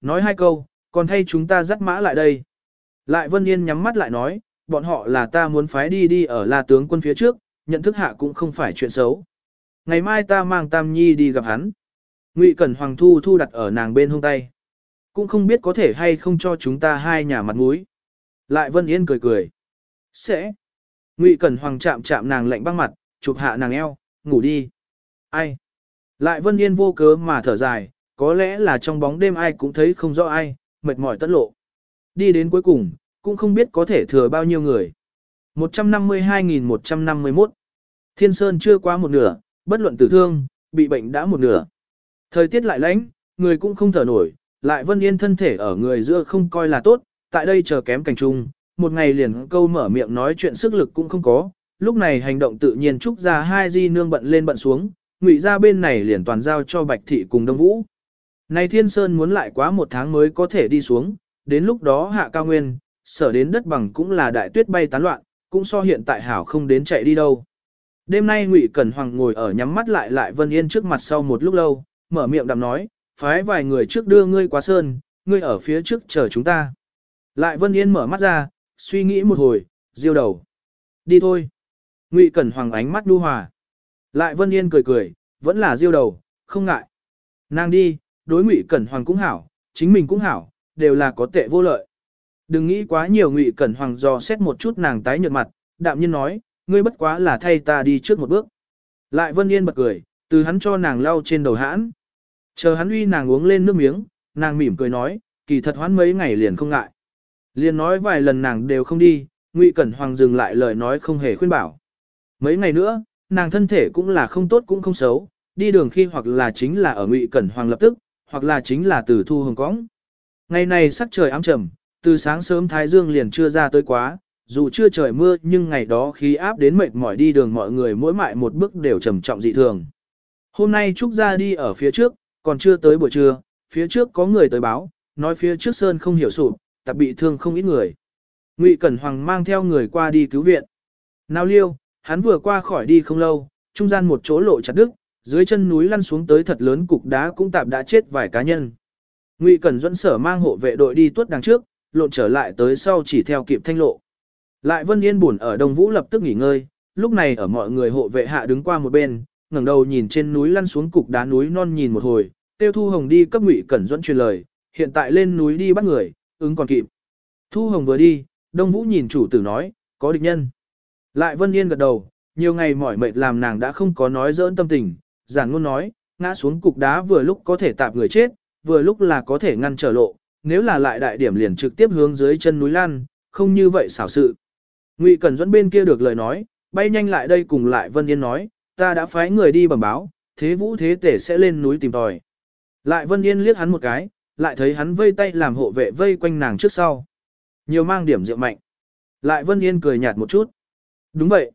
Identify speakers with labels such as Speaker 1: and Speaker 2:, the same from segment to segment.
Speaker 1: nói hai câu, còn thay chúng ta dắt mã lại đây. Lại Vân Yên nhắm mắt lại nói, bọn họ là ta muốn phái đi đi ở La tướng quân phía trước, nhận thức hạ cũng không phải chuyện xấu. Ngày mai ta mang Tam Nhi đi gặp hắn. Ngụy Cẩn Hoàng Thu thu đặt ở nàng bên hông tay. Cũng không biết có thể hay không cho chúng ta hai nhà mặt mũi. Lại Vân Yên cười cười. Sẽ. Ngụy Cẩn Hoàng chạm chạm nàng lạnh băng mặt, chụp hạ nàng eo, ngủ đi. Ai? Lại Vân Yên vô cớ mà thở dài, có lẽ là trong bóng đêm ai cũng thấy không rõ ai, mệt mỏi tất lộ. Đi đến cuối cùng, cũng không biết có thể thừa bao nhiêu người. 152.151 Thiên Sơn chưa qua một nửa, bất luận tử thương, bị bệnh đã một nửa. Thời tiết lại lạnh, người cũng không thở nổi, lại Vân Yên thân thể ở người giữa không coi là tốt, tại đây chờ kém cảnh trung, một ngày liền câu mở miệng nói chuyện sức lực cũng không có, lúc này hành động tự nhiên trúc ra hai di nương bận lên bận xuống, ngụy ra bên này liền toàn giao cho Bạch Thị cùng Đông Vũ. Này Thiên Sơn muốn lại quá một tháng mới có thể đi xuống, đến lúc đó hạ cao nguyên, sở đến đất bằng cũng là đại tuyết bay tán loạn, cũng so hiện tại hảo không đến chạy đi đâu. Đêm nay Ngụy Cẩn Hoàng ngồi ở nhắm mắt lại lại Vân Yên trước mặt sau một lúc lâu, mở miệng đạm nói, phái vài người trước đưa ngươi qua sơn, ngươi ở phía trước chờ chúng ta. Lại Vân Yên mở mắt ra, suy nghĩ một hồi, diêu đầu. Đi thôi. Ngụy Cẩn Hoàng ánh mắt đu hòa. Lại Vân Yên cười cười, vẫn là diêu đầu, không ngại. Nàng đi, đối Ngụy Cẩn Hoàng cũng hảo, chính mình cũng hảo, đều là có tệ vô lợi. Đừng nghĩ quá nhiều Ngụy Cẩn Hoàng dò xét một chút nàng tái nhợt mặt, đạm nhiên nói, ngươi bất quá là thay ta đi trước một bước. Lại Vân Yên bật cười, từ hắn cho nàng lau trên đầu hãn. Chờ hắn uy nàng uống lên nước miếng, nàng mỉm cười nói, kỳ thật hoán mấy ngày liền không ngại. Liền nói vài lần nàng đều không đi, Ngụy Cẩn Hoàng dừng lại lời nói không hề khuyên bảo. Mấy ngày nữa, nàng thân thể cũng là không tốt cũng không xấu, đi đường khi hoặc là chính là ở Ngụy Cẩn Hoàng lập tức, hoặc là chính là từ thu hồng cõng. Ngày này sắc trời ám trầm, từ sáng sớm Thái Dương liền chưa ra tới quá, dù chưa trời mưa nhưng ngày đó khí áp đến mệt mỏi đi đường mọi người mỗi mại một bước đều trầm trọng dị thường. Hôm nay Trúc ra đi ở phía trước, còn chưa tới buổi trưa, phía trước có người tới báo, nói phía trước Sơn không hiểu sụp, tập bị thương không ít người. Ngụy Cẩn Hoàng mang theo người qua đi cứu viện. Nào liêu, hắn vừa qua khỏi đi không lâu, trung gian một chỗ lộ chặt đứt, dưới chân núi lăn xuống tới thật lớn cục đá cũng tạm đã chết vài cá nhân. Ngụy Cẩn Duẫn sở mang hộ vệ đội đi tuốt đằng trước, lộn trở lại tới sau chỉ theo kịp thanh lộ. Lại Vân Yên buồn ở Đông Vũ lập tức nghỉ ngơi, lúc này ở mọi người hộ vệ hạ đứng qua một bên, ngẩng đầu nhìn trên núi lăn xuống cục đá núi non nhìn một hồi, Tiêu Thu Hồng đi cấp Ngụy Cẩn Duẫn truyền lời, hiện tại lên núi đi bắt người, ứng còn kịp. Thu Hồng vừa đi, Đông Vũ nhìn chủ tử nói, có địch nhân. Lại Vân Yên gật đầu, nhiều ngày mỏi mệt làm nàng đã không có nói dỡn tâm tình, giản ngôn nói, ngã xuống cục đá vừa lúc có thể tạp người chết, vừa lúc là có thể ngăn trở lộ, nếu là lại đại điểm liền trực tiếp hướng dưới chân núi lan, không như vậy xảo sự. Ngụy Cẩn Duẫn bên kia được lời nói, bay nhanh lại đây cùng lại Vân Yên nói, ta đã phái người đi bẩm báo, thế vũ thế tể sẽ lên núi tìm tòi. Lại Vân Yên liếc hắn một cái, lại thấy hắn vây tay làm hộ vệ vây quanh nàng trước sau. Nhiều mang điểm rượu mạnh. Lại Vân Yên cười nhạt một chút. Đúng vậy.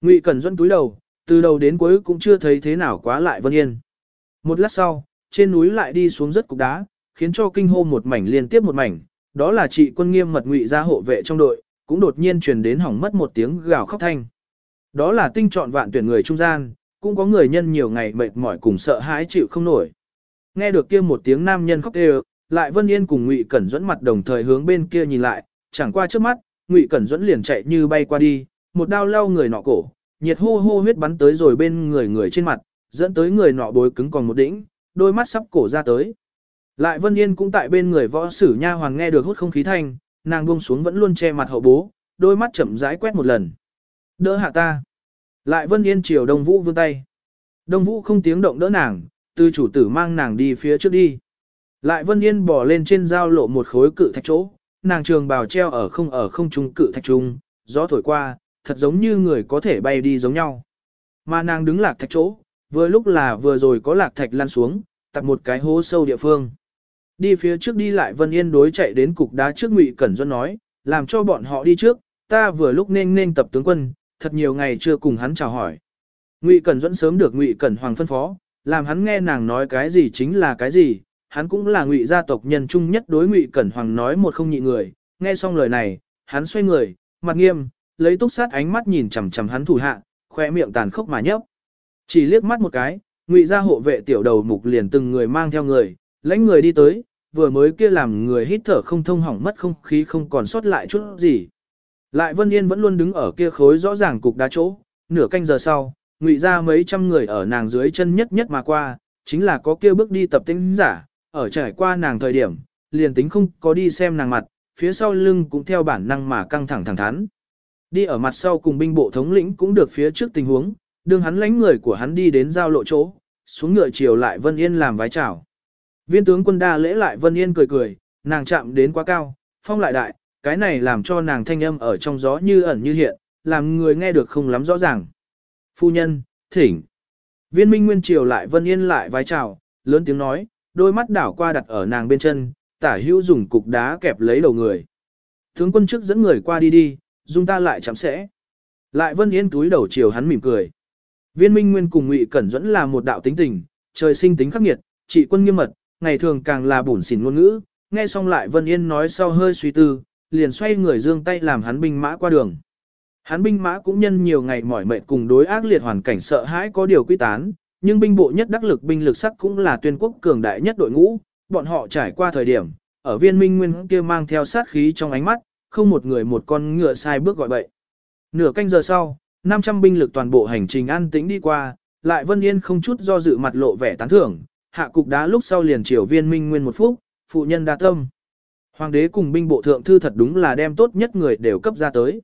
Speaker 1: Ngụy Cẩn Duẫn túi đầu, từ đầu đến cuối cũng chưa thấy thế nào quá lại Vân Yên. Một lát sau, trên núi lại đi xuống rất cục đá, khiến cho kinh hô một mảnh liên tiếp một mảnh, đó là trị quân nghiêm mật ngụy ra hộ vệ trong đội, cũng đột nhiên truyền đến hỏng mất một tiếng gào khóc thanh. Đó là tinh chọn vạn tuyển người trung gian, cũng có người nhân nhiều ngày mệt mỏi cùng sợ hãi chịu không nổi. Nghe được kia một tiếng nam nhân khóc đều, lại Vân Yên cùng Ngụy Cẩn Duẫn mặt đồng thời hướng bên kia nhìn lại, chẳng qua trước mắt, Ngụy Cẩn Duẫn liền chạy như bay qua đi, một đao lao người nọ cổ, nhiệt hô hô huyết bắn tới rồi bên người người trên mặt, dẫn tới người nọ bối cứng còn một đỉnh, đôi mắt sắp cổ ra tới. Lại Vân Yên cũng tại bên người võ sử nha hoàng nghe được hút không khí thanh, nàng buông xuống vẫn luôn che mặt hậu bố, đôi mắt chậm rãi quét một lần. Đỡ hạ ta. Lại Vân Yên chiều Đông Vũ vươn tay. Đông Vũ không tiếng động đỡ nàng, từ chủ tử mang nàng đi phía trước đi. Lại Vân Yên bỏ lên trên giao lộ một khối cự thạch chỗ, nàng trường bào treo ở không ở không trung cự thạch trung, gió thổi qua, thật giống như người có thể bay đi giống nhau. Mà nàng đứng lạc thạch chỗ, vừa lúc là vừa rồi có lạc thạch lăn xuống, tập một cái hố sâu địa phương. Đi phía trước đi lại Vân Yên đối chạy đến cục đá trước Ngụy Cẩn Duân nói, làm cho bọn họ đi trước, ta vừa lúc nên nên tập tướng quân, thật nhiều ngày chưa cùng hắn chào hỏi. Ngụy Cẩn Duẫn sớm được Ngụy Cẩn Hoàng phân phó, làm hắn nghe nàng nói cái gì chính là cái gì, hắn cũng là Ngụy gia tộc nhân trung nhất đối Ngụy Cẩn Hoàng nói một không nhị người, nghe xong lời này, hắn xoay người, mặt nghiêm, lấy túc sát ánh mắt nhìn chằm chằm hắn thủ hạ, khoe miệng tàn khốc mà nhấp. Chỉ liếc mắt một cái, Ngụy gia hộ vệ tiểu đầu mục liền từng người mang theo người, lãnh người đi tới, vừa mới kia làm người hít thở không thông hỏng mất không khí không còn sót lại chút gì. Lại Vân Yên vẫn luôn đứng ở kia khối rõ ràng cục đá chỗ, nửa canh giờ sau, ngụy ra mấy trăm người ở nàng dưới chân nhất nhất mà qua, chính là có kia bước đi tập tính giả, ở trải qua nàng thời điểm, liền tính không có đi xem nàng mặt, phía sau lưng cũng theo bản năng mà căng thẳng thẳng thắn. Đi ở mặt sau cùng binh bộ thống lĩnh cũng được phía trước tình huống, đương hắn lãnh người của hắn đi đến giao lộ chỗ, xuống ngựa chiều lại Vân Yên làm vái chào. Viên tướng quân đa lễ lại Vân Yên cười cười, nàng chạm đến quá cao, phong lại đại, cái này làm cho nàng thanh âm ở trong gió như ẩn như hiện, làm người nghe được không lắm rõ ràng. Phu nhân, thỉnh. Viên minh nguyên triều lại Vân Yên lại vái chào, lớn tiếng nói, đôi mắt đảo qua đặt ở nàng bên chân, tả hữu dùng cục đá kẹp lấy đầu người. Tướng quân trước dẫn người qua đi đi, dung ta lại chạm sẽ. Lại Vân Yên túi đầu chiều hắn mỉm cười. Viên Minh Nguyên cùng Ngụy Cẩn dẫn là một đạo tính tình, trời sinh tính khắc nghiệt, trị quân nghiêm mật, ngày thường càng là bủn xỉn ngôn ngữ, nghe xong lại Vân Yên nói sau hơi suy tư, liền xoay người dương tay làm hắn binh mã qua đường. Hắn binh mã cũng nhân nhiều ngày mỏi mệt cùng đối ác liệt hoàn cảnh sợ hãi có điều quy tán, nhưng binh bộ nhất đắc lực binh lực sắc cũng là tuyên quốc cường đại nhất đội ngũ, bọn họ trải qua thời điểm, ở viên minh nguyên kia mang theo sát khí trong ánh mắt, không một người một con ngựa sai bước gọi bậy. Nửa canh giờ sau, 500 binh lực toàn bộ hành trình an tĩnh đi qua, lại Vân Yên không chút do dự mặt lộ vẻ tán thưởng, hạ cục đá lúc sau liền triều viên minh nguyên một phút, phụ nhân đa tâm. Hoàng đế cùng binh bộ thượng thư thật đúng là đem tốt nhất người đều cấp ra tới.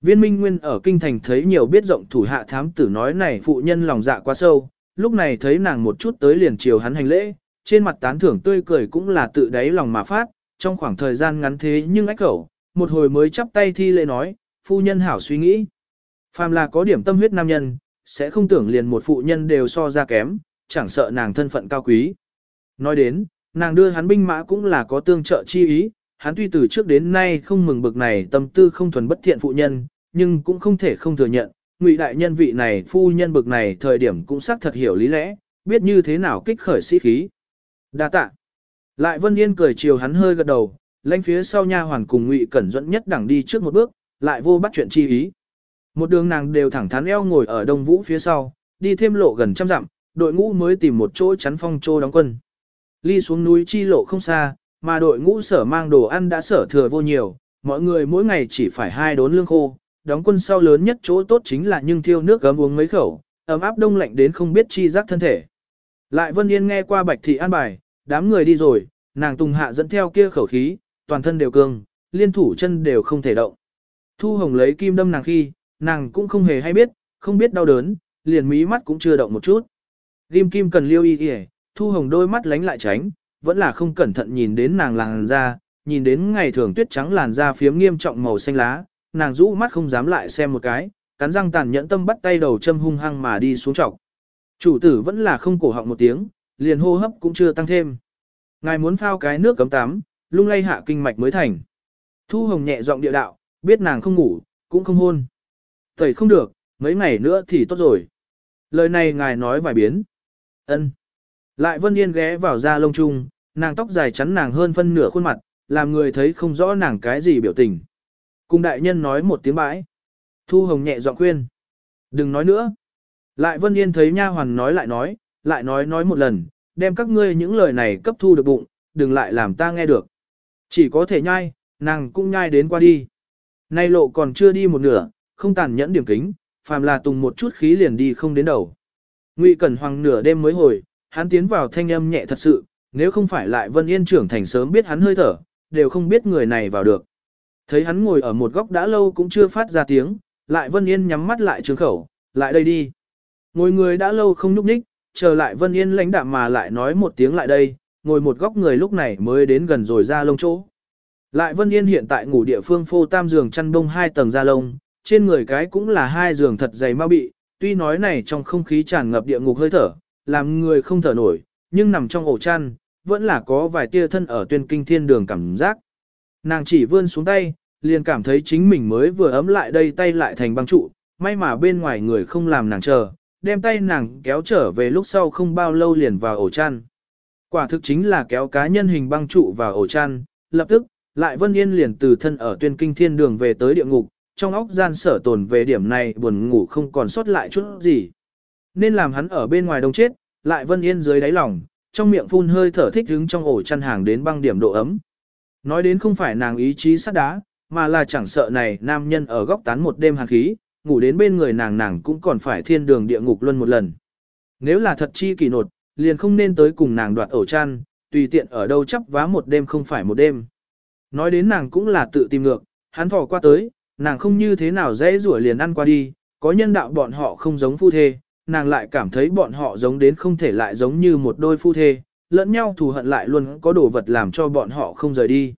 Speaker 1: Viên minh nguyên ở kinh thành thấy nhiều biết rộng thủ hạ thám tử nói này phụ nhân lòng dạ quá sâu, lúc này thấy nàng một chút tới liền chiều hắn hành lễ, trên mặt tán thưởng tươi cười cũng là tự đáy lòng mà phát, trong khoảng thời gian ngắn thế nhưng ách khẩu, một hồi mới chắp tay thi lễ nói, phu nhân hảo suy nghĩ. Phàm là có điểm tâm huyết nam nhân, sẽ không tưởng liền một phụ nhân đều so ra kém, chẳng sợ nàng thân phận cao quý. Nói đến, nàng đưa hắn binh mã cũng là có tương trợ chi ý, hắn tuy từ trước đến nay không mừng bực này tâm tư không thuần bất thiện phụ nhân, nhưng cũng không thể không thừa nhận, ngụy đại nhân vị này phu nhân bực này thời điểm cũng xác thật hiểu lý lẽ, biết như thế nào kích khởi sĩ khí. Đa tạ. Lại Vân Yên cười chiều hắn hơi gật đầu, lãnh phía sau nha hoàn cùng Ngụy Cẩn dẫn nhất đẳng đi trước một bước, lại vô bắt chuyện chi ý. Một đường nàng đều thẳng thắn eo ngồi ở Đông Vũ phía sau, đi thêm lộ gần trăm dặm, đội ngũ mới tìm một chỗ chắn phong trô đóng quân. Ly xuống núi chi lộ không xa, mà đội ngũ sở mang đồ ăn đã sở thừa vô nhiều, mọi người mỗi ngày chỉ phải hai đốn lương khô, đóng quân sau lớn nhất chỗ tốt chính là nhưng thiêu nước gấm uống mấy khẩu, ấm áp đông lạnh đến không biết chi giác thân thể. Lại Vân Yên nghe qua Bạch Thị an bài, đám người đi rồi, nàng Tùng Hạ dẫn theo kia khẩu khí, toàn thân đều cương, liên thủ chân đều không thể động. Thu Hồng lấy kim đâm nàng khi, nàng cũng không hề hay biết, không biết đau đớn, liền mí mắt cũng chưa động một chút. Ghim kim cần liêu y kìa, Thu Hồng đôi mắt lánh lại tránh, vẫn là không cẩn thận nhìn đến nàng làn da, nhìn đến ngày thường tuyết trắng làn da phiếm nghiêm trọng màu xanh lá, nàng rũ mắt không dám lại xem một cái, cắn răng tàn nhẫn tâm bắt tay đầu châm hung hăng mà đi xuống trọc. Chủ tử vẫn là không cổ họng một tiếng, liền hô hấp cũng chưa tăng thêm. Ngài muốn phao cái nước cấm tắm, lung lay hạ kinh mạch mới thành. Thu Hồng nhẹ giọng địa đạo, biết nàng không ngủ, cũng không hôn. Tẩy không được, mấy ngày nữa thì tốt rồi. Lời này ngài nói vài biến. ân Lại Vân Yên ghé vào da lông trung, nàng tóc dài chắn nàng hơn phân nửa khuôn mặt, làm người thấy không rõ nàng cái gì biểu tình. Cùng đại nhân nói một tiếng bãi. Thu Hồng nhẹ giọng khuyên. Đừng nói nữa. Lại Vân Yên thấy nha hoàn nói lại nói, lại nói nói một lần, đem các ngươi những lời này cấp thu được bụng, đừng lại làm ta nghe được. Chỉ có thể nhai, nàng cũng nhai đến qua đi. Nay lộ còn chưa đi một nửa, không tàn nhẫn điểm kính, phàm là tùng một chút khí liền đi không đến đầu. Ngụy Cẩn Hoàng nửa đêm mới hồi, hắn tiến vào thanh âm nhẹ thật sự, nếu không phải lại Vân Yên trưởng thành sớm biết hắn hơi thở, đều không biết người này vào được. Thấy hắn ngồi ở một góc đã lâu cũng chưa phát ra tiếng, lại Vân Yên nhắm mắt lại trường khẩu, lại đây đi. Ngồi người đã lâu không nhúc nhích, chờ lại Vân Yên lãnh đạm mà lại nói một tiếng lại đây, ngồi một góc người lúc này mới đến gần rồi ra lông chỗ. Lại Vân Yên hiện tại ngủ địa phương phô tam giường chăn bông hai tầng da lông, trên người cái cũng là hai giường thật dày mau bị, tuy nói này trong không khí tràn ngập địa ngục hơi thở, làm người không thở nổi, nhưng nằm trong ổ chăn, vẫn là có vài tia thân ở tuyên kinh thiên đường cảm giác. Nàng chỉ vươn xuống tay, liền cảm thấy chính mình mới vừa ấm lại đây tay lại thành băng trụ, may mà bên ngoài người không làm nàng chờ, đem tay nàng kéo trở về lúc sau không bao lâu liền vào ổ chăn. Quả thực chính là kéo cá nhân hình băng trụ vào ổ chăn, lập tức, lại Vân Yên liền từ thân ở tuyên kinh thiên đường về tới địa ngục, trong óc gian sở tồn về điểm này buồn ngủ không còn sót lại chút gì. Nên làm hắn ở bên ngoài đông chết, lại Vân Yên dưới đáy lòng, trong miệng phun hơi thở thích hứng trong ổ chăn hàng đến băng điểm độ ấm. Nói đến không phải nàng ý chí sắt đá, mà là chẳng sợ này nam nhân ở góc tán một đêm hàn khí, ngủ đến bên người nàng nàng cũng còn phải thiên đường địa ngục luân một lần. Nếu là thật chi kỳ nột, liền không nên tới cùng nàng đoạt ổ chăn, tùy tiện ở đâu chấp vá một đêm không phải một đêm. Nói đến nàng cũng là tự tìm ngược, hắn thò qua tới, nàng không như thế nào dễ rủa liền ăn qua đi, có nhân đạo bọn họ không giống phu thê, nàng lại cảm thấy bọn họ giống đến không thể lại giống như một đôi phu thê, lẫn nhau thù hận lại luôn có đồ vật làm cho bọn họ không rời đi.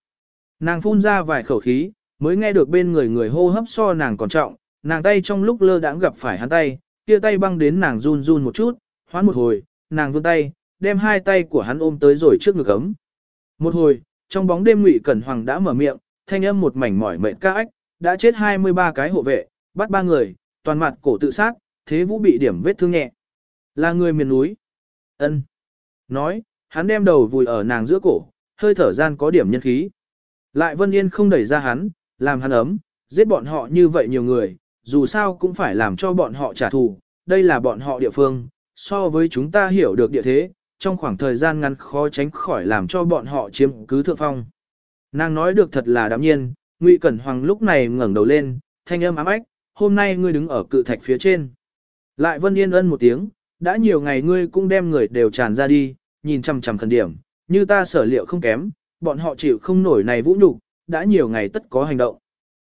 Speaker 1: Nàng phun ra vài khẩu khí, mới nghe được bên người người hô hấp so nàng còn trọng, nàng tay trong lúc lơ đãng gặp phải hắn tay, kia tay băng đến nàng run run một chút, hoán một hồi, nàng vươn tay, đem hai tay của hắn ôm tới rồi trước ngực ấm. Một hồi, trong bóng đêm Ngụy Cẩn Hoàng đã mở miệng, thanh âm một mảnh mỏi mệt ca ách, đã chết 23 cái hộ vệ, bắt ba người, toàn mặt cổ tự sát, thế vũ bị điểm vết thương nhẹ. Là người miền núi. ân Nói, hắn đem đầu vùi ở nàng giữa cổ, hơi thở gian có điểm nhân khí. Lại Vân Yên không đẩy ra hắn, làm hắn ấm, giết bọn họ như vậy nhiều người, dù sao cũng phải làm cho bọn họ trả thù, đây là bọn họ địa phương, so với chúng ta hiểu được địa thế, trong khoảng thời gian ngắn khó tránh khỏi làm cho bọn họ chiếm cứ thượng phong. Nàng nói được thật là đạm nhiên, Ngụy Cẩn Hoàng lúc này ngẩng đầu lên, thanh âm ám ách, hôm nay ngươi đứng ở cự thạch phía trên. Lại Vân Yên ân một tiếng, đã nhiều ngày ngươi cũng đem người đều tràn ra đi, nhìn chằm chằm khẩn điểm, như ta sở liệu không kém, bọn họ chịu không nổi này vũ nhục, đã nhiều ngày tất có hành động.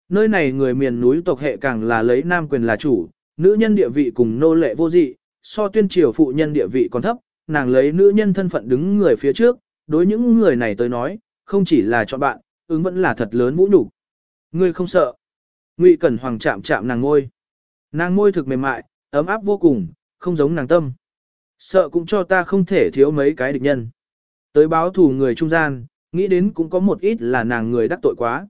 Speaker 1: Nơi này người miền núi tộc hệ càng là lấy nam quyền là chủ, nữ nhân địa vị cùng nô lệ vô dị, so tuyên triều phụ nhân địa vị còn thấp, nàng lấy nữ nhân thân phận đứng người phía trước, đối những người này tới nói, không chỉ là chọn bạn, ứng vẫn là thật lớn vũ nhục. Ngươi không sợ. Ngụy Cẩn Hoàng chạm chạm nàng ngôi. Nàng ngôi thực mềm mại, ấm áp vô cùng, không giống nàng tâm. Sợ cũng cho ta không thể thiếu mấy cái địch nhân. Tới báo thù người trung gian, nghĩ đến cũng có một ít là nàng người đắc tội quá.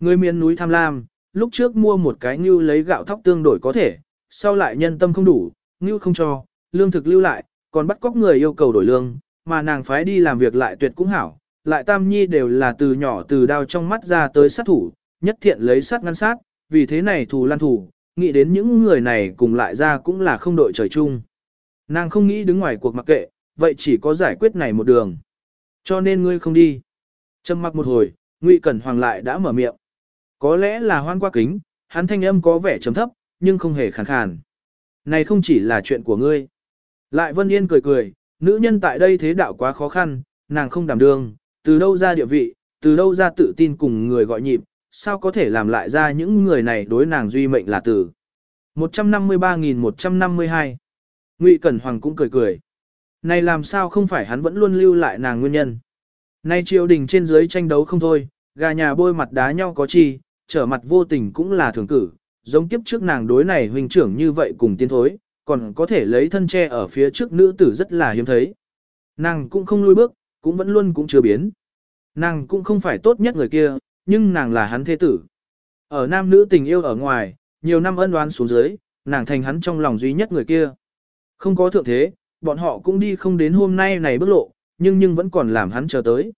Speaker 1: Người miền núi tham lam, lúc trước mua một cái như lấy gạo thóc tương đổi có thể, sau lại nhân tâm không đủ, ngưu không cho, lương thực lưu lại, còn bắt cóc người yêu cầu đổi lương, mà nàng phái đi làm việc lại tuyệt cũng hảo. Lại tam nhi đều là từ nhỏ từ đao trong mắt ra tới sát thủ, nhất thiện lấy sát ngăn sát, vì thế này thù lan thủ, nghĩ đến những người này cùng lại ra cũng là không đội trời chung. Nàng không nghĩ đứng ngoài cuộc mặc kệ, vậy chỉ có giải quyết này một đường. Cho nên ngươi không đi. Trầm mặc một hồi, Ngụy Cẩn Hoàng lại đã mở miệng. Có lẽ là hoan qua kính, hắn thanh âm có vẻ trầm thấp, nhưng không hề khàn khàn. Này không chỉ là chuyện của ngươi. Lại Vân Yên cười cười, nữ nhân tại đây thế đạo quá khó khăn, nàng không đảm đương, từ đâu ra địa vị, từ đâu ra tự tin cùng người gọi nhịp, sao có thể làm lại ra những người này đối nàng duy mệnh là tử. 153.152 Ngụy Cẩn Hoàng cũng cười cười. Này làm sao không phải hắn vẫn luôn lưu lại nàng nguyên nhân. Nay triều đình trên dưới tranh đấu không thôi, gà nhà bôi mặt đá nhau có chi, trở mặt vô tình cũng là thường cử, giống kiếp trước nàng đối này huynh trưởng như vậy cùng tiến thối, còn có thể lấy thân che ở phía trước nữ tử rất là hiếm thấy. Nàng cũng không lùi bước, cũng vẫn luôn cũng chưa biến. Nàng cũng không phải tốt nhất người kia, nhưng nàng là hắn thế tử. Ở nam nữ tình yêu ở ngoài, nhiều năm ân oán xuống dưới, nàng thành hắn trong lòng duy nhất người kia. Không có thượng thế, bọn họ cũng đi không đến hôm nay này bước lộ, nhưng nhưng vẫn còn làm hắn chờ tới.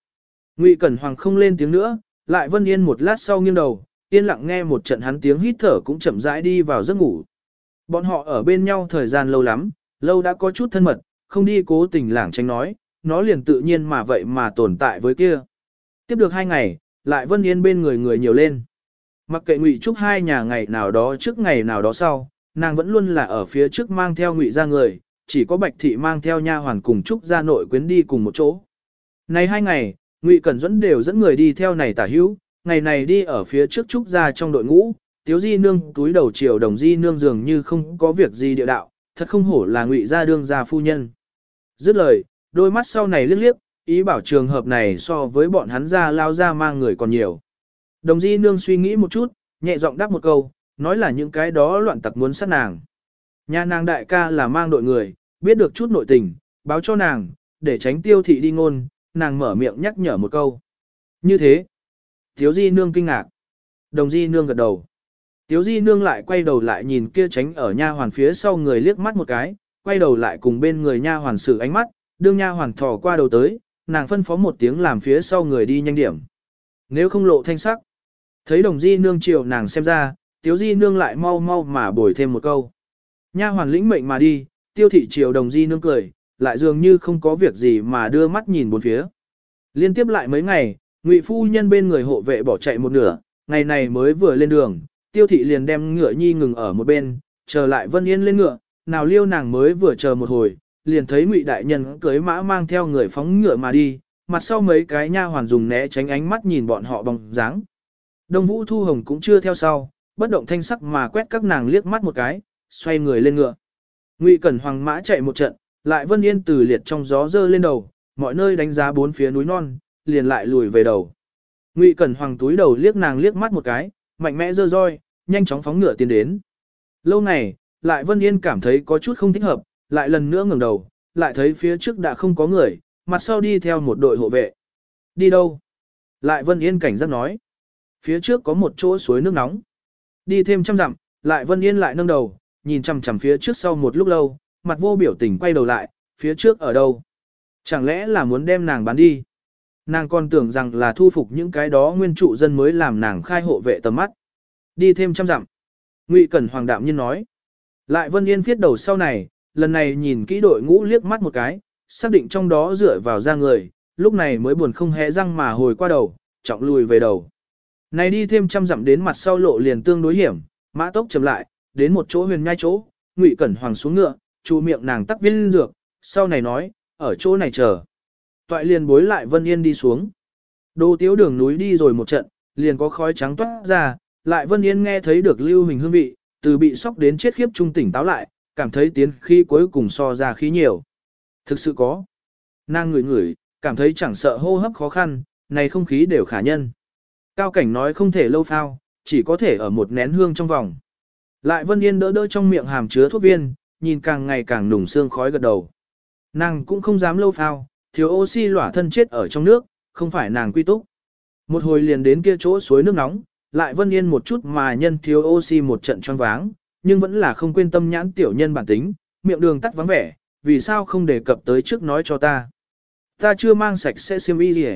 Speaker 1: Ngụy Cẩn Hoàng không lên tiếng nữa, lại Vân Yên một lát sau nghiêng đầu, yên lặng nghe một trận hắn tiếng hít thở cũng chậm rãi đi vào giấc ngủ. Bọn họ ở bên nhau thời gian lâu lắm, lâu đã có chút thân mật, không đi cố tình lảng tránh nói, nó liền tự nhiên mà vậy mà tồn tại với kia. Tiếp được hai ngày, lại Vân Yên bên người người nhiều lên. Mặc kệ Ngụy Trúc hai nhà ngày nào đó trước ngày nào đó sau, nàng vẫn luôn là ở phía trước mang theo Ngụy ra người, chỉ có Bạch Thị mang theo nha hoàn cùng Trúc ra nội quyến đi cùng một chỗ. Này hai ngày, Ngụy Cẩn dẫn đều dẫn người đi theo này tả hữu, ngày này đi ở phía trước Trúc ra trong đội ngũ, Tiếu Di Nương túi đầu chiều đồng Di Nương dường như không có việc gì địa đạo, thật không hổ là Ngụy gia đương gia phu nhân. Dứt lời, đôi mắt sau này liếc liếc, ý bảo trường hợp này so với bọn hắn ra lao ra mang người còn nhiều. Đồng Di Nương suy nghĩ một chút, nhẹ giọng đáp một câu, nói là những cái đó loạn tặc muốn sát nàng. Nhà nàng đại ca là mang đội người, biết được chút nội tình, báo cho nàng, để tránh tiêu thị đi ngôn, nàng mở miệng nhắc nhở một câu. Như thế, Tiếu Di Nương kinh ngạc. Đồng Di Nương gật đầu. Tiếu Di Nương lại quay đầu lại nhìn kia tránh ở nha hoàn phía sau người liếc mắt một cái, quay đầu lại cùng bên người nha hoàn sử ánh mắt, đương nha hoàn thò qua đầu tới, nàng phân phó một tiếng làm phía sau người đi nhanh điểm. Nếu không lộ thanh sắc, thấy đồng Di Nương chiều nàng xem ra, Tiếu Di Nương lại mau mau mà bồi thêm một câu. Nha hoàn lĩnh mệnh mà đi, tiêu thị chiều đồng Di Nương cười, lại dường như không có việc gì mà đưa mắt nhìn bốn phía. Liên tiếp lại mấy ngày, Ngụy phu nhân bên người hộ vệ bỏ chạy một nửa, ngày này mới vừa lên đường, Tiêu thị liền đem ngựa nhi ngừng ở một bên, chờ lại Vân Yên lên ngựa, nào liêu nàng mới vừa chờ một hồi, liền thấy Ngụy đại nhân cưới mã mang theo người phóng ngựa mà đi, mặt sau mấy cái nha hoàn dùng né tránh ánh mắt nhìn bọn họ bóng dáng. Đông Vũ Thu Hồng cũng chưa theo sau, bất động thanh sắc mà quét các nàng liếc mắt một cái, xoay người lên ngựa. Ngụy Cẩn Hoàng mã chạy một trận, lại Vân Yên từ liệt trong gió dơ lên đầu, mọi nơi đánh giá bốn phía núi non, liền lại lùi về đầu. Ngụy Cẩn Hoàng túi đầu liếc nàng liếc mắt một cái, mạnh mẽ giơ roi, nhanh chóng phóng ngựa tiến đến. Lâu này, lại Vân Yên cảm thấy có chút không thích hợp, lại lần nữa ngẩng đầu, lại thấy phía trước đã không có người, mặt sau đi theo một đội hộ vệ. Đi đâu? Lại Vân Yên cảnh giác nói. Phía trước có một chỗ suối nước nóng. Đi thêm trăm dặm, lại Vân Yên lại nâng đầu, nhìn chằm chằm phía trước sau một lúc lâu, mặt vô biểu tình quay đầu lại, phía trước ở đâu? Chẳng lẽ là muốn đem nàng bán đi? Nàng còn tưởng rằng là thu phục những cái đó nguyên trụ dân mới làm nàng khai hộ vệ tầm mắt. Đi thêm trăm dặm. Ngụy Cẩn Hoàng đạm nhiên nói. Lại Vân Yên viết đầu sau này, lần này nhìn kỹ đội ngũ liếc mắt một cái, xác định trong đó dựa vào ra người, lúc này mới buồn không hẽ răng mà hồi qua đầu, trọng lùi về đầu. Này đi thêm trăm dặm đến mặt sau lộ liền tương đối hiểm, mã tốc chậm lại, đến một chỗ huyền nhai chỗ, Ngụy Cẩn Hoàng xuống ngựa, chu miệng nàng tắc viên dược, sau này nói, ở chỗ này chờ. Toại liền bối lại Vân Yên đi xuống. Đô tiếu đường núi đi rồi một trận, liền có khói trắng toát ra, lại Vân Yên nghe thấy được lưu hình hương vị, từ bị sốc đến chết khiếp trung tỉnh táo lại, cảm thấy tiến khi cuối cùng so ra khí nhiều. Thực sự có. Nàng ngửi ngửi, cảm thấy chẳng sợ hô hấp khó khăn, này không khí đều khả nhân. Cao cảnh nói không thể lâu phao, chỉ có thể ở một nén hương trong vòng. Lại Vân Yên đỡ đỡ trong miệng hàm chứa thuốc viên, nhìn càng ngày càng nùng xương khói gật đầu. Nàng cũng không dám lâu phao, thiếu oxy lỏa thân chết ở trong nước, không phải nàng quy túc. Một hồi liền đến kia chỗ suối nước nóng, lại Vân Yên một chút mà nhân thiếu oxy một trận choáng váng, nhưng vẫn là không quên tâm nhãn tiểu nhân bản tính, miệng đường tắt vắng vẻ, vì sao không đề cập tới trước nói cho ta. Ta chưa mang sạch sẽ xiêm y gì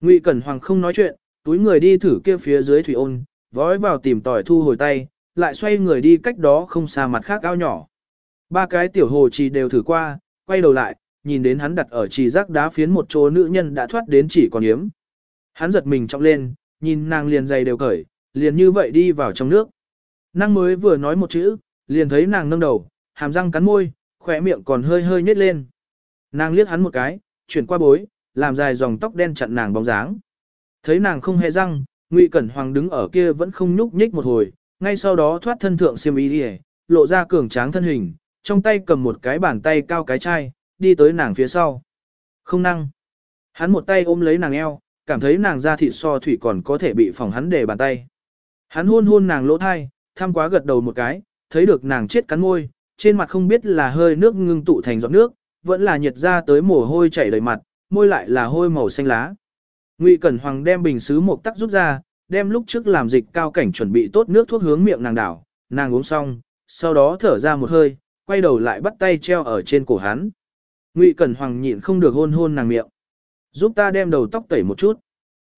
Speaker 1: Ngụy Cẩn Hoàng không nói chuyện, túi người đi thử kia phía dưới thủy ôn, vói vào tìm tỏi thu hồi tay, lại xoay người đi cách đó không xa mặt khác ao nhỏ. Ba cái tiểu hồ trì đều thử qua, quay đầu lại, nhìn đến hắn đặt ở trì rác đá phiến một chỗ nữ nhân đã thoát đến chỉ còn yếm. Hắn giật mình trọng lên, nhìn nàng liền dày đều cởi, liền như vậy đi vào trong nước. Năng mới vừa nói một chữ, liền thấy nàng nâng đầu, hàm răng cắn môi, khỏe miệng còn hơi hơi nhếch lên. Nàng liếc hắn một cái, chuyển qua bối, làm dài dòng tóc đen chặn nàng bóng dáng. Thấy nàng không hề răng, Ngụy Cẩn Hoàng đứng ở kia vẫn không nhúc nhích một hồi, ngay sau đó thoát thân thượng xiêm y đi lộ ra cường tráng thân hình, trong tay cầm một cái bàn tay cao cái chai, đi tới nàng phía sau. Không năng. Hắn một tay ôm lấy nàng eo, cảm thấy nàng da thịt so thủy còn có thể bị phòng hắn để bàn tay. Hắn hôn hôn nàng lỗ thai, tham quá gật đầu một cái, thấy được nàng chết cắn môi, trên mặt không biết là hơi nước ngưng tụ thành giọt nước, vẫn là nhiệt ra tới mồ hôi chảy đầy mặt, môi lại là hôi màu xanh lá. Ngụy Cẩn Hoàng đem bình sứ một tắc rút ra, đem lúc trước làm dịch cao cảnh chuẩn bị tốt nước thuốc hướng miệng nàng đảo, nàng uống xong, sau đó thở ra một hơi, quay đầu lại bắt tay treo ở trên cổ hắn. Ngụy Cẩn Hoàng nhịn không được hôn hôn nàng miệng. Giúp ta đem đầu tóc tẩy một chút.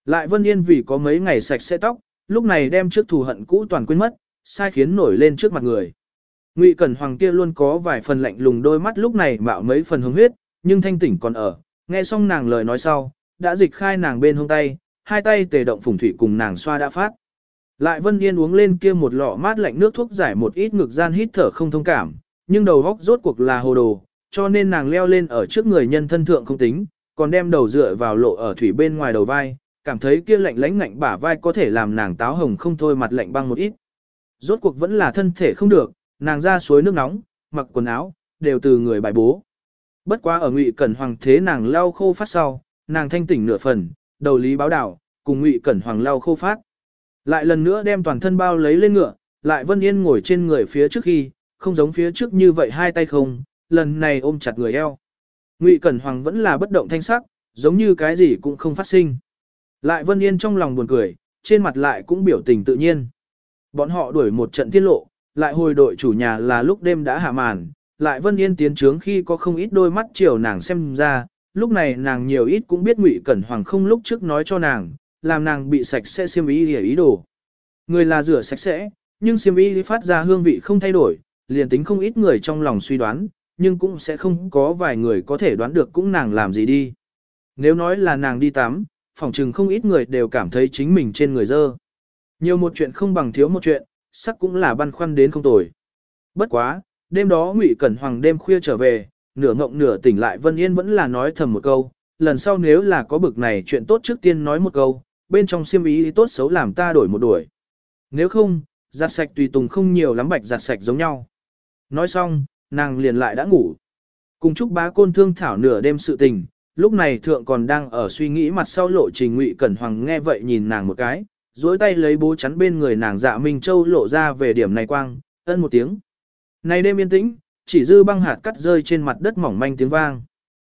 Speaker 1: Lại Vân Yên vì có mấy ngày sạch sẽ tóc, lúc này đem trước thù hận cũ toàn quên mất, sai khiến nổi lên trước mặt người. Ngụy Cẩn Hoàng kia luôn có vài phần lạnh lùng đôi mắt lúc này mạo mấy phần hứng huyết, nhưng thanh tỉnh còn ở, nghe xong nàng lời nói sau, đã dịch khai nàng bên hông tay, hai tay tề động phùng thủy cùng nàng xoa đã phát. Lại Vân Yên uống lên kia một lọ mát lạnh nước thuốc giải một ít ngực gian hít thở không thông cảm, nhưng đầu góc rốt cuộc là hồ đồ, cho nên nàng leo lên ở trước người nhân thân thượng không tính, còn đem đầu dựa vào lộ ở thủy bên ngoài đầu vai, cảm thấy kia lạnh lánh ngạnh bả vai có thể làm nàng táo hồng không thôi mặt lạnh băng một ít. Rốt cuộc vẫn là thân thể không được, nàng ra suối nước nóng, mặc quần áo, đều từ người bài bố. Bất quá ở ngụy cẩn hoàng thế nàng lau khô phát sau, nàng thanh tỉnh nửa phần, đầu lý báo đảo, cùng ngụy cẩn hoàng lau khô phát. Lại lần nữa đem toàn thân bao lấy lên ngựa, lại Vân Yên ngồi trên người phía trước khi, không giống phía trước như vậy hai tay không, lần này ôm chặt người eo. Ngụy Cẩn Hoàng vẫn là bất động thanh sắc, giống như cái gì cũng không phát sinh. Lại Vân Yên trong lòng buồn cười, trên mặt lại cũng biểu tình tự nhiên. Bọn họ đuổi một trận tiết lộ, lại hồi đội chủ nhà là lúc đêm đã hạ màn, lại Vân Yên tiến trướng khi có không ít đôi mắt chiều nàng xem ra, lúc này nàng nhiều ít cũng biết Ngụy Cẩn Hoàng không lúc trước nói cho nàng, làm nàng bị sạch sẽ xiêm y để ý đồ. Người là rửa sạch sẽ, nhưng xiêm y phát ra hương vị không thay đổi, liền tính không ít người trong lòng suy đoán, nhưng cũng sẽ không có vài người có thể đoán được cũng nàng làm gì đi. Nếu nói là nàng đi tắm, phòng chừng không ít người đều cảm thấy chính mình trên người dơ. Nhiều một chuyện không bằng thiếu một chuyện, sắc cũng là băn khoăn đến không tồi. Bất quá, đêm đó Ngụy Cẩn Hoàng đêm khuya trở về, nửa ngộng nửa tỉnh lại Vân Yên vẫn là nói thầm một câu, lần sau nếu là có bực này chuyện tốt trước tiên nói một câu, bên trong siêm ý tốt xấu làm ta đổi một đuổi. Nếu không, giặt sạch tùy tùng không nhiều lắm bạch giặt sạch giống nhau. Nói xong, nàng liền lại đã ngủ. Cùng chúc bá côn thương thảo nửa đêm sự tình, lúc này thượng còn đang ở suy nghĩ mặt sau lộ trình ngụy cẩn hoàng nghe vậy nhìn nàng một cái, duỗi tay lấy bố chắn bên người nàng dạ Minh Châu lộ ra về điểm này quang, ân một tiếng. Này đêm yên tĩnh, chỉ dư băng hạt cắt rơi trên mặt đất mỏng manh tiếng vang.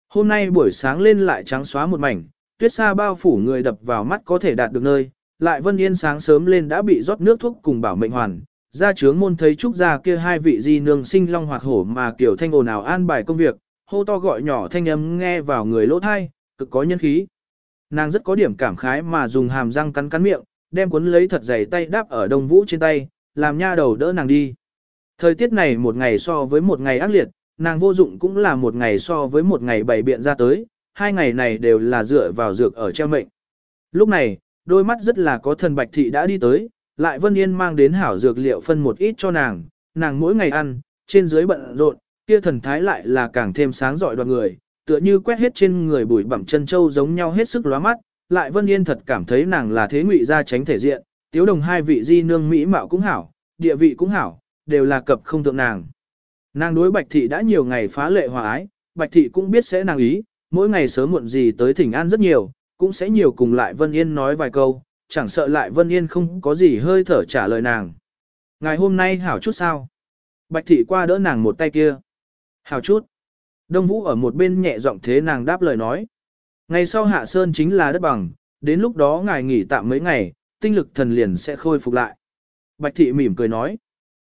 Speaker 1: Hôm nay buổi sáng lên lại trắng xóa một mảnh, tuyết xa bao phủ người đập vào mắt có thể đạt được nơi, lại Vân Yên sáng sớm lên đã bị rót nước thuốc cùng bảo mệnh hoàn gia trướng môn thấy trúc gia kia hai vị di nương sinh long hoặc hổ mà kiểu thanh ồn ào an bài công việc, hô to gọi nhỏ thanh âm nghe vào người lỗ thai, cực có nhân khí. Nàng rất có điểm cảm khái mà dùng hàm răng cắn cắn miệng, đem cuốn lấy thật dày tay đáp ở đông vũ trên tay, làm nha đầu đỡ nàng đi. Thời tiết này một ngày so với một ngày ác liệt, nàng vô dụng cũng là một ngày so với một ngày bảy biện ra tới, hai ngày này đều là dựa vào dược ở treo mệnh. Lúc này, đôi mắt rất là có thần bạch thị đã đi tới, lại Vân Yên mang đến hảo dược liệu phân một ít cho nàng, nàng mỗi ngày ăn, trên dưới bận rộn, kia thần thái lại là càng thêm sáng rọi đoàn người, tựa như quét hết trên người bụi bặm chân châu giống nhau hết sức lóa mắt, lại Vân Yên thật cảm thấy nàng là thế ngụy ra tránh thể diện, tiếu đồng hai vị di nương mỹ mạo cũng hảo, địa vị cũng hảo, đều là cập không thượng nàng. Nàng đối Bạch Thị đã nhiều ngày phá lệ hòa ái, Bạch Thị cũng biết sẽ nàng ý, mỗi ngày sớm muộn gì tới thỉnh an rất nhiều, cũng sẽ nhiều cùng lại Vân Yên nói vài câu, chẳng sợ lại Vân Yên không có gì hơi thở trả lời nàng. Ngày hôm nay hảo chút sao? Bạch Thị qua đỡ nàng một tay kia. Hảo chút. Đông Vũ ở một bên nhẹ giọng thế nàng đáp lời nói. Ngày sau hạ sơn chính là đất bằng, đến lúc đó ngài nghỉ tạm mấy ngày, tinh lực thần liền sẽ khôi phục lại. Bạch Thị mỉm cười nói.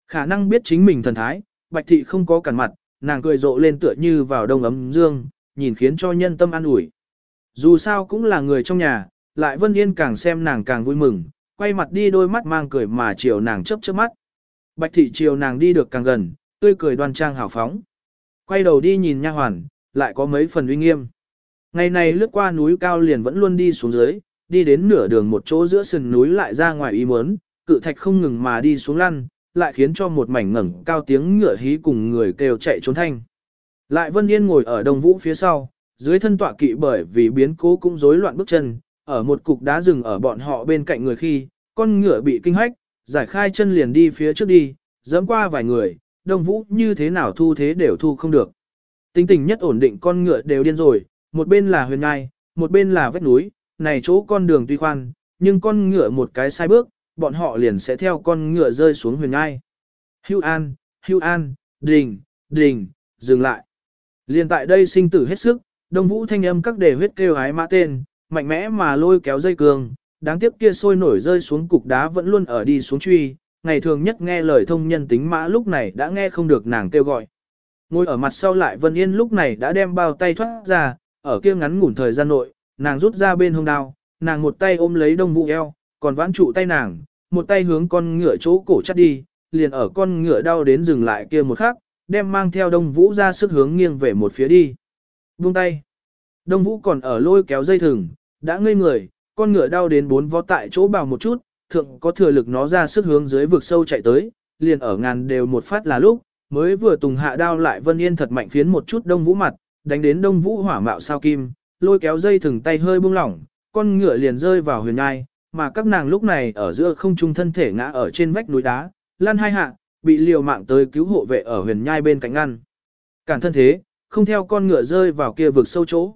Speaker 1: Khả năng biết chính mình thần thái, Bạch Thị không có cản mặt, nàng cười rộ lên tựa như vào đông ấm dương, nhìn khiến cho nhân tâm an ủi. Dù sao cũng là người trong nhà, lại Vân Yên càng xem nàng càng vui mừng, quay mặt đi đôi mắt mang cười mà chiều nàng chớp chớp mắt. Bạch thị chiều nàng đi được càng gần, tươi cười đoan trang hào phóng. Quay đầu đi nhìn nha hoàn, lại có mấy phần uy nghiêm. Ngày này lướt qua núi cao liền vẫn luôn đi xuống dưới, đi đến nửa đường một chỗ giữa sườn núi lại ra ngoài ý muốn, cự thạch không ngừng mà đi xuống lăn, lại khiến cho một mảnh ngẩng cao tiếng ngựa hí cùng người kêu chạy trốn thanh. Lại Vân Yên ngồi ở Đông Vũ phía sau, dưới thân tọa kỵ bởi vì biến cố cũng rối loạn bước chân, ở một cục đá rừng ở bọn họ bên cạnh người khi, con ngựa bị kinh hách, giải khai chân liền đi phía trước đi, dẫm qua vài người, Đông Vũ như thế nào thu thế đều thu không được. Tính tình nhất ổn định con ngựa đều điên rồi, một bên là huyền ngai, một bên là vách núi, này chỗ con đường tuy khoan, nhưng con ngựa một cái sai bước, bọn họ liền sẽ theo con ngựa rơi xuống huyền ngai. Hưu An, Hưu An, đình, đình, dừng lại. Liền tại đây sinh tử hết sức, đông vũ thanh âm các đề huyết kêu hái mã tên, mạnh mẽ mà lôi kéo dây cường, đáng tiếc kia sôi nổi rơi xuống cục đá vẫn luôn ở đi xuống truy, ngày thường nhất nghe lời thông nhân tính mã lúc này đã nghe không được nàng kêu gọi. Ngồi ở mặt sau lại Vân Yên lúc này đã đem bao tay thoát ra, ở kia ngắn ngủn thời gian nội, nàng rút ra bên hông đao, nàng một tay ôm lấy đông vũ eo, còn vãn trụ tay nàng, một tay hướng con ngựa chỗ cổ chắt đi, liền ở con ngựa đau đến dừng lại kia một khắc, đem mang theo đông vũ ra sức hướng nghiêng về một phía đi. Buông tay. Đông vũ còn ở lôi kéo dây thừng, đã ngây người, con ngựa đau đến bốn vó tại chỗ bào một chút, thượng có thừa lực nó ra sức hướng dưới vực sâu chạy tới, liền ở ngàn đều một phát là lúc, mới vừa tùng hạ đao lại vân yên thật mạnh phiến một chút đông vũ mặt, đánh đến đông vũ hỏa mạo sao kim, lôi kéo dây thừng tay hơi buông lỏng, con ngựa liền rơi vào huyền nhai, mà các nàng lúc này ở giữa không trung thân thể ngã ở trên vách núi đá, lăn hai hạ, bị liều mạng tới cứu hộ vệ ở huyền nhai bên cạnh ngăn. Cản thân thế, không theo con ngựa rơi vào kia vực sâu chỗ.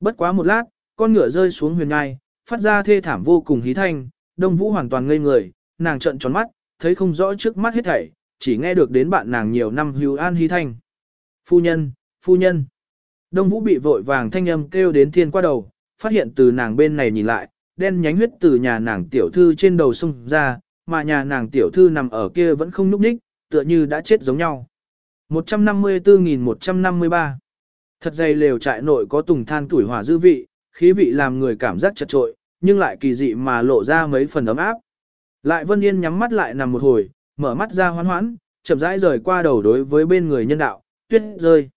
Speaker 1: Bất quá một lát, con ngựa rơi xuống huyền nhai, phát ra thê thảm vô cùng hí thanh, đông vũ hoàn toàn ngây người, nàng trợn tròn mắt, thấy không rõ trước mắt hết thảy, chỉ nghe được đến bạn nàng nhiều năm hưu an hí thanh. Phu nhân, phu nhân. Đông vũ bị vội vàng thanh âm kêu đến thiên qua đầu, phát hiện từ nàng bên này nhìn lại, đen nhánh huyết từ nhà nàng tiểu thư trên đầu sông ra, mà nhà nàng tiểu thư nằm ở kia vẫn không núp ních, tựa như đã chết giống nhau. 154.153 Thật dày lều trại nội có tùng than tuổi hỏa dư vị, khí vị làm người cảm giác chật trội, nhưng lại kỳ dị mà lộ ra mấy phần ấm áp. Lại Vân Yên nhắm mắt lại nằm một hồi, mở mắt ra hoán hoãn, chậm rãi rời qua đầu đối với bên người nhân đạo, tuyết rơi.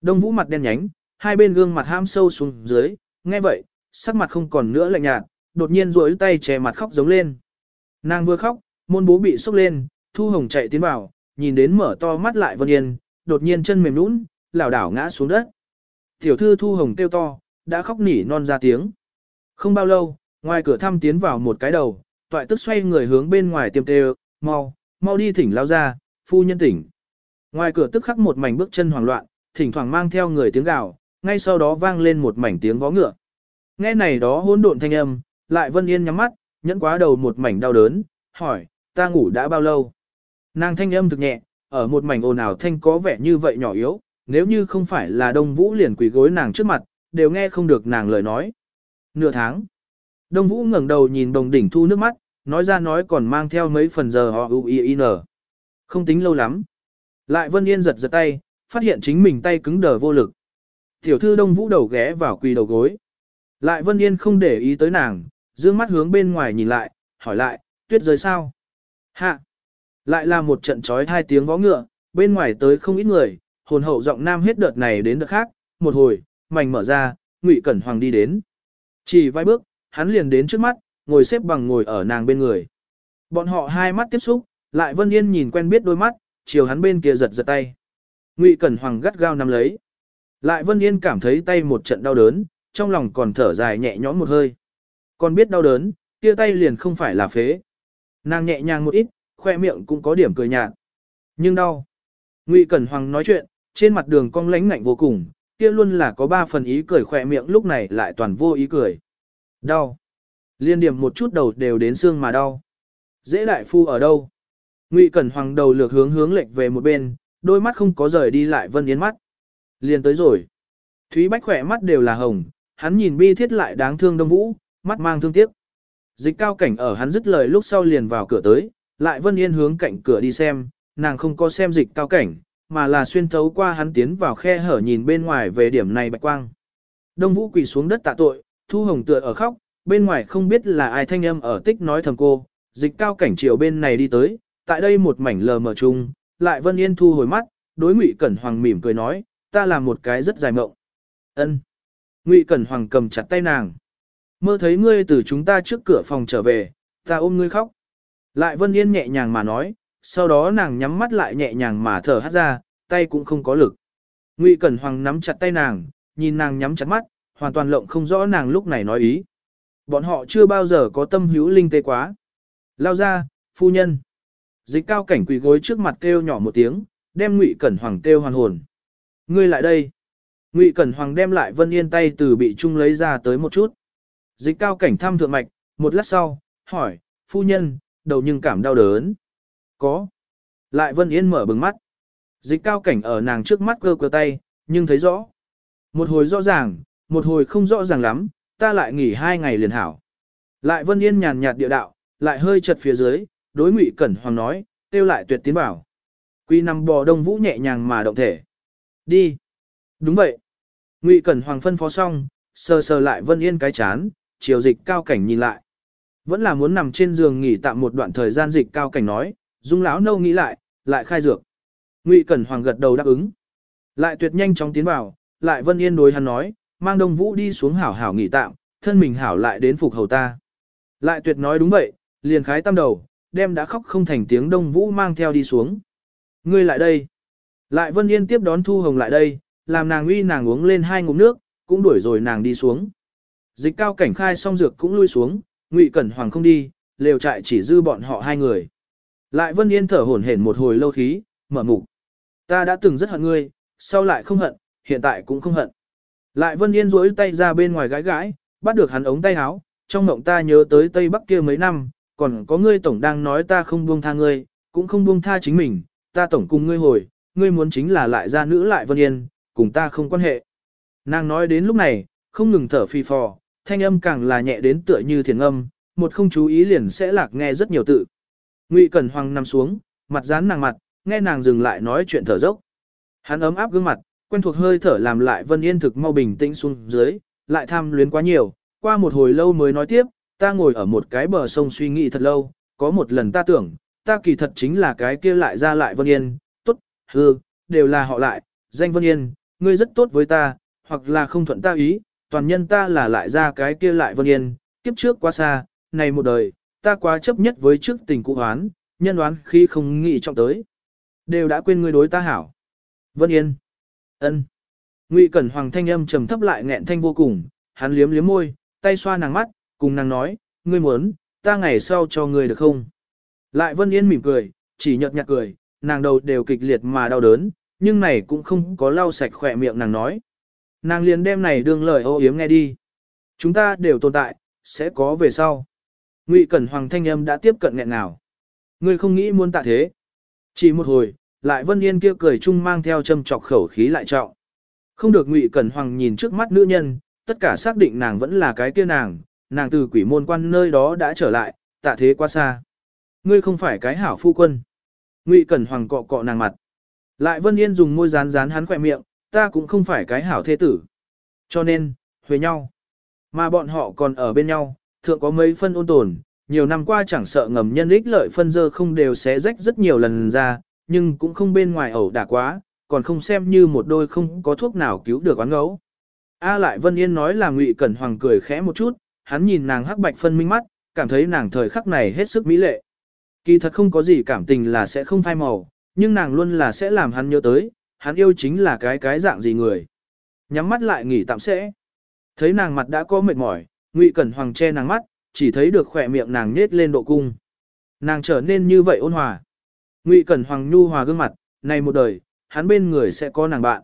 Speaker 1: Đông Vũ mặt đen nhánh, hai bên gương mặt ham sâu xuống dưới, nghe vậy, sắc mặt không còn nữa lạnh nhạt, đột nhiên duỗi tay che mặt khóc giống lên. Nàng vừa khóc, môn bố bị sốc lên, Thu Hồng chạy tiến vào, nhìn đến mở to mắt lại Vân Yên, đột nhiên chân mềm nhũn, lảo đảo ngã xuống đất. Tiểu thư Thu Hồng kêu to, đã khóc nỉ non ra tiếng. Không bao lâu, ngoài cửa thăm tiến vào một cái đầu, toại tức xoay người hướng bên ngoài tiêm tê, mau, mau đi thỉnh lao ra, phu nhân tỉnh. Ngoài cửa tức khắc một mảnh bước chân hoảng loạn, thỉnh thoảng mang theo người tiếng gào, ngay sau đó vang lên một mảnh tiếng vó ngựa. Nghe này đó hỗn độn thanh âm, lại Vân Yên nhắm mắt, nhẫn quá đầu một mảnh đau đớn, hỏi, ta ngủ đã bao lâu? Nàng thanh âm thực nhẹ, ở một mảnh ồn ào thanh có vẻ như vậy nhỏ yếu, nếu như không phải là Đông Vũ liền quỳ gối nàng trước mặt, đều nghe không được nàng lời nói. Nửa tháng. Đông Vũ ngẩng đầu nhìn đồng đỉnh thu nước mắt, nói ra nói còn mang theo mấy phần giờ họ u i n. Không tính lâu lắm. Lại Vân Yên giật giật tay, phát hiện chính mình tay cứng đờ vô lực. Tiểu thư Đông Vũ đầu ghé vào quỳ đầu gối. Lại Vân Yên không để ý tới nàng, dương mắt hướng bên ngoài nhìn lại, hỏi lại, tuyết rơi sao? Hạ! Lại là một trận trói hai tiếng vó ngựa, bên ngoài tới không ít người, hồn hậu giọng nam hết đợt này đến đợt khác, một hồi, mảnh mở ra, Ngụy Cẩn Hoàng đi đến. Chỉ vài bước, hắn liền đến trước mắt, ngồi xếp bằng ngồi ở nàng bên người. Bọn họ hai mắt tiếp xúc, lại Vân Yên nhìn quen biết đôi mắt, chiều hắn bên kia giật giật tay. Ngụy Cẩn Hoàng gắt gao nắm lấy. Lại Vân Yên cảm thấy tay một trận đau đớn, trong lòng còn thở dài nhẹ nhõm một hơi. Còn biết đau đớn, kia tay liền không phải là phế. Nàng nhẹ nhàng một ít, khoe miệng cũng có điểm cười nhạt. Nhưng đau. Ngụy Cẩn Hoàng nói chuyện, trên mặt đường cong lánh ngạnh vô cùng, kia luôn là có ba phần ý cười khoe miệng lúc này lại toàn vô ý cười. Đau. Liên điểm một chút đầu đều đến xương mà đau. Dễ đại phu ở đâu? Ngụy Cẩn Hoàng đầu lược hướng hướng lệch về một bên, đôi mắt không có rời đi lại Vân Yến mắt. Liên tới rồi. Thúy Bách khỏe mắt đều là hồng, hắn nhìn bi thiết lại đáng thương Đông Vũ, mắt mang thương tiếc. Dịch cao cảnh ở hắn dứt lời lúc sau liền vào cửa tới, lại Vân Yên hướng cạnh cửa đi xem, nàng không có xem dịch cao cảnh, mà là xuyên thấu qua hắn tiến vào khe hở nhìn bên ngoài về điểm này bạch quang. Đông Vũ quỳ xuống đất tạ tội, Thu Hồng tựa ở khóc, bên ngoài không biết là ai thanh âm ở tích nói thầm cô, dịch cao cảnh chiều bên này đi tới, tại đây một mảnh lờ mờ chung, lại Vân Yên thu hồi mắt, đối Ngụy Cẩn Hoàng mỉm cười nói, ta làm một cái rất dài mộng. Ân. Ngụy Cẩn Hoàng cầm chặt tay nàng. Mơ thấy ngươi từ chúng ta trước cửa phòng trở về, ta ôm ngươi khóc. Lại Vân Yên nhẹ nhàng mà nói, sau đó nàng nhắm mắt lại nhẹ nhàng mà thở hát ra, tay cũng không có lực. Ngụy Cẩn Hoàng nắm chặt tay nàng, nhìn nàng nhắm chặt mắt, hoàn toàn lộng không rõ nàng lúc này nói ý. Bọn họ chưa bao giờ có tâm hữu linh tê quá. Lao ra, phu nhân. Dịch cao cảnh quỳ gối trước mặt kêu nhỏ một tiếng, đem Ngụy Cẩn Hoàng kêu hoàn hồn. Ngươi lại đây. Ngụy Cẩn Hoàng đem lại Vân Yên tay từ bị trung lấy ra tới một chút. Dịch cao cảnh thăm thượng mạch, một lát sau, hỏi, phu nhân, đầu nhưng cảm đau đớn. Có. Lại Vân Yên mở bừng mắt. Dịch cao cảnh ở nàng trước mắt cơ cơ tay, nhưng thấy rõ. Một hồi rõ ràng, một hồi không rõ ràng lắm, ta lại nghỉ hai ngày liền hảo. Lại Vân Yên nhàn nhạt địa đạo, lại hơi chật phía dưới, đối Ngụy Cẩn Hoàng nói, tiêu lại tuyệt tiến bảo. Quy nằm bò đông vũ nhẹ nhàng mà động thể. Đi. Đúng vậy. Ngụy Cẩn Hoàng phân phó xong, sờ sờ lại Vân Yên cái chán, chiều dịch cao cảnh nhìn lại. Vẫn là muốn nằm trên giường nghỉ tạm một đoạn thời gian dịch cao cảnh nói, dung lão nâu nghĩ lại, lại khai dược. Ngụy Cẩn Hoàng gật đầu đáp ứng. Lại tuyệt nhanh chóng tiến vào, lại Vân Yên đối hắn nói, mang Đông Vũ đi xuống hảo hảo nghỉ tạm, thân mình hảo lại đến phục hầu ta. Lại tuyệt nói đúng vậy, liền khái tam đầu, đem đã khóc không thành tiếng Đông Vũ mang theo đi xuống. Ngươi lại đây. Lại Vân Yên tiếp đón Thu Hồng lại đây, làm nàng uy nàng uống lên hai ngụm nước, cũng đuổi rồi nàng đi xuống. Dịch cao cảnh khai xong dược cũng lui xuống, Ngụy Cẩn Hoàng không đi, lều trại chỉ dư bọn họ hai người. Lại Vân Yên thở hổn hển một hồi lâu khí, mở mục. Ta đã từng rất hận ngươi, sau lại không hận, hiện tại cũng không hận. Lại Vân Yên duỗi tay ra bên ngoài gãi gãi, bắt được hắn ống tay áo, trong mộng ta nhớ tới Tây Bắc kia mấy năm, còn có ngươi tổng đang nói ta không buông tha ngươi, cũng không buông tha chính mình, ta tổng cùng ngươi hồi, ngươi muốn chính là lại ra nữ lại Vân Yên, cùng ta không quan hệ. Nàng nói đến lúc này, không ngừng thở phi phò, thanh âm càng là nhẹ đến tựa như thiền âm, một không chú ý liền sẽ lạc nghe rất nhiều tự. Ngụy Cẩn Hoàng nằm xuống, mặt dán nàng mặt, nghe nàng dừng lại nói chuyện thở dốc. Hắn ấm áp gương mặt, quen thuộc hơi thở làm lại Vân Yên thực mau bình tĩnh xuống dưới, lại tham luyến quá nhiều, qua một hồi lâu mới nói tiếp, ta ngồi ở một cái bờ sông suy nghĩ thật lâu, có một lần ta tưởng, ta kỳ thật chính là cái kia lại ra lại Vân Yên, tốt, hư, đều là họ lại, danh Vân Yên, ngươi rất tốt với ta, hoặc là không thuận ta ý, toàn nhân ta là lại ra cái kia lại Vân Yên, kiếp trước quá xa, này một đời, ta quá chấp nhất với trước tình cũ hoán, nhân đoán khi không nghĩ trọng tới. Đều đã quên ngươi đối ta hảo. Vân Yên. ân. Ngụy Cẩn Hoàng thanh âm trầm thấp lại nghẹn thanh vô cùng, hắn liếm liếm môi, tay xoa nàng mắt, cùng nàng nói, ngươi muốn, ta ngày sau cho ngươi được không? Lại Vân Yên mỉm cười, chỉ nhợt nhạt cười, nàng đầu đều kịch liệt mà đau đớn, nhưng này cũng không có lau sạch khỏe miệng nàng nói. Nàng liền đem này đương lời ô yếm nghe đi. Chúng ta đều tồn tại, sẽ có về sau. Ngụy Cẩn Hoàng thanh âm đã tiếp cận nghẹn nào. Ngươi không nghĩ muốn tạ thế. Chỉ một hồi, lại Vân Yên kia cười chung mang theo châm chọc khẩu khí lại trọng. Không được Ngụy Cẩn Hoàng nhìn trước mắt nữ nhân, tất cả xác định nàng vẫn là cái kia nàng, nàng từ quỷ môn quan nơi đó đã trở lại, tạ thế quá xa. Ngươi không phải cái hảo phu quân. Ngụy Cẩn Hoàng cọ cọ nàng mặt. Lại Vân Yên dùng môi rán rán hắn khỏe miệng, ta cũng không phải cái hảo thế tử. Cho nên, huề nhau. Mà bọn họ còn ở bên nhau, thượng có mấy phân ôn tồn, nhiều năm qua chẳng sợ ngầm nhân ích lợi phân dơ không đều xé rách rất nhiều lần ra, nhưng cũng không bên ngoài ẩu đả quá, còn không xem như một đôi không có thuốc nào cứu được oán ngấu. A lại Vân Yên nói là Ngụy Cẩn Hoàng cười khẽ một chút, hắn nhìn nàng hắc bạch phân minh mắt, cảm thấy nàng thời khắc này hết sức mỹ lệ. Kỳ thật không có gì cảm tình là sẽ không phai màu, nhưng nàng luôn là sẽ làm hắn nhớ tới, hắn yêu chính là cái cái dạng gì người. Nhắm mắt lại nghỉ tạm sẽ. Thấy nàng mặt đã có mệt mỏi, Ngụy Cẩn Hoàng che nàng mắt, chỉ thấy được khỏe miệng nàng nết lên độ cung. Nàng trở nên như vậy ôn hòa. Ngụy Cẩn Hoàng nhu hòa gương mặt, này một đời, hắn bên người sẽ có nàng bạn.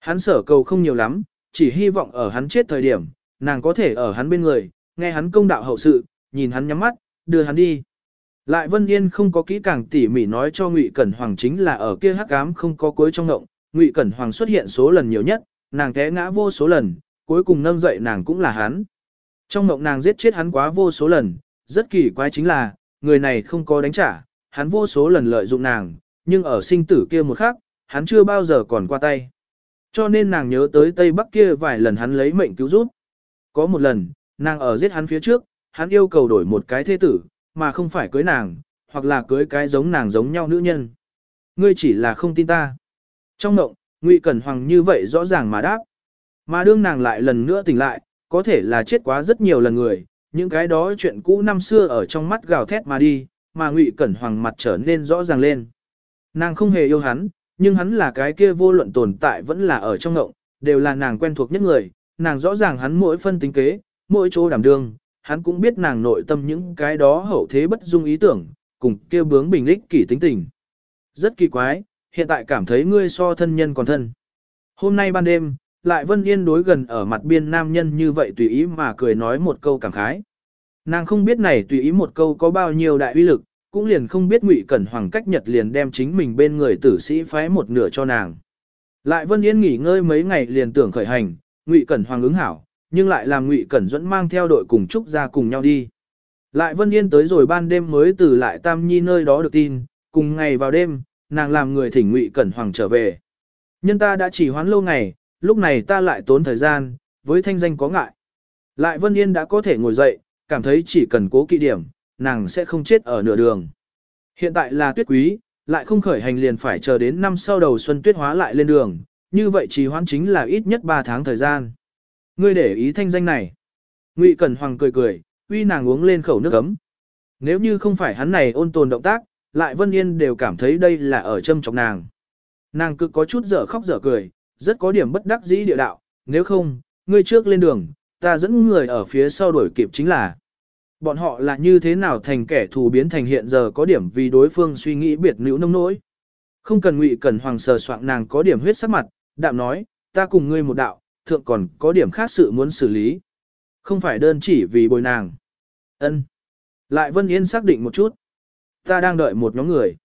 Speaker 1: Hắn sở cầu không nhiều lắm, chỉ hy vọng ở hắn chết thời điểm, nàng có thể ở hắn bên người, nghe hắn công đạo hậu sự, nhìn hắn nhắm mắt, đưa hắn đi. Lại Vân Yên không có kỹ càng tỉ mỉ nói cho Ngụy Cẩn Hoàng chính là ở kia hắc ám không có cuối trong ngộng, Ngụy Cẩn Hoàng xuất hiện số lần nhiều nhất, nàng té ngã vô số lần, cuối cùng nâng dậy nàng cũng là hắn. Trong mộng nàng giết chết hắn quá vô số lần, rất kỳ quái chính là, người này không có đánh trả, hắn vô số lần lợi dụng nàng, nhưng ở sinh tử kia một khắc, hắn chưa bao giờ còn qua tay. Cho nên nàng nhớ tới Tây Bắc kia vài lần hắn lấy mệnh cứu giúp. Có một lần, nàng ở giết hắn phía trước, hắn yêu cầu đổi một cái thế tử, mà không phải cưới nàng, hoặc là cưới cái giống nàng giống nhau nữ nhân. Ngươi chỉ là không tin ta. Trong mộng, Ngụy Cẩn Hoàng như vậy rõ ràng mà đáp. Mà đương nàng lại lần nữa tỉnh lại, có thể là chết quá rất nhiều lần người, những cái đó chuyện cũ năm xưa ở trong mắt gào thét mà đi, mà Ngụy Cẩn Hoàng mặt trở nên rõ ràng lên. Nàng không hề yêu hắn, nhưng hắn là cái kia vô luận tồn tại vẫn là ở trong ngộng, đều là nàng quen thuộc nhất người, nàng rõ ràng hắn mỗi phân tính kế, mỗi chỗ đảm đương, hắn cũng biết nàng nội tâm những cái đó hậu thế bất dung ý tưởng, cùng kêu bướng bình lích kỷ tính tình. Rất kỳ quái, hiện tại cảm thấy ngươi so thân nhân còn thân. Hôm nay ban đêm, lại Vân Yên đối gần ở mặt biên nam nhân như vậy tùy ý mà cười nói một câu cảm khái. Nàng không biết này tùy ý một câu có bao nhiêu đại uy lực, cũng liền không biết Ngụy Cẩn Hoàng cách Nhật liền đem chính mình bên người tử sĩ phái một nửa cho nàng. Lại Vân Yên nghỉ ngơi mấy ngày liền tưởng khởi hành, Ngụy Cẩn Hoàng ứng hảo, nhưng lại làm Ngụy Cẩn dẫn mang theo đội cùng Trúc ra cùng nhau đi. Lại Vân Yên tới rồi ban đêm mới từ lại Tam Nhi nơi đó được tin, cùng ngày vào đêm, nàng làm người thỉnh Ngụy Cẩn Hoàng trở về. Nhân ta đã chỉ hoán lâu ngày, lúc này ta lại tốn thời gian, với thanh danh có ngại. Lại Vân Yên đã có thể ngồi dậy, cảm thấy chỉ cần cố kỵ điểm, nàng sẽ không chết ở nửa đường. Hiện tại là tuyết quý, lại không khởi hành liền phải chờ đến năm sau đầu xuân tuyết hóa lại lên đường, như vậy trì hoãn chính là ít nhất 3 tháng thời gian. Ngươi để ý thanh danh này. Ngụy Cẩn Hoàng cười cười, uy nàng uống lên khẩu nước ấm. Nếu như không phải hắn này ôn tồn động tác, lại Vân Yên đều cảm thấy đây là ở châm chọc nàng. Nàng cứ có chút dở khóc dở cười, rất có điểm bất đắc dĩ địa đạo, nếu không, ngươi trước lên đường, ta dẫn người ở phía sau đuổi kịp chính là. Bọn họ là như thế nào thành kẻ thù biến thành hiện giờ có điểm vì đối phương suy nghĩ biệt nữ nông nỗi. Không cần ngụy cần hoàng sờ soạn nàng có điểm huyết sắc mặt, đạm nói, ta cùng ngươi một đạo, thượng còn có điểm khác sự muốn xử lý. Không phải đơn chỉ vì bồi nàng. ân Lại Vân Yên xác định một chút. Ta đang đợi một nhóm người.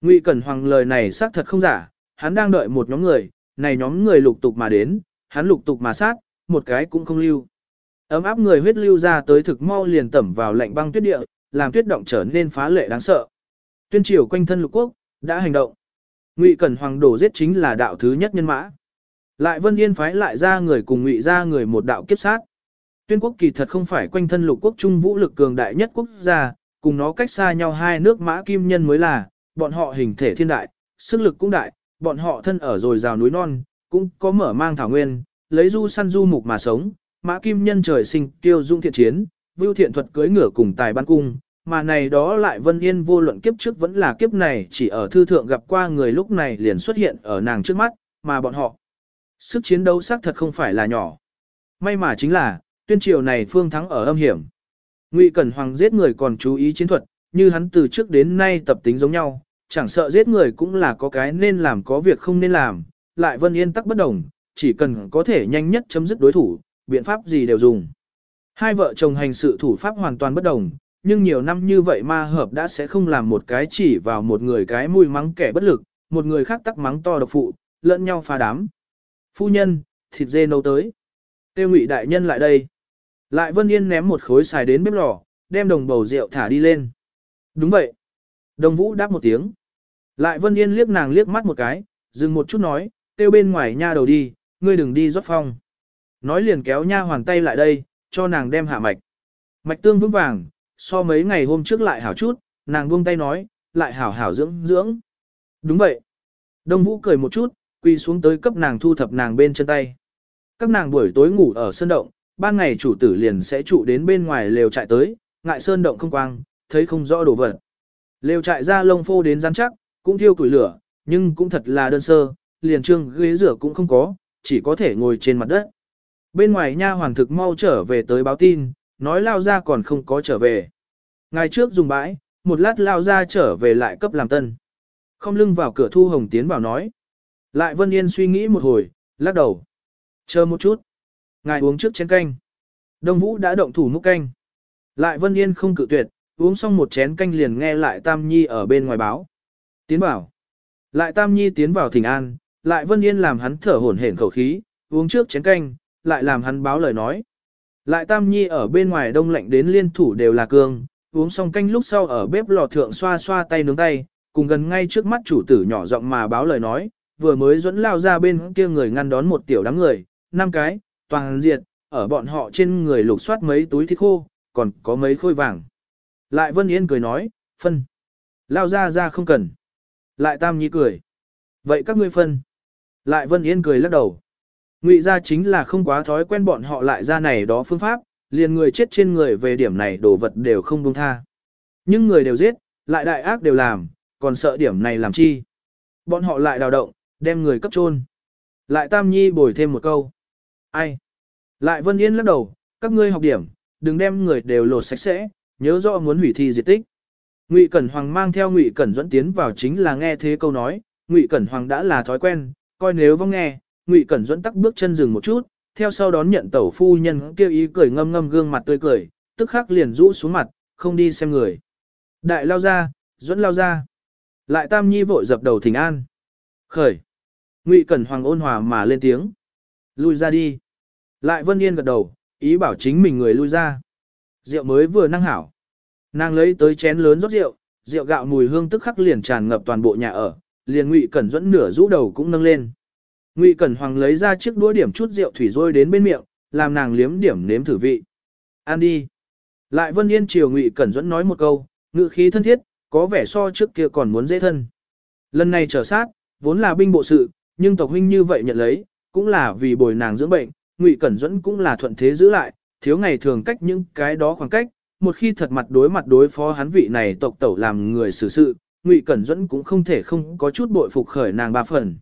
Speaker 1: Ngụy Cẩn Hoàng lời này xác thật không giả, hắn đang đợi một nhóm người, này nhóm người lục tục mà đến, hắn lục tục mà sát, một cái cũng không lưu. Ấm áp người huyết lưu ra tới thực mau liền tẩm vào lạnh băng tuyết địa, làm tuyết động trở nên phá lệ đáng sợ. Tuyên triều quanh thân lục quốc, đã hành động. Ngụy Cẩn Hoàng đổ giết chính là đạo thứ nhất nhân mã. Lại Vân Yên phái lại ra người cùng Ngụy ra người một đạo kiếp sát. Tuyên quốc kỳ thật không phải quanh thân lục quốc trung vũ lực cường đại nhất quốc gia, cùng nó cách xa nhau hai nước mã kim nhân mới là, bọn họ hình thể thiên đại, sức lực cũng đại, bọn họ thân ở rồi rào núi non, cũng có mở mang thảo nguyên, lấy du săn du mục mà sống, mã kim nhân trời sinh kiêu dung thiện chiến, vưu thiện thuật cưới ngửa cùng tài ban cung, mà này đó lại vân yên vô luận kiếp trước vẫn là kiếp này chỉ ở thư thượng gặp qua người lúc này liền xuất hiện ở nàng trước mắt, mà bọn họ. Sức chiến đấu xác thật không phải là nhỏ. May mà chính là, tuyên triều này phương thắng ở âm hiểm. Ngụy Cẩn Hoàng giết người còn chú ý chiến thuật, như hắn từ trước đến nay tập tính giống nhau, chẳng sợ giết người cũng là có cái nên làm có việc không nên làm, lại Vân Yên tắc bất đồng, chỉ cần có thể nhanh nhất chấm dứt đối thủ, biện pháp gì đều dùng. Hai vợ chồng hành sự thủ pháp hoàn toàn bất đồng, nhưng nhiều năm như vậy ma hợp đã sẽ không làm một cái chỉ vào một người cái mùi mắng kẻ bất lực, một người khác tắc mắng to độc phụ, lẫn nhau phá đám. Phu nhân, thịt dê nấu tới. Tiêu ngụy đại nhân lại đây. Lại Vân Yên ném một khối xài đến bếp lò, đem đồng bầu rượu thả đi lên. Đúng vậy. Đồng Vũ đáp một tiếng. Lại Vân Yên liếc nàng liếc mắt một cái, dừng một chút nói, kêu bên ngoài nha đầu đi, ngươi đừng đi rót phong. Nói liền kéo nha hoàn tay lại đây, cho nàng đem hạ mạch. Mạch tương vững vàng, so mấy ngày hôm trước lại hảo chút, nàng buông tay nói, lại hảo hảo dưỡng dưỡng. Đúng vậy. Đông Vũ cười một chút, quỳ xuống tới cấp nàng thu thập nàng bên chân tay. Các nàng buổi tối ngủ ở sân động, ban ngày chủ tử liền sẽ trụ đến bên ngoài lều trại tới, ngại sơn động không quang, thấy không rõ đồ vật. Lều trại ra lông phô đến rắn chắc, cũng thiêu củi lửa, nhưng cũng thật là đơn sơ, liền trương ghế rửa cũng không có, chỉ có thể ngồi trên mặt đất. Bên ngoài nha hoàng thực mau trở về tới báo tin, nói lao ra còn không có trở về. Ngày trước dùng bãi, một lát lao ra trở về lại cấp làm tân. Không lưng vào cửa thu hồng tiến vào nói. Lại Vân Yên suy nghĩ một hồi, lắc đầu. Chờ một chút. Ngài uống trước chén canh. Đông Vũ đã động thủ múc canh. Lại Vân Yên không cự tuyệt, uống xong một chén canh liền nghe lại Tam Nhi ở bên ngoài báo. Tiến vào, Lại Tam Nhi tiến vào thỉnh an, lại Vân Yên làm hắn thở hổn hển khẩu khí, uống trước chén canh, lại làm hắn báo lời nói. Lại Tam Nhi ở bên ngoài đông lạnh đến liên thủ đều là cương, uống xong canh lúc sau ở bếp lò thượng xoa xoa tay nướng tay, cùng gần ngay trước mắt chủ tử nhỏ giọng mà báo lời nói, vừa mới dẫn lao ra bên kia người ngăn đón một tiểu đám người, năm cái, toàn diệt, ở bọn họ trên người lục soát mấy túi thịt khô, còn có mấy khôi vàng. Lại Vân Yên cười nói, phân. Lao ra ra không cần. Lại Tam Nhi cười. Vậy các ngươi phân. Lại Vân Yên cười lắc đầu. Ngụy ra chính là không quá thói quen bọn họ lại ra này đó phương pháp, liền người chết trên người về điểm này đồ vật đều không buông tha. Nhưng người đều giết, lại đại ác đều làm, còn sợ điểm này làm chi. Bọn họ lại đào động, đem người cấp chôn. Lại Tam Nhi bồi thêm một câu. Ai? Lại Vân Yên lắc đầu, các ngươi học điểm, đừng đem người đều lột sạch sẽ, nhớ rõ muốn hủy thi diệt tích. Ngụy Cẩn Hoàng mang theo Ngụy Cẩn dẫn tiến vào chính là nghe thế câu nói, Ngụy Cẩn Hoàng đã là thói quen, coi nếu vong nghe, Ngụy Cẩn dẫn tắc bước chân dừng một chút, theo sau đón nhận tẩu phu nhân kêu ý cười ngâm ngâm gương mặt tươi cười, tức khắc liền rũ xuống mặt, không đi xem người. Đại lao ra, dẫn lao ra. Lại Tam Nhi vội dập đầu thỉnh an. Khởi. Ngụy Cẩn Hoàng ôn hòa mà lên tiếng. Lui ra đi. Lại Vân Yên gật đầu, ý bảo chính mình người lui ra. Rượu mới vừa năng hảo. Nàng lấy tới chén lớn rót rượu, rượu gạo mùi hương tức khắc liền tràn ngập toàn bộ nhà ở, liền Ngụy Cẩn dẫn nửa rũ đầu cũng nâng lên. Ngụy Cẩn Hoàng lấy ra chiếc đũa điểm chút rượu thủy rôi đến bên miệng, làm nàng liếm điểm nếm thử vị. Ăn đi. Lại Vân Yên chiều Ngụy Cẩn dẫn nói một câu, ngữ khí thân thiết, có vẻ so trước kia còn muốn dễ thân. Lần này trở sát, vốn là binh bộ sự, nhưng tộc huynh như vậy nhận lấy, cũng là vì bồi nàng dưỡng bệnh, Ngụy Cẩn Duẫn cũng là thuận thế giữ lại, thiếu ngày thường cách những cái đó khoảng cách, một khi thật mặt đối mặt đối phó hắn vị này tộc tẩu làm người xử sự, Ngụy Cẩn Duẫn cũng không thể không có chút bội phục khởi nàng ba phần.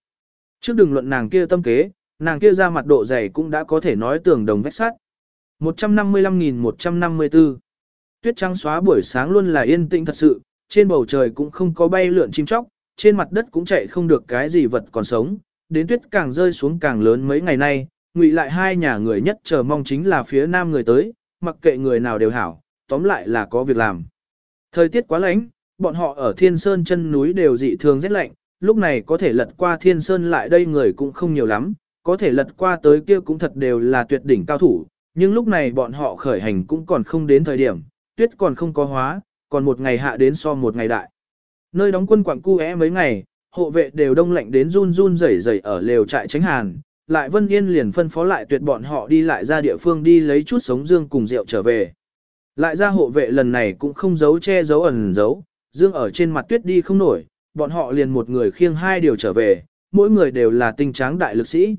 Speaker 1: Trước đừng luận nàng kia tâm kế, nàng kia ra mặt độ dày cũng đã có thể nói tường đồng vách sắt. 155.154 Tuyết trắng xóa buổi sáng luôn là yên tĩnh thật sự, trên bầu trời cũng không có bay lượn chim chóc, trên mặt đất cũng chạy không được cái gì vật còn sống, đến tuyết càng rơi xuống càng lớn mấy ngày nay, ngụy lại hai nhà người nhất chờ mong chính là phía nam người tới, mặc kệ người nào đều hảo, tóm lại là có việc làm. Thời tiết quá lạnh, bọn họ ở thiên sơn chân núi đều dị thường rất lạnh, lúc này có thể lật qua thiên sơn lại đây người cũng không nhiều lắm, có thể lật qua tới kia cũng thật đều là tuyệt đỉnh cao thủ, nhưng lúc này bọn họ khởi hành cũng còn không đến thời điểm, tuyết còn không có hóa, còn một ngày hạ đến so một ngày đại. Nơi đóng quân quặng cu é mấy ngày, hộ vệ đều đông lạnh đến run run rẩy rẩy ở lều trại tránh hàn, lại Vân Yên liền phân phó lại tuyệt bọn họ đi lại ra địa phương đi lấy chút sống dương cùng rượu trở về. Lại ra hộ vệ lần này cũng không giấu che giấu ẩn giấu, dương ở trên mặt tuyết đi không nổi, bọn họ liền một người khiêng hai điều trở về, mỗi người đều là tinh tráng đại lực sĩ.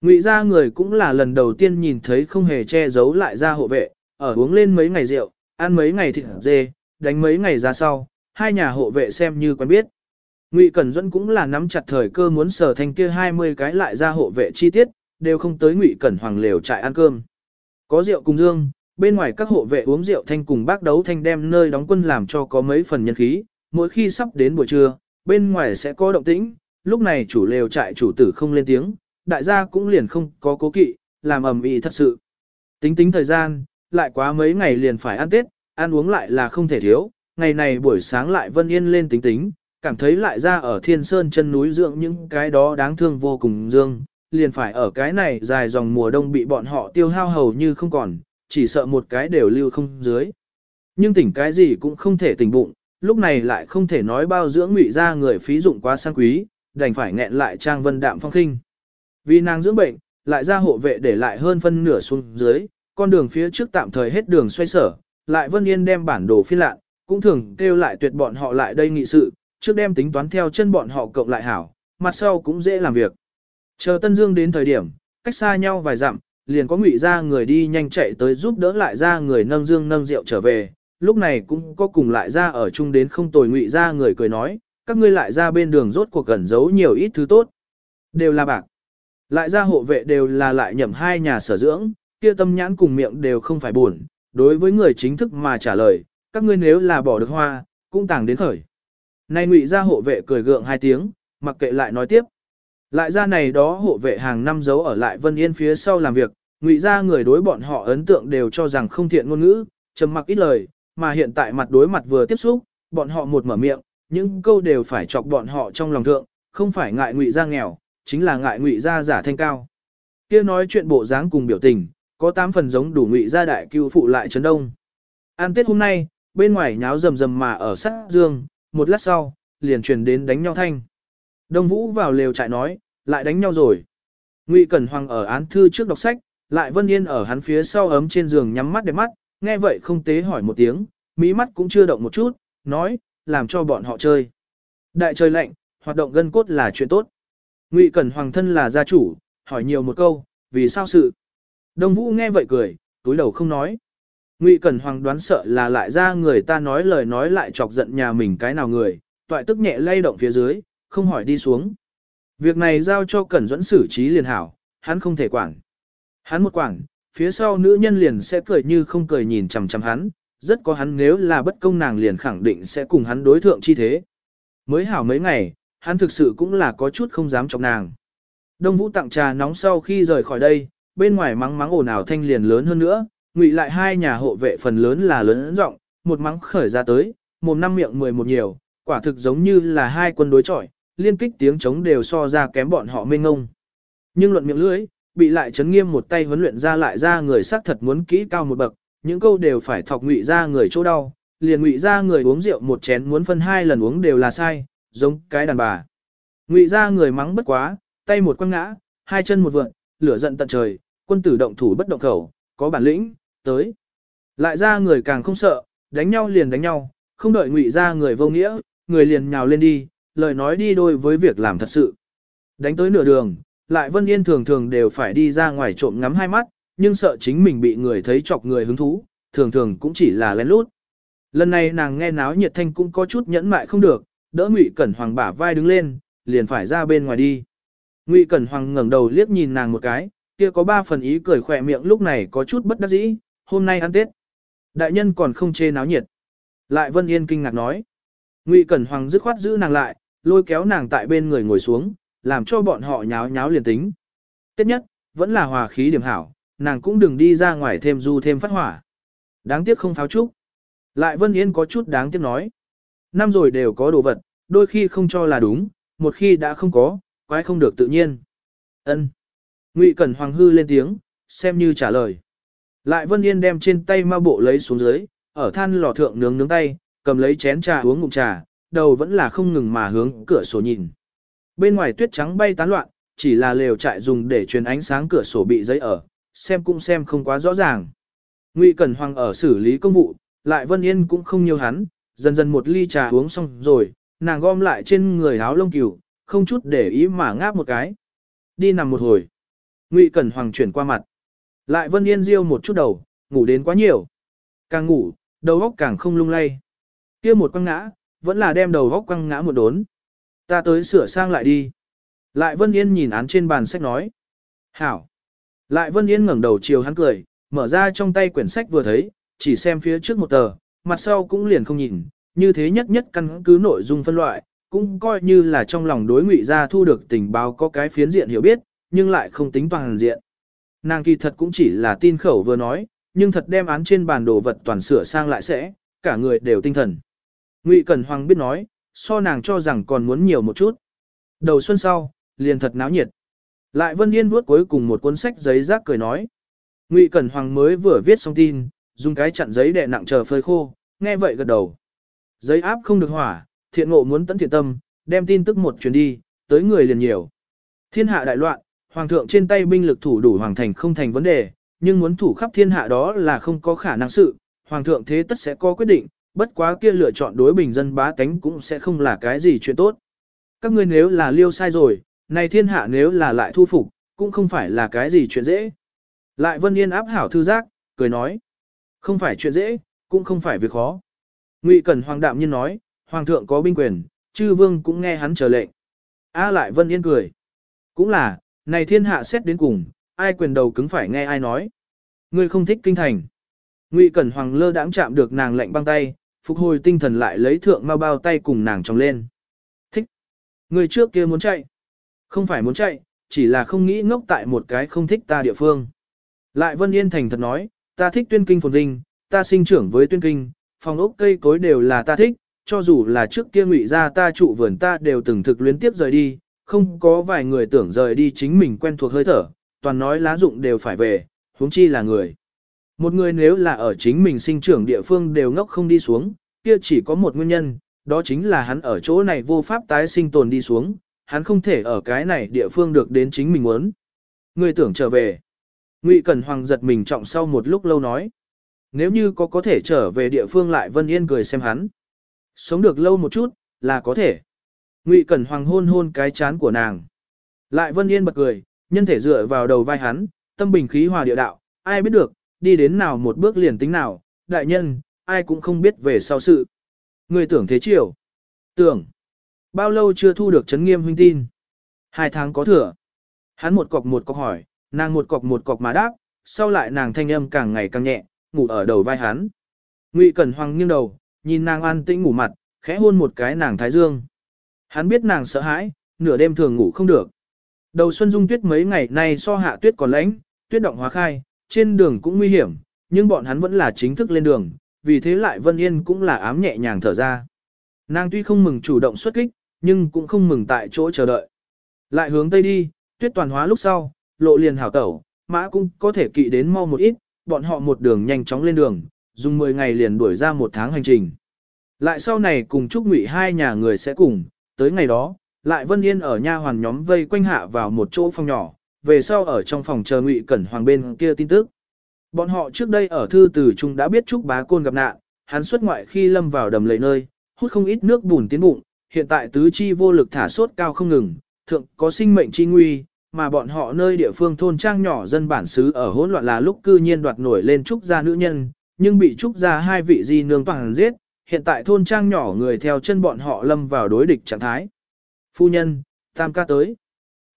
Speaker 1: Ngụy gia người cũng là lần đầu tiên nhìn thấy không hề che giấu lại ra hộ vệ, ở uống lên mấy ngày rượu, ăn mấy ngày thịt dê, đánh mấy ngày ra sau, hai nhà hộ vệ xem như quen biết. Ngụy Cẩn Duẫn cũng là nắm chặt thời cơ muốn sở thành kia 20 cái lại ra hộ vệ chi tiết, đều không tới Ngụy Cẩn Hoàng lều trại ăn cơm. Có rượu cùng dương, bên ngoài các hộ vệ uống rượu thanh cùng bác đấu thanh đem nơi đóng quân làm cho có mấy phần nhân khí, mỗi khi sắp đến buổi trưa, bên ngoài sẽ có động tĩnh, lúc này chủ lều trại chủ tử không lên tiếng, đại gia cũng liền không có cố kỵ, làm ầm ĩ thật sự. Tính tính thời gian, lại quá mấy ngày liền phải ăn Tết, ăn uống lại là không thể thiếu, ngày này buổi sáng lại Vân Yên lên tính tính, cảm thấy lại ra ở thiên sơn chân núi dưỡng những cái đó đáng thương vô cùng dương, liền phải ở cái này dài dòng mùa đông bị bọn họ tiêu hao hầu như không còn, chỉ sợ một cái đều lưu không dưới. Nhưng tỉnh cái gì cũng không thể tỉnh bụng, lúc này lại không thể nói bao dưỡng ngụy ra người phí dụng quá sang quý, đành phải nghẹn lại trang vân đạm phong khinh. Vì nàng dưỡng bệnh, lại ra hộ vệ để lại hơn phân nửa xuống dưới, con đường phía trước tạm thời hết đường xoay sở, lại Vân Yên đem bản đồ phi lạ, cũng thường kêu lại tuyệt bọn họ lại đây nghị sự, trước đem tính toán theo chân bọn họ cộng lại hảo, mặt sau cũng dễ làm việc. Chờ Tân Dương đến thời điểm, cách xa nhau vài dặm, liền có ngụy ra người đi nhanh chạy tới giúp đỡ lại ra người nâng dương nâng rượu trở về, lúc này cũng có cùng lại ra ở chung đến không tồi ngụy ra người cười nói, các ngươi lại ra bên đường rốt cuộc cẩn giấu nhiều ít thứ tốt. Đều là bạc. Lại ra hộ vệ đều là lại nhậm hai nhà sở dưỡng, kia tâm nhãn cùng miệng đều không phải buồn, đối với người chính thức mà trả lời, các ngươi nếu là bỏ được hoa, cũng tàng đến khởi. Này ngụy ra hộ vệ cười gượng hai tiếng, mặc kệ lại nói tiếp. Lại ra này đó hộ vệ hàng năm giấu ở lại Vân Yên phía sau làm việc, ngụy ra người đối bọn họ ấn tượng đều cho rằng không thiện ngôn ngữ, trầm mặc ít lời, mà hiện tại mặt đối mặt vừa tiếp xúc, bọn họ một mở miệng, những câu đều phải chọc bọn họ trong lòng thượng, không phải ngại ngụy ra nghèo, chính là ngại ngụy ra giả thanh cao. Kia nói chuyện bộ dáng cùng biểu tình, có tám phần giống đủ ngụy ra đại cưu phụ lại trấn đông. An tết hôm nay, bên ngoài nháo rầm rầm mà ở sát dương, một lát sau, liền truyền đến đánh nhau thanh. Đông Vũ vào lều trại nói, lại đánh nhau rồi. Ngụy Cẩn Hoàng ở án thư trước đọc sách, lại Vân Yên ở hắn phía sau ấm trên giường nhắm mắt đẹp mắt, nghe vậy không tế hỏi một tiếng, mí mắt cũng chưa động một chút, nói, làm cho bọn họ chơi. Đại trời lạnh, hoạt động gân cốt là chuyện tốt. Ngụy Cẩn Hoàng thân là gia chủ, hỏi nhiều một câu, vì sao sự? Đông Vũ nghe vậy cười, túi đầu không nói. Ngụy Cẩn Hoàng đoán sợ là lại ra người ta nói lời nói lại chọc giận nhà mình cái nào người, toại tức nhẹ lay động phía dưới, không hỏi đi xuống. Việc này giao cho Cẩn Duẫn xử trí liền hảo, hắn không thể quản. Hắn một quảng, phía sau nữ nhân liền sẽ cười như không cười nhìn chằm chằm hắn, rất có hắn nếu là bất công nàng liền khẳng định sẽ cùng hắn đối thượng chi thế. Mới hảo mấy ngày, hắn thực sự cũng là có chút không dám chọc nàng. Đông Vũ tặng trà nóng sau khi rời khỏi đây, bên ngoài mắng mắng ồn ào thanh liền lớn hơn nữa, ngụy lại hai nhà hộ vệ phần lớn là lớn rộng, một mắng khởi ra tới, một năm miệng mười một nhiều, quả thực giống như là hai quân đối chọi, liên kích tiếng chống đều so ra kém bọn họ mênh ngông. Nhưng luận miệng lưỡi, bị lại chấn nghiêm một tay huấn luyện ra lại ra người xác thật muốn kỹ cao một bậc, những câu đều phải thọc ngụy ra người chỗ đau, liền ngụy ra người uống rượu một chén muốn phân hai lần uống đều là sai, giống cái đàn bà. Ngụy ra người mắng bất quá, tay một quăng ngã, hai chân một vượn, lửa giận tận trời, quân tử động thủ bất động khẩu, có bản lĩnh, tới. Lại ra người càng không sợ, đánh nhau liền đánh nhau, không đợi ngụy ra người vô nghĩa, người liền nhào lên đi, lời nói đi đôi với việc làm thật sự. Đánh tới nửa đường, lại Vân Yên thường thường đều phải đi ra ngoài trộm ngắm hai mắt, nhưng sợ chính mình bị người thấy chọc người hứng thú, thường thường cũng chỉ là lén lút. Lần này nàng nghe náo nhiệt thanh cũng có chút nhẫn mại không được, đỡ Ngụy Cẩn Hoàng bả vai đứng lên, liền phải ra bên ngoài đi. Ngụy Cẩn Hoàng ngẩng đầu liếc nhìn nàng một cái, kia có ba phần ý cười khỏe miệng lúc này có chút bất đắc dĩ, hôm nay ăn Tết. Đại nhân còn không chê náo nhiệt. Lại Vân Yên kinh ngạc nói. Ngụy Cẩn Hoàng dứt khoát giữ nàng lại, lôi kéo nàng tại bên người ngồi xuống, làm cho bọn họ nháo nháo liền tính. Tiếp nhất, vẫn là hòa khí điểm hảo, nàng cũng đừng đi ra ngoài thêm du thêm phát hỏa. Đáng tiếc không pháo trúc. Lại Vân Yên có chút đáng tiếc nói. Năm rồi đều có đồ vật, đôi khi không cho là đúng, một khi đã không có, quái không được tự nhiên. Ân. Ngụy Cẩn Hoàng hư lên tiếng, xem như trả lời. Lại Vân Yên đem trên tay ma bộ lấy xuống dưới, ở than lò thượng nướng nướng tay, cầm lấy chén trà uống ngụm trà, đầu vẫn là không ngừng mà hướng cửa sổ nhìn. Bên ngoài tuyết trắng bay tán loạn, chỉ là lều trại dùng để truyền ánh sáng cửa sổ bị giấy ở, xem cũng xem không quá rõ ràng. Ngụy Cẩn Hoàng ở xử lý công vụ, lại Vân Yên cũng không nhiều hắn, dần dần một ly trà uống xong rồi, nàng gom lại trên người áo lông cừu, không chút để ý mà ngáp một cái. Đi nằm một hồi. Ngụy Cẩn Hoàng chuyển qua mặt. Lại Vân Yên riêu một chút đầu, ngủ đến quá nhiều. Càng ngủ, đầu óc càng không lung lay. Kia một quăng ngã, vẫn là đem đầu óc quăng ngã một đốn. Ta tới sửa sang lại đi. Lại Vân Yên nhìn án trên bàn sách nói. Hảo. Lại Vân Yên ngẩng đầu chiều hắn cười, mở ra trong tay quyển sách vừa thấy, chỉ xem phía trước một tờ, mặt sau cũng liền không nhìn, như thế nhất nhất căn cứ nội dung phân loại, cũng coi như là trong lòng đối ngụy ra thu được tình báo có cái phiến diện hiểu biết, nhưng lại không tính toàn diện. Nàng kỳ thật cũng chỉ là tin khẩu vừa nói, nhưng thật đem án trên bàn đồ vật toàn sửa sang lại sẽ, cả người đều tinh thần. Ngụy Cẩn Hoàng biết nói, so nàng cho rằng còn muốn nhiều một chút. Đầu xuân sau, liền thật náo nhiệt. Lại Vân Yên vuốt cuối cùng một cuốn sách giấy rác cười nói. Ngụy Cẩn Hoàng mới vừa viết xong tin, dùng cái chặn giấy đè nặng chờ phơi khô, nghe vậy gật đầu. Giấy áp không được hỏa, thiện ngộ muốn tấn thiện tâm, đem tin tức một chuyến đi, tới người liền nhiều. Thiên hạ đại loạn, hoàng thượng trên tay binh lực thủ đủ hoàng thành không thành vấn đề, nhưng muốn thủ khắp thiên hạ đó là không có khả năng sự, hoàng thượng thế tất sẽ có quyết định, bất quá kia lựa chọn đối bình dân bá tánh cũng sẽ không là cái gì chuyện tốt. Các ngươi nếu là liêu sai rồi, này thiên hạ nếu là lại thu phục, cũng không phải là cái gì chuyện dễ. Lại Vân Yên áp hảo thư giác, cười nói. Không phải chuyện dễ, cũng không phải việc khó. Ngụy Cẩn Hoàng đạm nhiên nói, Hoàng thượng có binh quyền, chư vương cũng nghe hắn trở lệnh. A lại Vân Yên cười. Cũng là, này thiên hạ xét đến cùng, ai quyền đầu cứng phải nghe ai nói. Ngươi không thích kinh thành. Ngụy Cẩn Hoàng lơ đãng chạm được nàng lạnh băng tay, phục hồi tinh thần lại lấy thượng mau bao tay cùng nàng tròng lên. Thích. Ngươi trước kia muốn chạy. Không phải muốn chạy, chỉ là không nghĩ ngốc tại một cái không thích ta địa phương. Lại Vân Yên thành thật nói, ta thích tuyên kinh phồn vinh, ta sinh trưởng với tuyên kinh, phòng ốc cây cối đều là ta thích, cho dù là trước kia ngụy ra ta trụ vườn ta đều từng thực luyến tiếp rời đi, không có vài người tưởng rời đi chính mình quen thuộc hơi thở, toàn nói lá dụng đều phải về, huống chi là người. Một người nếu là ở chính mình sinh trưởng địa phương đều ngốc không đi xuống, kia chỉ có một nguyên nhân, đó chính là hắn ở chỗ này vô pháp tái sinh tồn đi xuống, hắn không thể ở cái này địa phương được đến chính mình muốn. Người tưởng trở về. Ngụy Cẩn Hoàng giật mình trọng sau một lúc lâu nói. Nếu như có có thể trở về địa phương lại Vân Yên cười xem hắn. Sống được lâu một chút, là có thể. Ngụy Cẩn Hoàng hôn hôn cái chán của nàng. Lại Vân Yên bật cười, nhân thể dựa vào đầu vai hắn, tâm bình khí hòa địa đạo, ai biết được, đi đến nào một bước liền tính nào, đại nhân, ai cũng không biết về sau sự. Người tưởng thế chiều. Tưởng. Bao lâu chưa thu được chấn nghiêm huynh tin? Hai tháng có thừa. Hắn một cọc một cọc hỏi, nàng một cọc một cọc mà đáp, sau lại nàng thanh âm càng ngày càng nhẹ, ngủ ở đầu vai hắn. Ngụy Cẩn Hoàng nghiêng đầu, nhìn nàng an tĩnh ngủ mặt, khẽ hôn một cái nàng thái dương. Hắn biết nàng sợ hãi, nửa đêm thường ngủ không được. Đầu xuân dung tuyết mấy ngày nay so hạ tuyết còn lạnh tuyết động hóa khai, trên đường cũng nguy hiểm, nhưng bọn hắn vẫn là chính thức lên đường, vì thế lại Vân Yên cũng là ám nhẹ nhàng thở ra. Nàng tuy không mừng chủ động xuất kích, nhưng cũng không mừng tại chỗ chờ đợi. Lại hướng tây đi, tuyết toàn hóa lúc sau, lộ liền hảo tẩu, mã cũng có thể kỵ đến mau một ít, bọn họ một đường nhanh chóng lên đường, dùng 10 ngày liền đuổi ra một tháng hành trình. Lại sau này cùng Trúc Ngụy hai nhà người sẽ cùng, tới ngày đó, lại Vân Yên ở nha hoàn nhóm vây quanh hạ vào một chỗ phòng nhỏ, về sau ở trong phòng chờ Ngụy Cẩn Hoàng bên kia tin tức. Bọn họ trước đây ở thư từ chung đã biết Trúc Bá Côn gặp nạn, hắn xuất ngoại khi lâm vào đầm lầy nơi, hút không ít nước bùn tiến bụng, hiện tại tứ chi vô lực thả sốt cao không ngừng, thượng có sinh mệnh chi nguy, mà bọn họ nơi địa phương thôn trang nhỏ dân bản xứ ở hỗn loạn là lúc cư nhiên đoạt nổi lên trúc gia nữ nhân, nhưng bị trúc gia hai vị di nương toàn giết, hiện tại thôn trang nhỏ người theo chân bọn họ lâm vào đối địch trạng thái. Phu nhân, tam ca tới.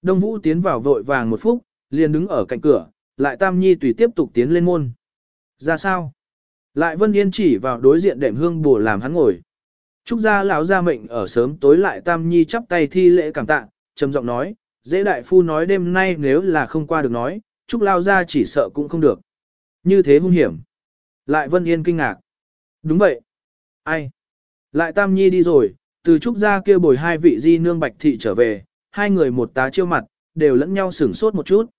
Speaker 1: Đông Vũ tiến vào vội vàng một phút, liền đứng ở cạnh cửa, lại tam nhi tùy tiếp tục tiến lên môn. Ra sao? Lại Vân Yên chỉ vào đối diện đệm hương bùa làm hắn ngồi. Trúc gia lão gia mệnh ở sớm tối lại tam nhi chắp tay thi lễ cảm tạ, trầm giọng nói, dễ đại phu nói đêm nay nếu là không qua được nói, Trúc lao gia chỉ sợ cũng không được. Như thế hung hiểm. Lại Vân Yên kinh ngạc. Đúng vậy. Ai? Lại Tam Nhi đi rồi, từ Trúc gia kia bồi hai vị di nương bạch thị trở về, hai người một tá chiêu mặt, đều lẫn nhau sửng sốt một chút.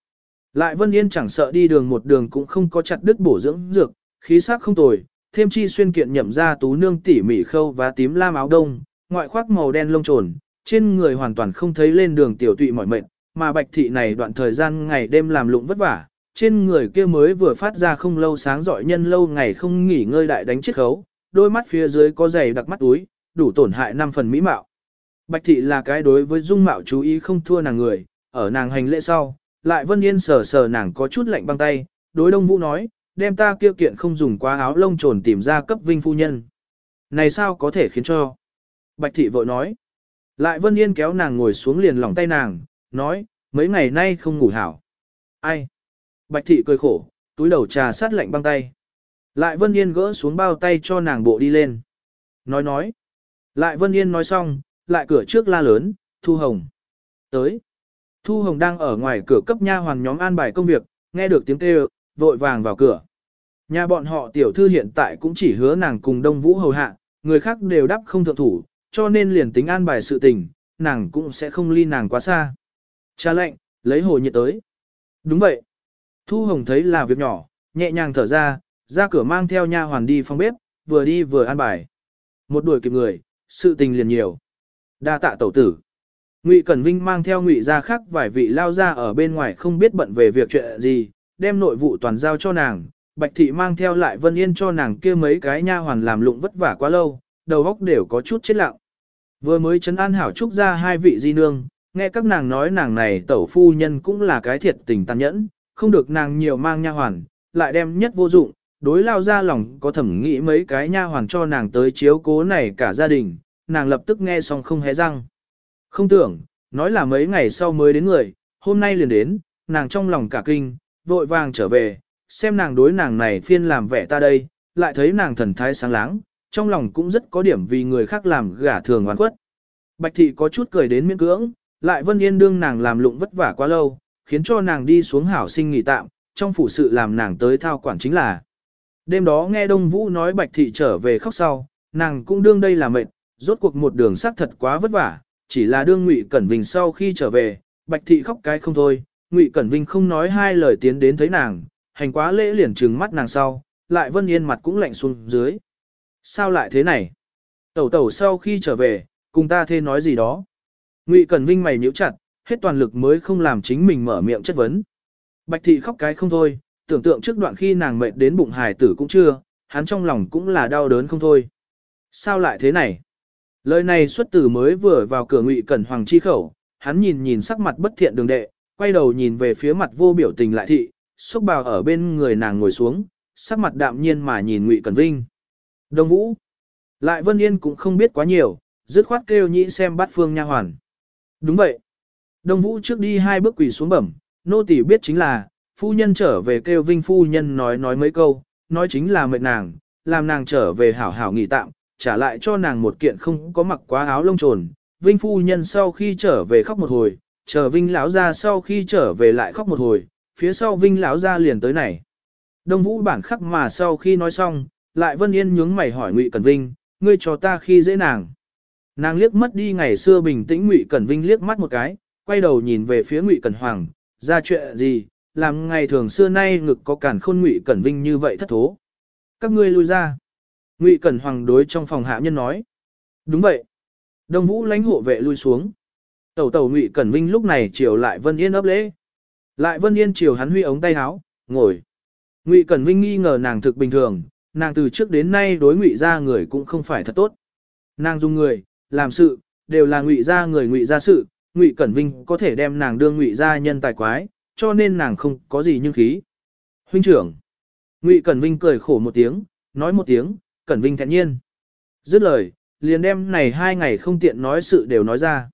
Speaker 1: Lại Vân Yên chẳng sợ đi đường một đường cũng không có chặt đứt bổ dưỡng dược, khí sắc không tồi, thêm chi xuyên kiện nhậm ra tú nương tỉ mỉ khâu và tím lam áo đông, ngoại khoác màu đen lông trồn, trên người hoàn toàn không thấy lên đường tiểu tụy mỏi mệt, mà bạch thị này đoạn thời gian ngày đêm làm lụng vất vả, trên người kia mới vừa phát ra không lâu sáng giỏi nhân lâu ngày không nghỉ ngơi đại đánh chiếc khấu, đôi mắt phía dưới có dày đặc mắt túi, đủ tổn hại năm phần mỹ mạo. Bạch thị là cái đối với dung mạo chú ý không thua nàng người, ở nàng hành lễ sau, lại Vân Yên sờ sờ nàng có chút lạnh băng tay, đối Đông Vũ nói, đem ta kia kiện không dùng quá áo lông trồn tìm ra cấp vinh phu nhân. Này sao có thể khiến cho? Bạch thị vội nói. Lại Vân Yên kéo nàng ngồi xuống liền lòng tay nàng, nói, mấy ngày nay không ngủ hảo. Ai? Bạch thị cười khổ, túi đầu trà sát lạnh băng tay. Lại Vân Yên gỡ xuống bao tay cho nàng bộ đi lên. Nói nói. Lại Vân Yên nói xong, lại cửa trước la lớn, Thu Hồng. Tới. Thu Hồng đang ở ngoài cửa cấp nha hoàn nhóm an bài công việc, nghe được tiếng kêu, vội vàng vào cửa. Nhà bọn họ tiểu thư hiện tại cũng chỉ hứa nàng cùng Đông Vũ hầu hạ, người khác đều đáp không thượng thủ, cho nên liền tính an bài sự tình, nàng cũng sẽ không ly nàng quá xa. Cha lệnh, lấy hồ nhiệt tới. Đúng vậy. Thu Hồng thấy là việc nhỏ, nhẹ nhàng thở ra, ra cửa mang theo nha hoàn đi phòng bếp, vừa đi vừa an bài. Một đuổi kịp người, sự tình liền nhiều. Đa tạ tẩu tử. Ngụy Cẩn Vinh mang theo Ngụy gia khác vài vị lao ra ở bên ngoài không biết bận về việc chuyện gì, đem nội vụ toàn giao cho nàng. Bạch thị mang theo lại Vân Yên cho nàng kia mấy cái nha hoàn làm lụng vất vả quá lâu, đầu óc đều có chút chết lặng. Vừa mới chấn an hảo trúc ra hai vị di nương, nghe các nàng nói nàng này tẩu phu nhân cũng là cái thiệt tình tàn nhẫn, không được nàng nhiều mang nha hoàn, lại đem nhất vô dụng, đối lao ra lòng có thẩm nghĩ mấy cái nha hoàn cho nàng tới chiếu cố này cả gia đình, nàng lập tức nghe xong không hé răng. Không tưởng, nói là mấy ngày sau mới đến người, hôm nay liền đến, nàng trong lòng cả kinh, vội vàng trở về, xem nàng đối nàng này phiên làm vẻ ta đây, lại thấy nàng thần thái sáng láng, trong lòng cũng rất có điểm vì người khác làm gả thường oan quất. Bạch thị có chút cười đến miễn cưỡng, lại vân yên đương nàng làm lụng vất vả quá lâu, khiến cho nàng đi xuống hảo sinh nghỉ tạm, trong phủ sự làm nàng tới thao quản chính là. Đêm đó nghe Đông Vũ nói Bạch thị trở về khóc sau, nàng cũng đương đây là mệt, rốt cuộc một đường xác thật quá vất vả, chỉ là đương Ngụy Cẩn Vinh sau khi trở về, Bạch thị khóc cái không thôi, Ngụy Cẩn Vinh không nói hai lời tiến đến thấy nàng, hành quá lễ liền trừng mắt nàng sau, lại Vân Yên mặt cũng lạnh xuống dưới. Sao lại thế này? Tẩu tẩu sau khi trở về, cùng ta thê nói gì đó. Ngụy Cẩn Vinh mày nhíu chặt, hết toàn lực mới không làm chính mình mở miệng chất vấn. Bạch thị khóc cái không thôi, tưởng tượng trước đoạn khi nàng mệt đến bụng hài tử cũng chưa, hắn trong lòng cũng là đau đớn không thôi. Sao lại thế này? Lời này xuất từ mới vừa vào cửa Ngụy Cẩn Hoàng chi khẩu, hắn nhìn nhìn sắc mặt bất thiện đường đệ, quay đầu nhìn về phía mặt vô biểu tình lại thị, xúc bào ở bên người nàng ngồi xuống, sắc mặt đạm nhiên mà nhìn Ngụy Cẩn Vinh. Đông Vũ. Lại Vân Yên cũng không biết quá nhiều, dứt khoát kêu nhĩ xem bắt phương nha hoàn. Đúng vậy. Đông Vũ trước đi hai bước quỳ xuống bẩm, nô tỳ biết chính là, phu nhân trở về kêu Vinh phu nhân nói nói mấy câu, nói chính là mệt nàng, làm nàng trở về hảo hảo nghỉ tạm, trả lại cho nàng một kiện không có mặc quá áo lông trồn. Vinh phu nhân sau khi trở về khóc một hồi, chờ Vinh lão ra sau khi trở về lại khóc một hồi, phía sau Vinh lão ra liền tới này. Đông Vũ bản khắc mà sau khi nói xong, lại Vân Yên nhướng mày hỏi Ngụy Cẩn Vinh, ngươi cho ta khi dễ nàng. Nàng liếc mất đi ngày xưa bình tĩnh Ngụy Cẩn Vinh liếc mắt một cái, quay đầu nhìn về phía Ngụy Cẩn Hoàng, ra chuyện gì, làm ngày thường xưa nay ngực có cản khôn Ngụy Cẩn Vinh như vậy thất thố. Các ngươi lui ra. Ngụy Cẩn Hoàng đối trong phòng hạ nhân nói. Đúng vậy. Đông Vũ lãnh hộ vệ lui xuống. Tẩu tẩu Ngụy Cẩn Vinh lúc này chiều lại Vân Yên ấp lễ. Lại Vân Yên chiều hắn huy ống tay áo, ngồi. Ngụy Cẩn Vinh nghi ngờ nàng thực bình thường, nàng từ trước đến nay đối Ngụy ra người cũng không phải thật tốt. Nàng dùng người, làm sự, đều là Ngụy ra người Ngụy ra sự, Ngụy Cẩn Vinh có thể đem nàng đương Ngụy ra nhân tài quái, cho nên nàng không có gì nhưng khí. Huynh trưởng. Ngụy Cẩn Vinh cười khổ một tiếng, nói một tiếng, Cẩn Vinh thẹn nhiên. Dứt lời, liền đem này hai ngày không tiện nói sự đều nói ra.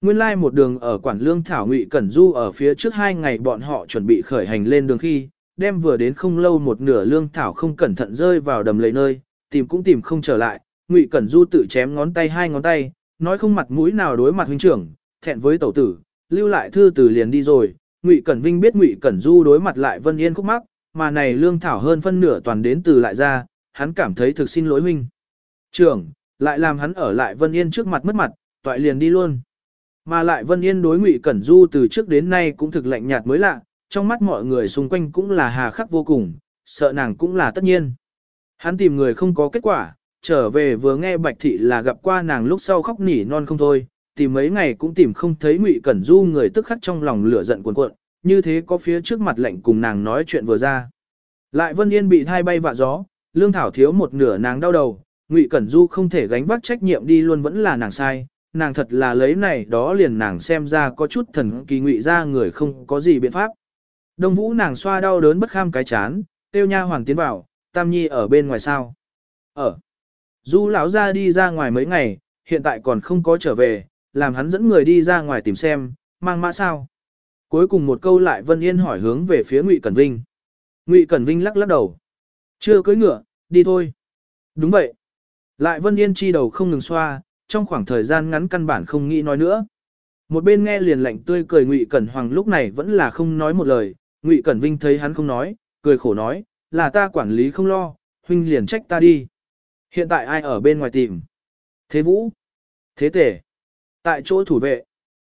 Speaker 1: Nguyên lai like một đường ở Quản Lương Thảo Ngụy Cẩn Du ở phía trước hai ngày bọn họ chuẩn bị khởi hành lên đường khi, đem vừa đến không lâu một nửa Lương Thảo không cẩn thận rơi vào đầm lầy nơi, tìm cũng tìm không trở lại, Ngụy Cẩn Du tự chém ngón tay hai ngón tay, nói không mặt mũi nào đối mặt huynh trưởng, thẹn với tẩu tử, lưu lại thư từ liền đi rồi. Ngụy Cẩn Vinh biết Ngụy Cẩn Du đối mặt lại Vân Yên khúc mắc, mà này Lương Thảo hơn phân nửa toàn đến từ lại ra, hắn cảm thấy thực xin lỗi huynh. Trưởng, lại làm hắn ở lại Vân Yên trước mặt mất mặt, toại liền đi luôn. Mà lại Vân Yên đối Ngụy Cẩn Du từ trước đến nay cũng thực lạnh nhạt mới lạ, trong mắt mọi người xung quanh cũng là hà khắc vô cùng, sợ nàng cũng là tất nhiên. Hắn tìm người không có kết quả, trở về vừa nghe Bạch Thị là gặp qua nàng lúc sau khóc nỉ non không thôi, tìm mấy ngày cũng tìm không thấy Ngụy Cẩn Du người tức khắc trong lòng lửa giận cuồn cuộn, như thế có phía trước mặt lạnh cùng nàng nói chuyện vừa ra. Lại Vân Yên bị thai bay vạ gió, lương thảo thiếu một nửa nàng đau đầu, Ngụy Cẩn Du không thể gánh vác trách nhiệm đi luôn vẫn là nàng sai, nàng thật là lấy này đó liền nàng xem ra có chút thần kỳ ngụy ra người không có gì biện pháp. Đông vũ nàng xoa đau đớn bất kham cái chán, tiêu nha hoàng tiến vào, tam nhi ở bên ngoài sao. Ở. Du lão ra đi ra ngoài mấy ngày, hiện tại còn không có trở về, làm hắn dẫn người đi ra ngoài tìm xem, mang mã sao. Cuối cùng một câu lại Vân Yên hỏi hướng về phía Ngụy Cẩn Vinh. Ngụy Cẩn Vinh lắc lắc đầu. Chưa cưới ngựa, đi thôi. Đúng vậy. Lại Vân Yên chi đầu không ngừng xoa, trong khoảng thời gian ngắn căn bản không nghĩ nói nữa. Một bên nghe liền lạnh tươi cười Ngụy Cẩn Hoàng lúc này vẫn là không nói một lời, Ngụy Cẩn Vinh thấy hắn không nói, cười khổ nói, là ta quản lý không lo, huynh liền trách ta đi. Hiện tại ai ở bên ngoài tìm? Thế Vũ? Thế Tể? Tại chỗ thủ vệ.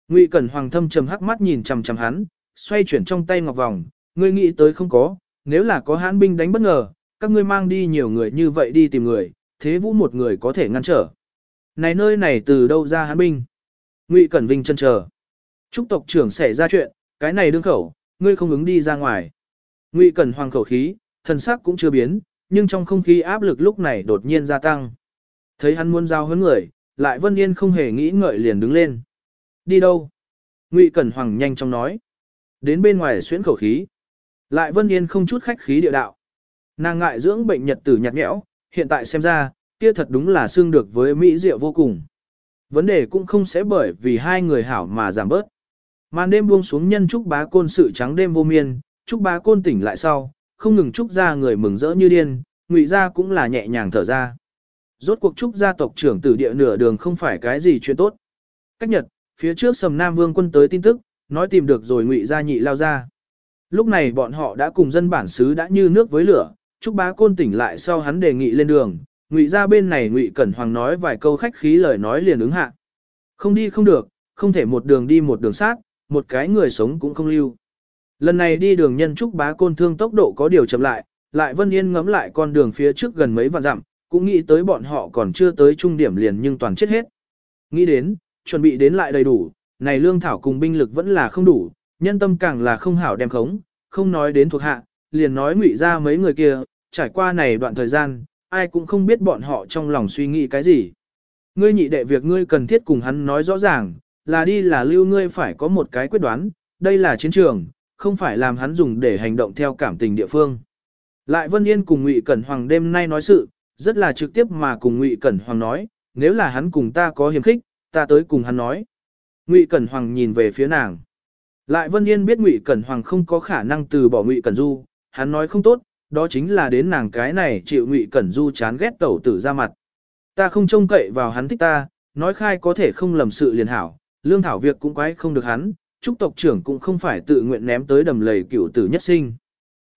Speaker 1: Ngụy Cẩn Hoàng thâm trầm hắc mắt nhìn chằm chằm hắn, xoay chuyển trong tay ngọc vòng, ngươi nghĩ tới không có, nếu là có hãn binh đánh bất ngờ, các ngươi mang đi nhiều người như vậy đi tìm người, thế vũ một người có thể ngăn trở. Này nơi này từ đâu ra hán binh? Ngụy Cẩn Vinh chân chờ. Trúc tộc trưởng xảy ra chuyện, cái này đương khẩu, ngươi không ứng đi ra ngoài. Ngụy Cẩn Hoàng khẩu khí, thần sắc cũng chưa biến, nhưng trong không khí áp lực lúc này đột nhiên gia tăng. Thấy hắn muốn giao hấn người, lại Vân Yên không hề nghĩ ngợi liền đứng lên. Đi đâu? Ngụy Cẩn Hoàng nhanh chóng nói. Đến bên ngoài xuyến khẩu khí. Lại Vân Yên không chút khách khí địa đạo. Nàng ngại dưỡng bệnh nhật tử nhạt nhẽo, hiện tại xem ra, kia thật đúng là xương được với Mỹ Diệu vô cùng. Vấn đề cũng không sẽ bởi vì hai người hảo mà giảm bớt. Màn đêm buông xuống nhân trúc bá côn sự trắng đêm vô miên, trúc bá côn tỉnh lại sau, không ngừng trúc ra người mừng rỡ như điên, ngụy ra cũng là nhẹ nhàng thở ra. Rốt cuộc trúc gia tộc trưởng tử địa nửa đường không phải cái gì chuyện tốt. Cách nhật, phía trước sầm Nam Vương quân tới tin tức, nói tìm được rồi ngụy gia nhị lao ra. Lúc này bọn họ đã cùng dân bản xứ đã như nước với lửa, Trúc Bá Côn tỉnh lại sau hắn đề nghị lên đường, ngụy gia bên này ngụy Cẩn Hoàng nói vài câu khách khí lời nói liền ứng hạ. Không đi không được, không thể một đường đi một đường sát, một cái người sống cũng không lưu. Lần này đi đường nhân Trúc Bá Côn thương tốc độ có điều chậm lại, lại Vân Yên ngắm lại con đường phía trước gần mấy vạn dặm, cũng nghĩ tới bọn họ còn chưa tới trung điểm liền nhưng toàn chết hết. Nghĩ đến, chuẩn bị đến lại đầy đủ, này lương thảo cùng binh lực vẫn là không đủ, nhân tâm càng là không hảo đem khống, không nói đến thuộc hạ, liền nói ngụy ra mấy người kia, trải qua này đoạn thời gian, ai cũng không biết bọn họ trong lòng suy nghĩ cái gì. Ngươi nhị đệ việc ngươi cần thiết cùng hắn nói rõ ràng, là đi là lưu ngươi phải có một cái quyết đoán, đây là chiến trường, không phải làm hắn dùng để hành động theo cảm tình địa phương. Lại Vân Yên cùng Ngụy Cẩn Hoàng đêm nay nói sự, rất là trực tiếp mà cùng Ngụy Cẩn Hoàng nói, nếu là hắn cùng ta có hiềm khích, ta tới cùng hắn nói. Ngụy Cẩn Hoàng nhìn về phía nàng. Lại Vân Yên biết Ngụy Cẩn Hoàng không có khả năng từ bỏ Ngụy Cẩn Du, hắn nói không tốt, đó chính là đến nàng cái này chịu Ngụy Cẩn Du chán ghét tẩu tử ra mặt. Ta không trông cậy vào hắn thích ta, nói khai có thể không lầm sự liền hảo, lương thảo việc cũng quái không được hắn, trúc tộc trưởng cũng không phải tự nguyện ném tới đầm lầy cựu tử nhất sinh.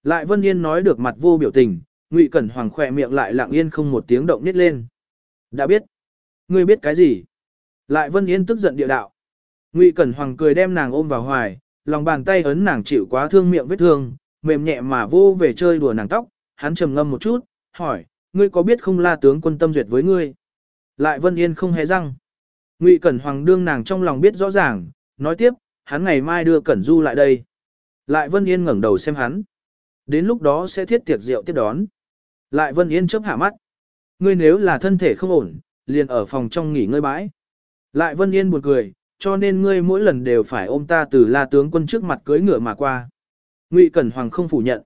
Speaker 1: Lại Vân Yên nói được mặt vô biểu tình, Ngụy Cẩn Hoàng khỏe miệng lại lặng yên không một tiếng động nít lên. Đã biết. Ngươi biết cái gì? Lại Vân Yên tức giận địa đạo. Ngụy Cẩn Hoàng cười đem nàng ôm vào hoài, lòng bàn tay ấn nàng chịu quá thương miệng vết thương, mềm nhẹ mà vô về chơi đùa nàng tóc, hắn trầm ngâm một chút, hỏi, ngươi có biết không la tướng quân tâm duyệt với ngươi? Lại Vân Yên không hề răng. Ngụy Cẩn Hoàng đương nàng trong lòng biết rõ ràng, nói tiếp, hắn ngày mai đưa Cẩn Du lại đây. Lại Vân Yên ngẩng đầu xem hắn. Đến lúc đó sẽ thiết tiệc rượu tiếp đón. Lại Vân Yên chớp hạ mắt. Ngươi nếu là thân thể không ổn, liền ở phòng trong nghỉ ngơi bãi. Lại Vân Yên buồn cười, cho nên ngươi mỗi lần đều phải ôm ta từ la tướng quân trước mặt cưới ngựa mà qua. Ngụy Cẩn Hoàng không phủ nhận.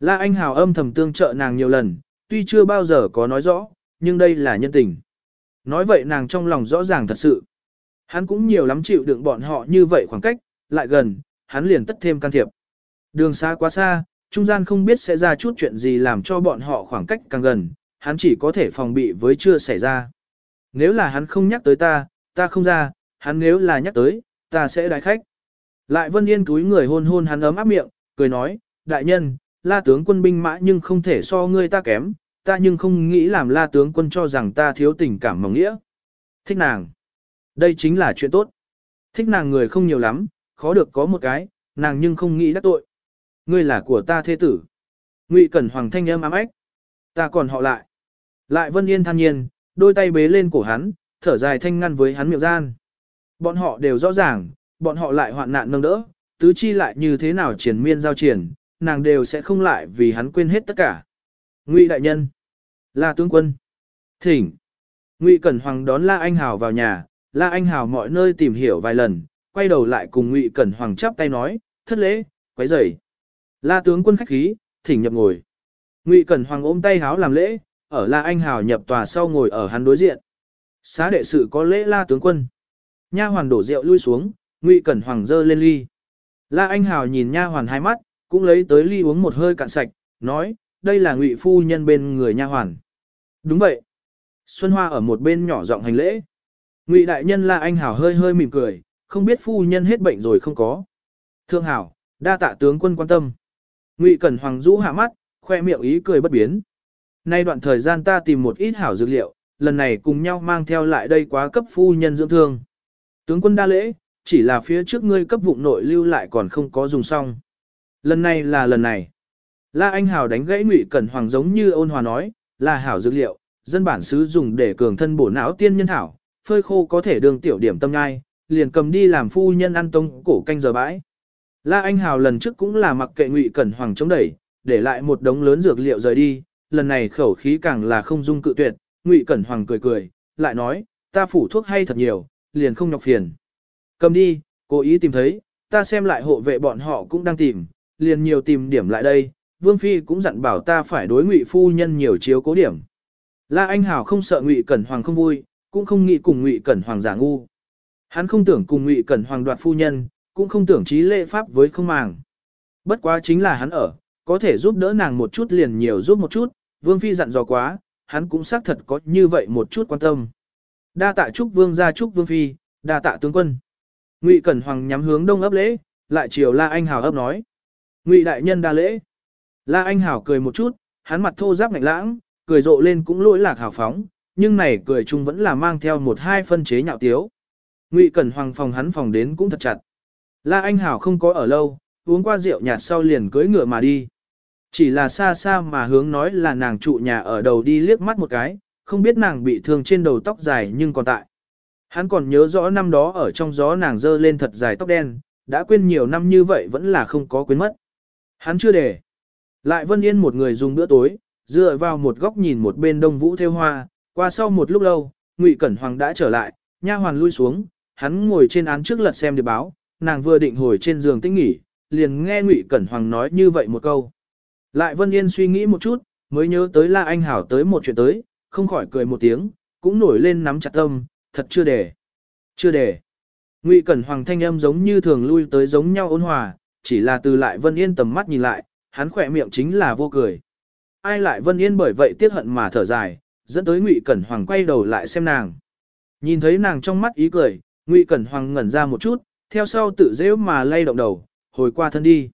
Speaker 1: La Anh Hào âm thầm tương trợ nàng nhiều lần, tuy chưa bao giờ có nói rõ, nhưng đây là nhân tình. Nói vậy nàng trong lòng rõ ràng thật sự. Hắn cũng nhiều lắm chịu đựng bọn họ như vậy khoảng cách, lại gần, hắn liền tất thêm can thiệp. Đường xa quá xa, trung gian không biết sẽ ra chút chuyện gì làm cho bọn họ khoảng cách càng gần, hắn chỉ có thể phòng bị với chưa xảy ra. Nếu là hắn không nhắc tới ta, ta không ra, hắn nếu là nhắc tới, ta sẽ đái khách. Lại Vân Yên túi người hôn hôn hắn ấm áp miệng, cười nói, đại nhân, la tướng quân binh mã nhưng không thể so ngươi ta kém, ta nhưng không nghĩ làm la tướng quân cho rằng ta thiếu tình cảm mỏng nghĩa. Thích nàng. Đây chính là chuyện tốt. Thích nàng người không nhiều lắm, khó được có một cái, nàng nhưng không nghĩ đắc tội. Ngươi là của ta thế tử. Ngụy Cẩn Hoàng thanh âm ám ách. Ta còn họ lại. Lại Vân Yên than nhiên, đôi tay bế lên cổ hắn, thở dài thanh ngăn với hắn miệng gian. Bọn họ đều rõ ràng, bọn họ lại hoạn nạn nâng đỡ, tứ chi lại như thế nào triển miên giao triển, nàng đều sẽ không lại vì hắn quên hết tất cả. Ngụy đại nhân, là tướng quân, thỉnh. Ngụy Cẩn Hoàng đón La Anh Hào vào nhà, La Anh Hào mọi nơi tìm hiểu vài lần, quay đầu lại cùng Ngụy Cẩn Hoàng chắp tay nói, thất lễ, quấy rầy. La tướng quân khách khí, thỉnh nhập ngồi. Ngụy Cẩn Hoàng ôm tay háo làm lễ, ở La Anh Hào nhập tòa sau ngồi ở hắn đối diện. Xá đệ sự có lễ La tướng quân. Nha hoàn đổ rượu lui xuống, Ngụy Cẩn Hoàng dơ lên ly. La Anh Hào nhìn nha hoàn hai mắt, cũng lấy tới ly uống một hơi cạn sạch, nói, đây là Ngụy phu nhân bên người nha hoàn. Đúng vậy. Xuân Hoa ở một bên nhỏ giọng hành lễ. Ngụy đại nhân La Anh Hào hơi hơi mỉm cười, không biết phu nhân hết bệnh rồi không có. Thương hảo, đa tạ tướng quân quan tâm. Ngụy Cẩn Hoàng rũ hạ mắt, khoe miệng ý cười bất biến. Nay đoạn thời gian ta tìm một ít hảo dược liệu, lần này cùng nhau mang theo lại đây quá cấp phu nhân dưỡng thương. Tướng quân đa lễ, chỉ là phía trước ngươi cấp vụng nội lưu lại còn không có dùng xong. Lần này là lần này. La Anh Hào đánh gãy Ngụy Cẩn Hoàng giống như ôn hòa nói, là hảo dược liệu, dân bản xứ dùng để cường thân bổ não tiên nhân thảo, phơi khô có thể đường tiểu điểm tâm nhai, liền cầm đi làm phu nhân ăn tông cổ canh giờ bãi. La Anh Hào lần trước cũng là mặc kệ Ngụy Cẩn Hoàng chống đẩy, để lại một đống lớn dược liệu rời đi, lần này khẩu khí càng là không dung cự tuyệt, Ngụy Cẩn Hoàng cười cười, lại nói, ta phủ thuốc hay thật nhiều, liền không nhọc phiền. Cầm đi, cố ý tìm thấy, ta xem lại hộ vệ bọn họ cũng đang tìm, liền nhiều tìm điểm lại đây, Vương Phi cũng dặn bảo ta phải đối Ngụy Phu Nhân nhiều chiếu cố điểm. La Anh hảo không sợ Ngụy Cẩn Hoàng không vui, cũng không nghĩ cùng Ngụy Cẩn Hoàng giả ngu. Hắn không tưởng cùng Ngụy Cẩn Hoàng đoạt phu nhân, cũng không tưởng trí lễ pháp với không màng. Bất quá chính là hắn ở, có thể giúp đỡ nàng một chút liền nhiều giúp một chút, Vương Phi dặn dò quá, hắn cũng xác thật có như vậy một chút quan tâm. Đa tạ chúc Vương gia chúc Vương Phi, đa tạ tướng quân. Ngụy Cẩn Hoàng nhắm hướng đông ấp lễ, lại chiều La Anh Hào ấp nói. Ngụy đại nhân đa lễ. La Anh Hào cười một chút, hắn mặt thô giáp ngạnh lãng, cười rộ lên cũng lỗi lạc hào phóng, nhưng này cười chung vẫn là mang theo một hai phân chế nhạo tiếu. Ngụy Cẩn Hoàng phòng hắn phòng đến cũng thật chặt. La Anh Hảo không có ở lâu, uống qua rượu nhạt sau liền cưỡi ngựa mà đi. Chỉ là xa xa mà hướng nói là nàng trụ nhà ở đầu đi liếc mắt một cái, không biết nàng bị thương trên đầu tóc dài nhưng còn tại. Hắn còn nhớ rõ năm đó ở trong gió nàng dơ lên thật dài tóc đen, đã quên nhiều năm như vậy vẫn là không có quên mất. Hắn chưa để. Lại Vân Yên một người dùng bữa tối, dựa vào một góc nhìn một bên đông vũ theo hoa, qua sau một lúc lâu, Ngụy Cẩn Hoàng đã trở lại, nha hoàn lui xuống, hắn ngồi trên án trước lật xem địa báo, nàng vừa định hồi trên giường tĩnh nghỉ, liền nghe Ngụy Cẩn Hoàng nói như vậy một câu. Lại Vân Yên suy nghĩ một chút, mới nhớ tới La Anh Hảo tới một chuyện tới, không khỏi cười một tiếng, cũng nổi lên nắm chặt tâm, thật chưa để. Chưa để. Ngụy Cẩn Hoàng thanh âm giống như thường lui tới giống nhau ôn hòa, chỉ là từ lại Vân Yên tầm mắt nhìn lại, hắn khỏe miệng chính là vô cười. Ai lại Vân Yên bởi vậy tiếc hận mà thở dài, dẫn tới Ngụy Cẩn Hoàng quay đầu lại xem nàng. Nhìn thấy nàng trong mắt ý cười, Ngụy Cẩn Hoàng ngẩn ra một chút, theo sau tự dễ mà lay động đầu, hồi qua thân đi.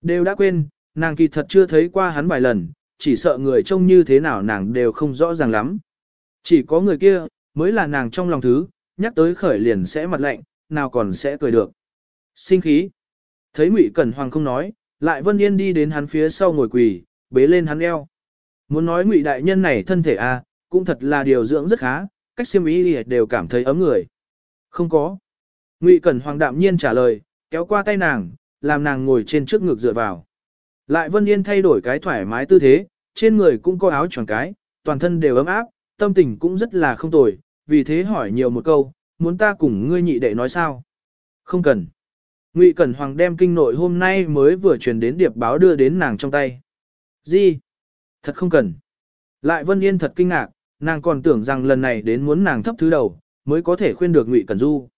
Speaker 1: Đều đã quên, nàng kỳ thật chưa thấy qua hắn vài lần, chỉ sợ người trông như thế nào nàng đều không rõ ràng lắm. Chỉ có người kia, mới là nàng trong lòng thứ, nhắc tới khởi liền sẽ mặt lạnh, nào còn sẽ cười được. Sinh khí. Thấy Ngụy Cẩn Hoàng không nói, lại Vân Yên đi đến hắn phía sau ngồi quỳ, bế lên hắn eo. Muốn nói Ngụy đại nhân này thân thể a, à, cũng thật là điều dưỡng rất khá, cách xiêm ý đều cảm thấy ấm người. Không có. Ngụy Cẩn Hoàng đạm nhiên trả lời, kéo qua tay nàng, làm nàng ngồi trên trước ngực dựa vào. Lại Vân Yên thay đổi cái thoải mái tư thế, trên người cũng có áo choàng cái, toàn thân đều ấm áp, tâm tình cũng rất là không tồi, vì thế hỏi nhiều một câu, muốn ta cùng ngươi nhị đệ nói sao? Không cần. Ngụy Cẩn Hoàng đem kinh nội hôm nay mới vừa truyền đến điệp báo đưa đến nàng trong tay. Gì? Thật không cần. Lại Vân Yên thật kinh ngạc, nàng còn tưởng rằng lần này đến muốn nàng thấp thứ đầu, mới có thể khuyên được Ngụy Cẩn Du.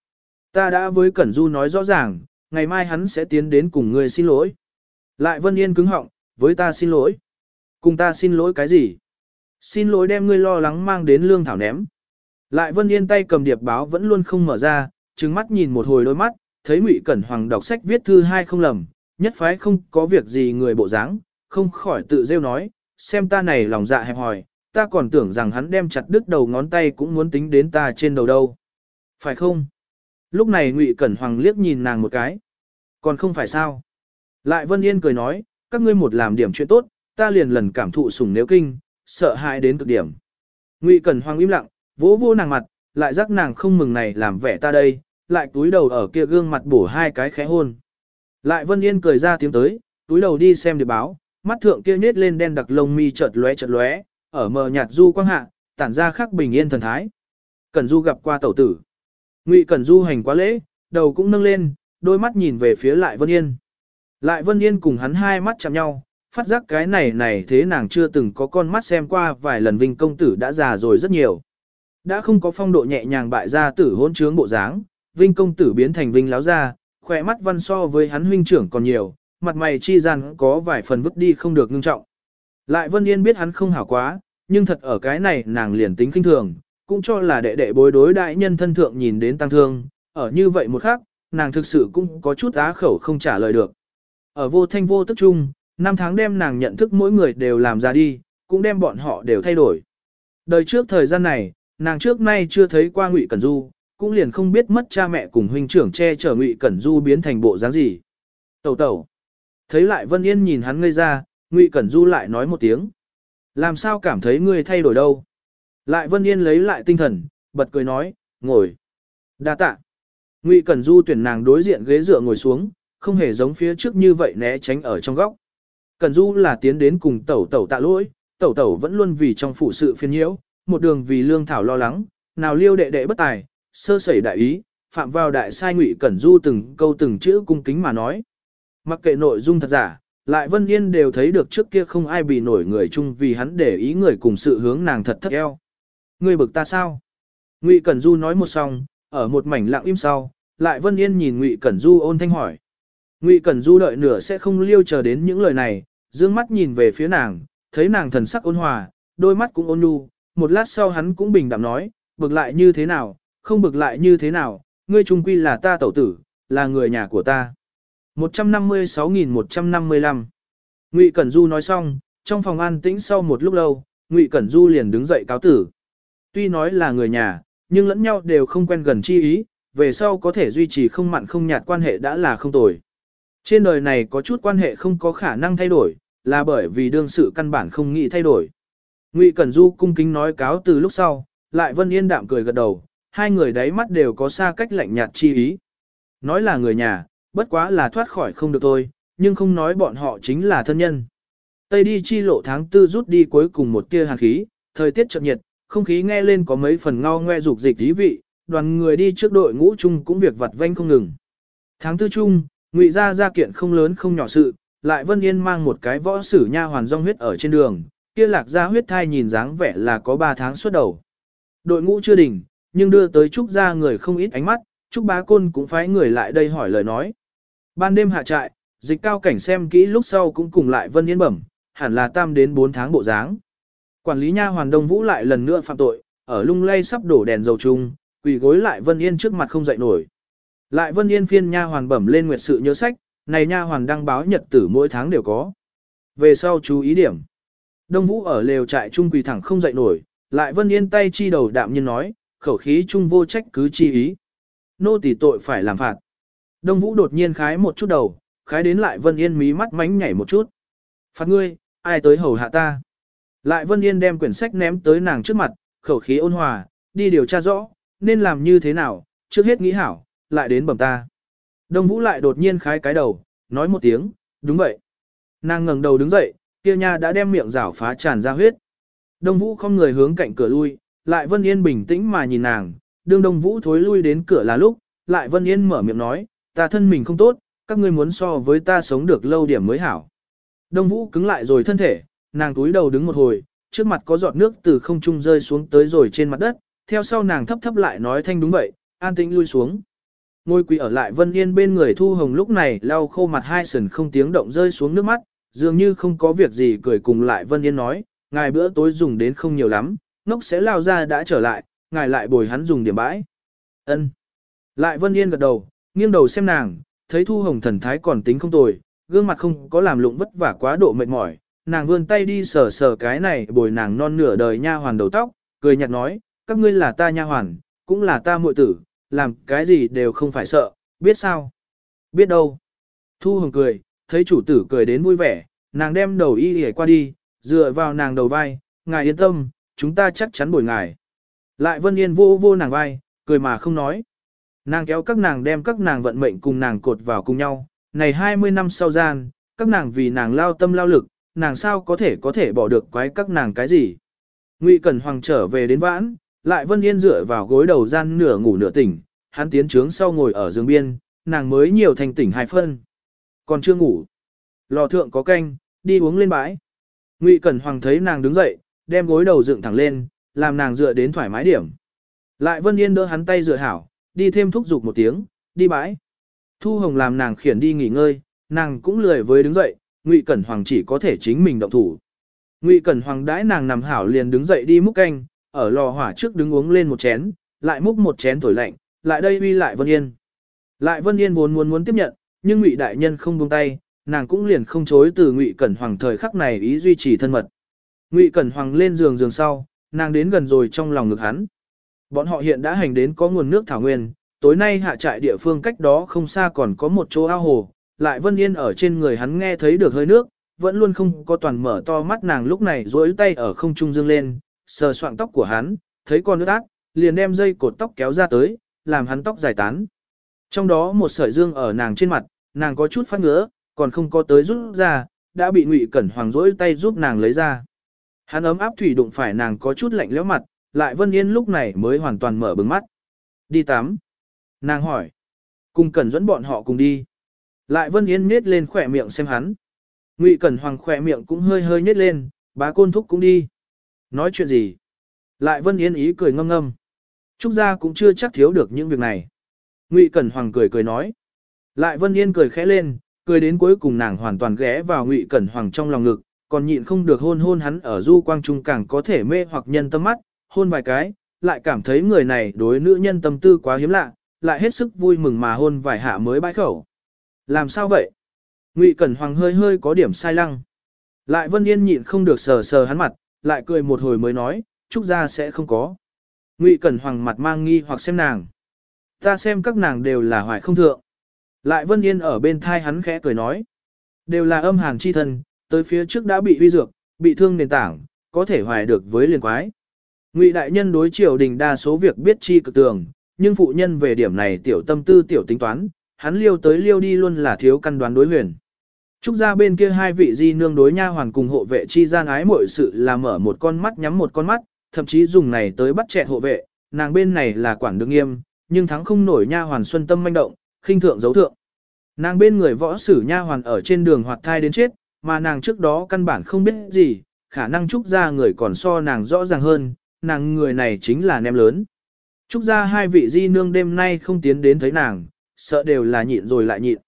Speaker 1: Ta đã với Cẩn Du nói rõ ràng, ngày mai hắn sẽ tiến đến cùng ngươi xin lỗi. Lại Vân Yên cứng họng, với ta xin lỗi. Cùng ta xin lỗi cái gì? Xin lỗi đem ngươi lo lắng mang đến lương thảo ném. Lại Vân Yên tay cầm điệp báo vẫn luôn không mở ra, trừng mắt nhìn một hồi đôi mắt, thấy Ngụy Cẩn Hoàng đọc sách viết thư hai không lầm, nhất phái không có việc gì người bộ dáng, không khỏi tự rêu nói, xem ta này lòng dạ hẹp hòi, ta còn tưởng rằng hắn đem chặt đứt đầu ngón tay cũng muốn tính đến ta trên đầu đâu. Phải không? Lúc này Ngụy Cẩn Hoàng liếc nhìn nàng một cái. Còn không phải sao? Lại Vân Yên cười nói, các ngươi một làm điểm chuyện tốt, ta liền lần cảm thụ sủng nếu kinh, sợ hãi đến cực điểm. Ngụy Cẩn Hoàng im lặng, vỗ vô nàng mặt, lại giác nàng không mừng này làm vẻ ta đây, lại túi đầu ở kia gương mặt bổ hai cái khẽ hôn. Lại Vân Yên cười ra tiếng tới, túi đầu đi xem địa báo, mắt thượng kia nhếch lên đen đặc lông mi chợt lóe chợt lóe, ở mờ nhạt du quang hạ, tản ra khắc bình yên thần thái. Cẩn Du gặp qua tẩu tử. Ngụy Cẩn Du hành quá lễ, đầu cũng nâng lên, đôi mắt nhìn về phía Lại Vân Yên. Lại Vân Yên cùng hắn hai mắt chạm nhau, phát giác cái này này thế nàng chưa từng có con mắt xem qua vài lần Vinh công tử đã già rồi rất nhiều. Đã không có phong độ nhẹ nhàng bại ra tử hôn trướng bộ dáng, Vinh công tử biến thành Vinh láo ra, khỏe mắt văn so với hắn huynh trưởng còn nhiều, mặt mày chi gian có vài phần vứt đi không được ngưng trọng. Lại Vân Yên biết hắn không hảo quá, nhưng thật ở cái này nàng liền tính kinh thường, cũng cho là đệ đệ bối đối đại nhân thân thượng nhìn đến tăng thương, ở như vậy một khắc, nàng thực sự cũng có chút á khẩu không trả lời được. Ở vô thanh vô tức chung, năm tháng đem nàng nhận thức mỗi người đều làm ra đi, cũng đem bọn họ đều thay đổi. Đời trước thời gian này, nàng trước nay chưa thấy qua Ngụy Cẩn Du, cũng liền không biết mất cha mẹ cùng huynh trưởng che chở Ngụy Cẩn Du biến thành bộ dáng gì. Tẩu tẩu. Thấy lại Vân Yên nhìn hắn ngây ra, Ngụy Cẩn Du lại nói một tiếng. Làm sao cảm thấy ngươi thay đổi đâu? Lại Vân Yên lấy lại tinh thần, bật cười nói, ngồi. Đa tạ. Ngụy Cẩn Du tuyển nàng đối diện ghế dựa ngồi xuống, không hề giống phía trước như vậy né tránh ở trong góc. Cẩn Du là tiến đến cùng tẩu tẩu tạ lỗi, tẩu tẩu vẫn luôn vì trong phụ sự phiền nhiễu, một đường vì lương thảo lo lắng, nào liêu đệ đệ bất tài, sơ sẩy đại ý, phạm vào đại sai Ngụy Cẩn Du từng câu từng chữ cung kính mà nói. Mặc kệ nội dung thật giả, lại Vân Yên đều thấy được trước kia không ai bị nổi người chung vì hắn để ý người cùng sự hướng nàng thật thất eo. Ngươi bực ta sao? Ngụy Cẩn Du nói một xong, ở một mảnh lặng im sau, lại Vân Yên nhìn Ngụy Cẩn Du ôn thanh hỏi. Ngụy Cẩn Du đợi nửa sẽ không liêu chờ đến những lời này, dương mắt nhìn về phía nàng, thấy nàng thần sắc ôn hòa, đôi mắt cũng ôn nhu, một lát sau hắn cũng bình đạm nói, bực lại như thế nào, không bực lại như thế nào, ngươi trung quy là ta tẩu tử, là người nhà của ta. 156.155 Ngụy Cẩn Du nói xong, trong phòng an tĩnh sau một lúc lâu, Ngụy Cẩn Du liền đứng dậy cáo tử. Tuy nói là người nhà, nhưng lẫn nhau đều không quen gần chi ý, về sau có thể duy trì không mặn không nhạt quan hệ đã là không tồi. Trên đời này có chút quan hệ không có khả năng thay đổi, là bởi vì đương sự căn bản không nghĩ thay đổi. Ngụy Cẩn Du cung kính nói cáo từ lúc sau, lại Vân Yên đạm cười gật đầu, hai người đáy mắt đều có xa cách lạnh nhạt chi ý. Nói là người nhà, bất quá là thoát khỏi không được thôi, nhưng không nói bọn họ chính là thân nhân. Tây đi chi lộ tháng tư rút đi cuối cùng một tia hàn khí, thời tiết chợt nhiệt, không khí nghe lên có mấy phần ngao ngoe dục dịch thí vị, đoàn người đi trước đội ngũ chung cũng việc vặt vanh không ngừng. Tháng tư chung, ngụy ra ra kiện không lớn không nhỏ sự, lại Vân Yên mang một cái võ sử nha hoàn rong huyết ở trên đường, kia lạc ra huyết thai nhìn dáng vẻ là có 3 tháng xuất đầu. Đội ngũ chưa đỉnh, nhưng đưa tới Trúc gia người không ít ánh mắt, Trúc bá côn cũng phái người lại đây hỏi lời nói. Ban đêm hạ trại, dịch cao cảnh xem kỹ lúc sau cũng cùng lại Vân Yên bẩm, hẳn là tam đến 4 tháng bộ dáng. Quản lý nha hoàn Đông Vũ lại lần nữa phạm tội, ở lung lay sắp đổ đèn dầu chung, quỳ gối lại Vân Yên trước mặt không dậy nổi. Lại Vân Yên phiên nha hoàn bẩm lên nguyệt sự nhớ sách, này nha hoàn đăng báo nhật tử mỗi tháng đều có. Về sau chú ý điểm. Đông Vũ ở lều trại trung quỳ thẳng không dậy nổi, lại Vân Yên tay chi đầu đạm nhiên nói, khẩu khí trung vô trách cứ chi ý. Nô tỳ tội phải làm phạt. Đông Vũ đột nhiên khái một chút đầu, khái đến lại Vân Yên mí mắt mánh nhảy một chút. Phạt ngươi, ai tới hầu hạ ta? Lại Vân Yên đem quyển sách ném tới nàng trước mặt, khẩu khí ôn hòa, đi điều tra rõ, nên làm như thế nào, trước hết nghĩ hảo, lại đến bẩm ta. Đông Vũ lại đột nhiên khái cái đầu, nói một tiếng, đúng vậy. Nàng ngẩng đầu đứng dậy, kia nha đã đem miệng rảo phá tràn ra huyết. Đông Vũ không người hướng cạnh cửa lui, lại Vân Yên bình tĩnh mà nhìn nàng, đương Đông Vũ thối lui đến cửa là lúc, lại Vân Yên mở miệng nói, ta thân mình không tốt, các ngươi muốn so với ta sống được lâu điểm mới hảo. Đông Vũ cứng lại rồi thân thể, nàng túi đầu đứng một hồi, trước mặt có giọt nước từ không trung rơi xuống tới rồi trên mặt đất, theo sau nàng thấp thấp lại nói thanh đúng vậy, an tĩnh lui xuống. Ngôi quỳ ở lại Vân Yên bên người Thu Hồng lúc này lau khô mặt hai sần không tiếng động rơi xuống nước mắt, dường như không có việc gì cười cùng lại Vân Yên nói, ngài bữa tối dùng đến không nhiều lắm, ngốc sẽ lao ra đã trở lại, ngài lại bồi hắn dùng điểm bãi. Ân. Lại Vân Yên gật đầu, nghiêng đầu xem nàng, thấy Thu Hồng thần thái còn tính không tồi, gương mặt không có làm lụng vất vả quá độ mệt mỏi, nàng vươn tay đi sờ sờ cái này bồi nàng non nửa đời nha hoàn đầu tóc, cười nhạt nói, các ngươi là ta nha hoàn, cũng là ta muội tử, làm cái gì đều không phải sợ, biết sao? Biết đâu? Thu Hồng cười, thấy chủ tử cười đến vui vẻ, nàng đem đầu y hề qua đi, dựa vào nàng đầu vai, ngài yên tâm, chúng ta chắc chắn bồi ngài. Lại Vân Yên vô vô nàng vai, cười mà không nói. Nàng kéo các nàng đem các nàng vận mệnh cùng nàng cột vào cùng nhau, này 20 năm sau gian, các nàng vì nàng lao tâm lao lực, nàng sao có thể có thể bỏ được quái các nàng cái gì. Ngụy Cẩn Hoàng trở về đến vãn, lại Vân Yên dựa vào gối đầu gian nửa ngủ nửa tỉnh, hắn tiến trướng sau ngồi ở giường biên, nàng mới nhiều thành tỉnh hai phân. Còn chưa ngủ. Lò thượng có canh, đi uống lên bãi. Ngụy Cẩn Hoàng thấy nàng đứng dậy, đem gối đầu dựng thẳng lên, làm nàng dựa đến thoải mái điểm. Lại Vân Yên đỡ hắn tay dựa hảo, đi thêm thúc giục một tiếng, đi bãi. Thu Hồng làm nàng khiển đi nghỉ ngơi, nàng cũng lười với đứng dậy, Ngụy Cẩn Hoàng chỉ có thể chính mình động thủ. Ngụy Cẩn Hoàng đãi nàng nằm hảo liền đứng dậy đi múc canh, ở lò hỏa trước đứng uống lên một chén, lại múc một chén thổi lạnh, lại đây uy lại Vân Yên. Lại Vân Yên vốn muốn muốn tiếp nhận, nhưng Ngụy đại nhân không buông tay, nàng cũng liền không chối từ Ngụy Cẩn Hoàng thời khắc này ý duy trì thân mật. Ngụy Cẩn Hoàng lên giường giường sau, nàng đến gần rồi trong lòng ngực hắn. Bọn họ hiện đã hành đến có nguồn nước thảo nguyên, tối nay hạ trại địa phương cách đó không xa còn có một chỗ ao hồ, lại Vân Yên ở trên người hắn nghe thấy được hơi nước, vẫn luôn không có toàn mở to mắt nàng lúc này duỗi tay ở không trung dương lên, sờ soạng tóc của hắn, thấy con nước ác, liền đem dây cột tóc kéo ra tới, làm hắn tóc giải tán. Trong đó một sợi dương ở nàng trên mặt, nàng có chút phát ngứa, còn không có tới rút ra, đã bị Ngụy Cẩn Hoàng rỗi tay giúp nàng lấy ra. Hắn ấm áp thủy đụng phải nàng có chút lạnh lẽo mặt, lại Vân Yên lúc này mới hoàn toàn mở bừng mắt. Đi tắm. Nàng hỏi. Cùng Cẩn dẫn bọn họ cùng đi. Lại Vân Yên nhếch lên khỏe miệng xem hắn. Ngụy Cẩn Hoàng khỏe miệng cũng hơi hơi nhếch lên, bá côn thúc cũng đi. Nói chuyện gì? Lại Vân Yên ý cười ngâm ngâm. Trúc gia cũng chưa chắc thiếu được những việc này. Ngụy Cẩn Hoàng cười cười nói. Lại Vân Yên cười khẽ lên, cười đến cuối cùng nàng hoàn toàn ghé vào Ngụy Cẩn Hoàng trong lòng ngực, còn nhịn không được hôn hôn hắn ở du quang trung càng có thể mê hoặc nhân tâm mắt, hôn vài cái, lại cảm thấy người này đối nữ nhân tâm tư quá hiếm lạ, lại hết sức vui mừng mà hôn vài hạ mới bãi khẩu. Làm sao vậy? Ngụy Cẩn Hoàng hơi hơi có điểm sai lăng. Lại Vân Yên nhịn không được sờ sờ hắn mặt, lại cười một hồi mới nói, Trúc gia sẽ không có. Ngụy Cẩn Hoàng mặt mang nghi hoặc xem nàng. Ta xem các nàng đều là hoài không thượng. Lại Vân Yên ở bên thai hắn khẽ cười nói. Đều là âm hàn chi thân, tới phía trước đã bị uy dược, bị thương nền tảng, có thể hoài được với liền quái. Ngụy đại nhân đối triều đình đa số việc biết chi cực tường, nhưng phụ nhân về điểm này tiểu tâm tư tiểu tính toán, hắn liêu tới liêu đi luôn là thiếu căn đoán đối huyền. Trúc ra bên kia hai vị di nương đối nha hoàn cùng hộ vệ chi gian ái mọi sự là mở một con mắt nhắm một con mắt, thậm chí dùng này tới bắt chẹt hộ vệ, nàng bên này là quản đương nghiêm, nhưng thắng không nổi nha hoàn xuân tâm manh động, khinh thượng dấu thượng. Nàng bên người võ sử nha hoàn ở trên đường hoạt thai đến chết, mà nàng trước đó căn bản không biết gì, khả năng trúc ra người còn so nàng rõ ràng hơn, nàng người này chính là nem lớn. Trúc ra hai vị di nương đêm nay không tiến đến thấy nàng, sợ đều là nhịn rồi lại nhịn.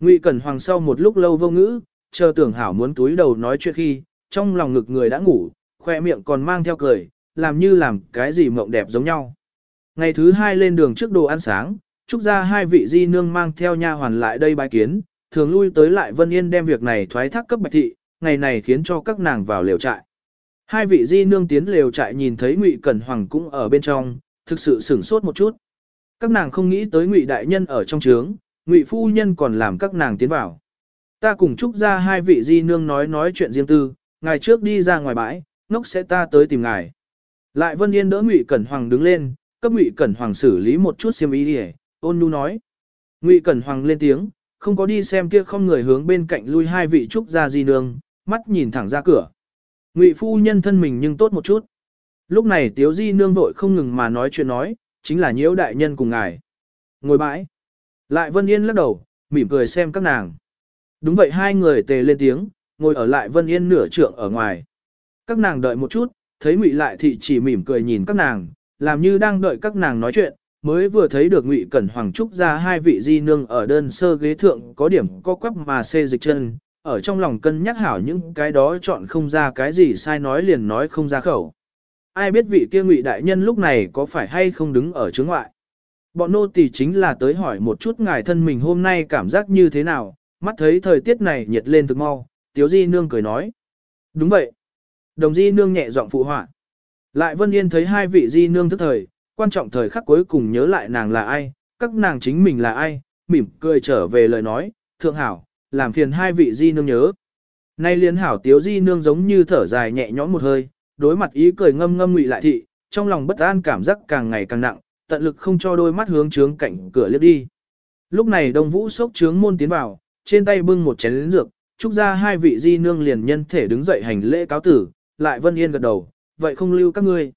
Speaker 1: Ngụy Cẩn Hoàng sau một lúc lâu vô ngữ, chờ tưởng hảo muốn túi đầu nói chuyện khi, trong lòng ngực người đã ngủ, khoe miệng còn mang theo cười, làm như làm cái gì mộng đẹp giống nhau. Ngày thứ hai lên đường trước đồ ăn sáng, Trúc ra hai vị di nương mang theo nha hoàn lại đây bái kiến, thường lui tới lại Vân Yên đem việc này thoái thác cấp bạch thị, ngày này khiến cho các nàng vào lều trại. Hai vị di nương tiến lều trại nhìn thấy Ngụy Cẩn Hoàng cũng ở bên trong, thực sự sửng sốt một chút. Các nàng không nghĩ tới Ngụy đại nhân ở trong trướng, Ngụy phu nhân còn làm các nàng tiến vào. Ta cùng Trúc ra hai vị di nương nói nói chuyện riêng tư, ngày trước đi ra ngoài bãi, ngốc sẽ ta tới tìm ngài. Lại Vân Yên đỡ Ngụy Cẩn Hoàng đứng lên, cấp Ngụy Cẩn Hoàng xử lý một chút xiêm ý đi, ôn nhu nói. Ngụy Cẩn Hoàng lên tiếng, không có đi xem kia không người hướng bên cạnh lui hai vị trúc gia di nương, mắt nhìn thẳng ra cửa. Ngụy phu nhân thân mình nhưng tốt một chút. Lúc này Tiếu Di nương vội không ngừng mà nói chuyện nói, chính là nhiễu đại nhân cùng ngài. Ngồi bãi. Lại Vân Yên lắc đầu, mỉm cười xem các nàng. Đúng vậy hai người tề lên tiếng, ngồi ở lại Vân Yên nửa trượng ở ngoài. Các nàng đợi một chút, thấy Ngụy Lại Thị chỉ mỉm cười nhìn các nàng, làm như đang đợi các nàng nói chuyện, mới vừa thấy được Ngụy Cẩn Hoàng Trúc ra hai vị di nương ở đơn sơ ghế thượng có điểm co quắp mà xê dịch chân, ở trong lòng cân nhắc hảo những cái đó chọn không ra cái gì sai nói liền nói không ra khẩu. Ai biết vị kia Ngụy đại nhân lúc này có phải hay không đứng ở trước ngoại. Bọn nô tỳ chính là tới hỏi một chút ngài thân mình hôm nay cảm giác như thế nào, mắt thấy thời tiết này nhiệt lên thực mau, Tiếu Di Nương cười nói. Đúng vậy. Đồng Di Nương nhẹ giọng phụ họa. Lại Vân Yên thấy hai vị Di Nương thức thời, quan trọng thời khắc cuối cùng nhớ lại nàng là ai, các nàng chính mình là ai, mỉm cười trở về lời nói, thượng hảo, làm phiền hai vị Di Nương nhớ. Nay liên hảo Tiếu Di Nương giống như thở dài nhẹ nhõm một hơi, đối mặt ý cười ngâm ngâm ngụy lại thị, trong lòng bất an cảm giác càng ngày càng nặng, tận lực không cho đôi mắt hướng trướng cạnh cửa liếc đi. Lúc này Đông Vũ sốc trướng môn tiến vào, trên tay bưng một chén lĩnh dược, trúc ra hai vị di nương liền nhân thể đứng dậy hành lễ cáo tử, lại Vân Yên gật đầu, vậy không lưu các ngươi.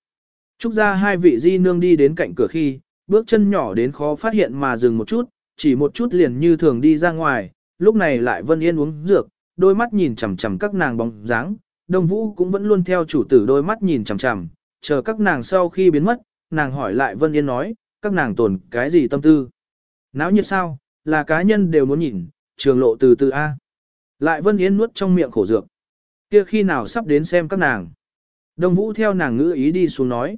Speaker 1: Trúc ra hai vị di nương đi đến cạnh cửa khi, bước chân nhỏ đến khó phát hiện mà dừng một chút, chỉ một chút liền như thường đi ra ngoài, lúc này lại Vân Yên uống dược, đôi mắt nhìn chằm chằm các nàng bóng dáng, Đông Vũ cũng vẫn luôn theo chủ tử đôi mắt nhìn chằm chằm, chờ các nàng sau khi biến mất, nàng hỏi lại Vân Yên nói, các nàng tồn cái gì tâm tư. Náo nhiệt sao, là cá nhân đều muốn nhìn, trường lộ từ từ A. Lại Vân Yên nuốt trong miệng khổ dược. Kia khi nào sắp đến xem các nàng. Đông Vũ theo nàng ngữ ý đi xuống nói.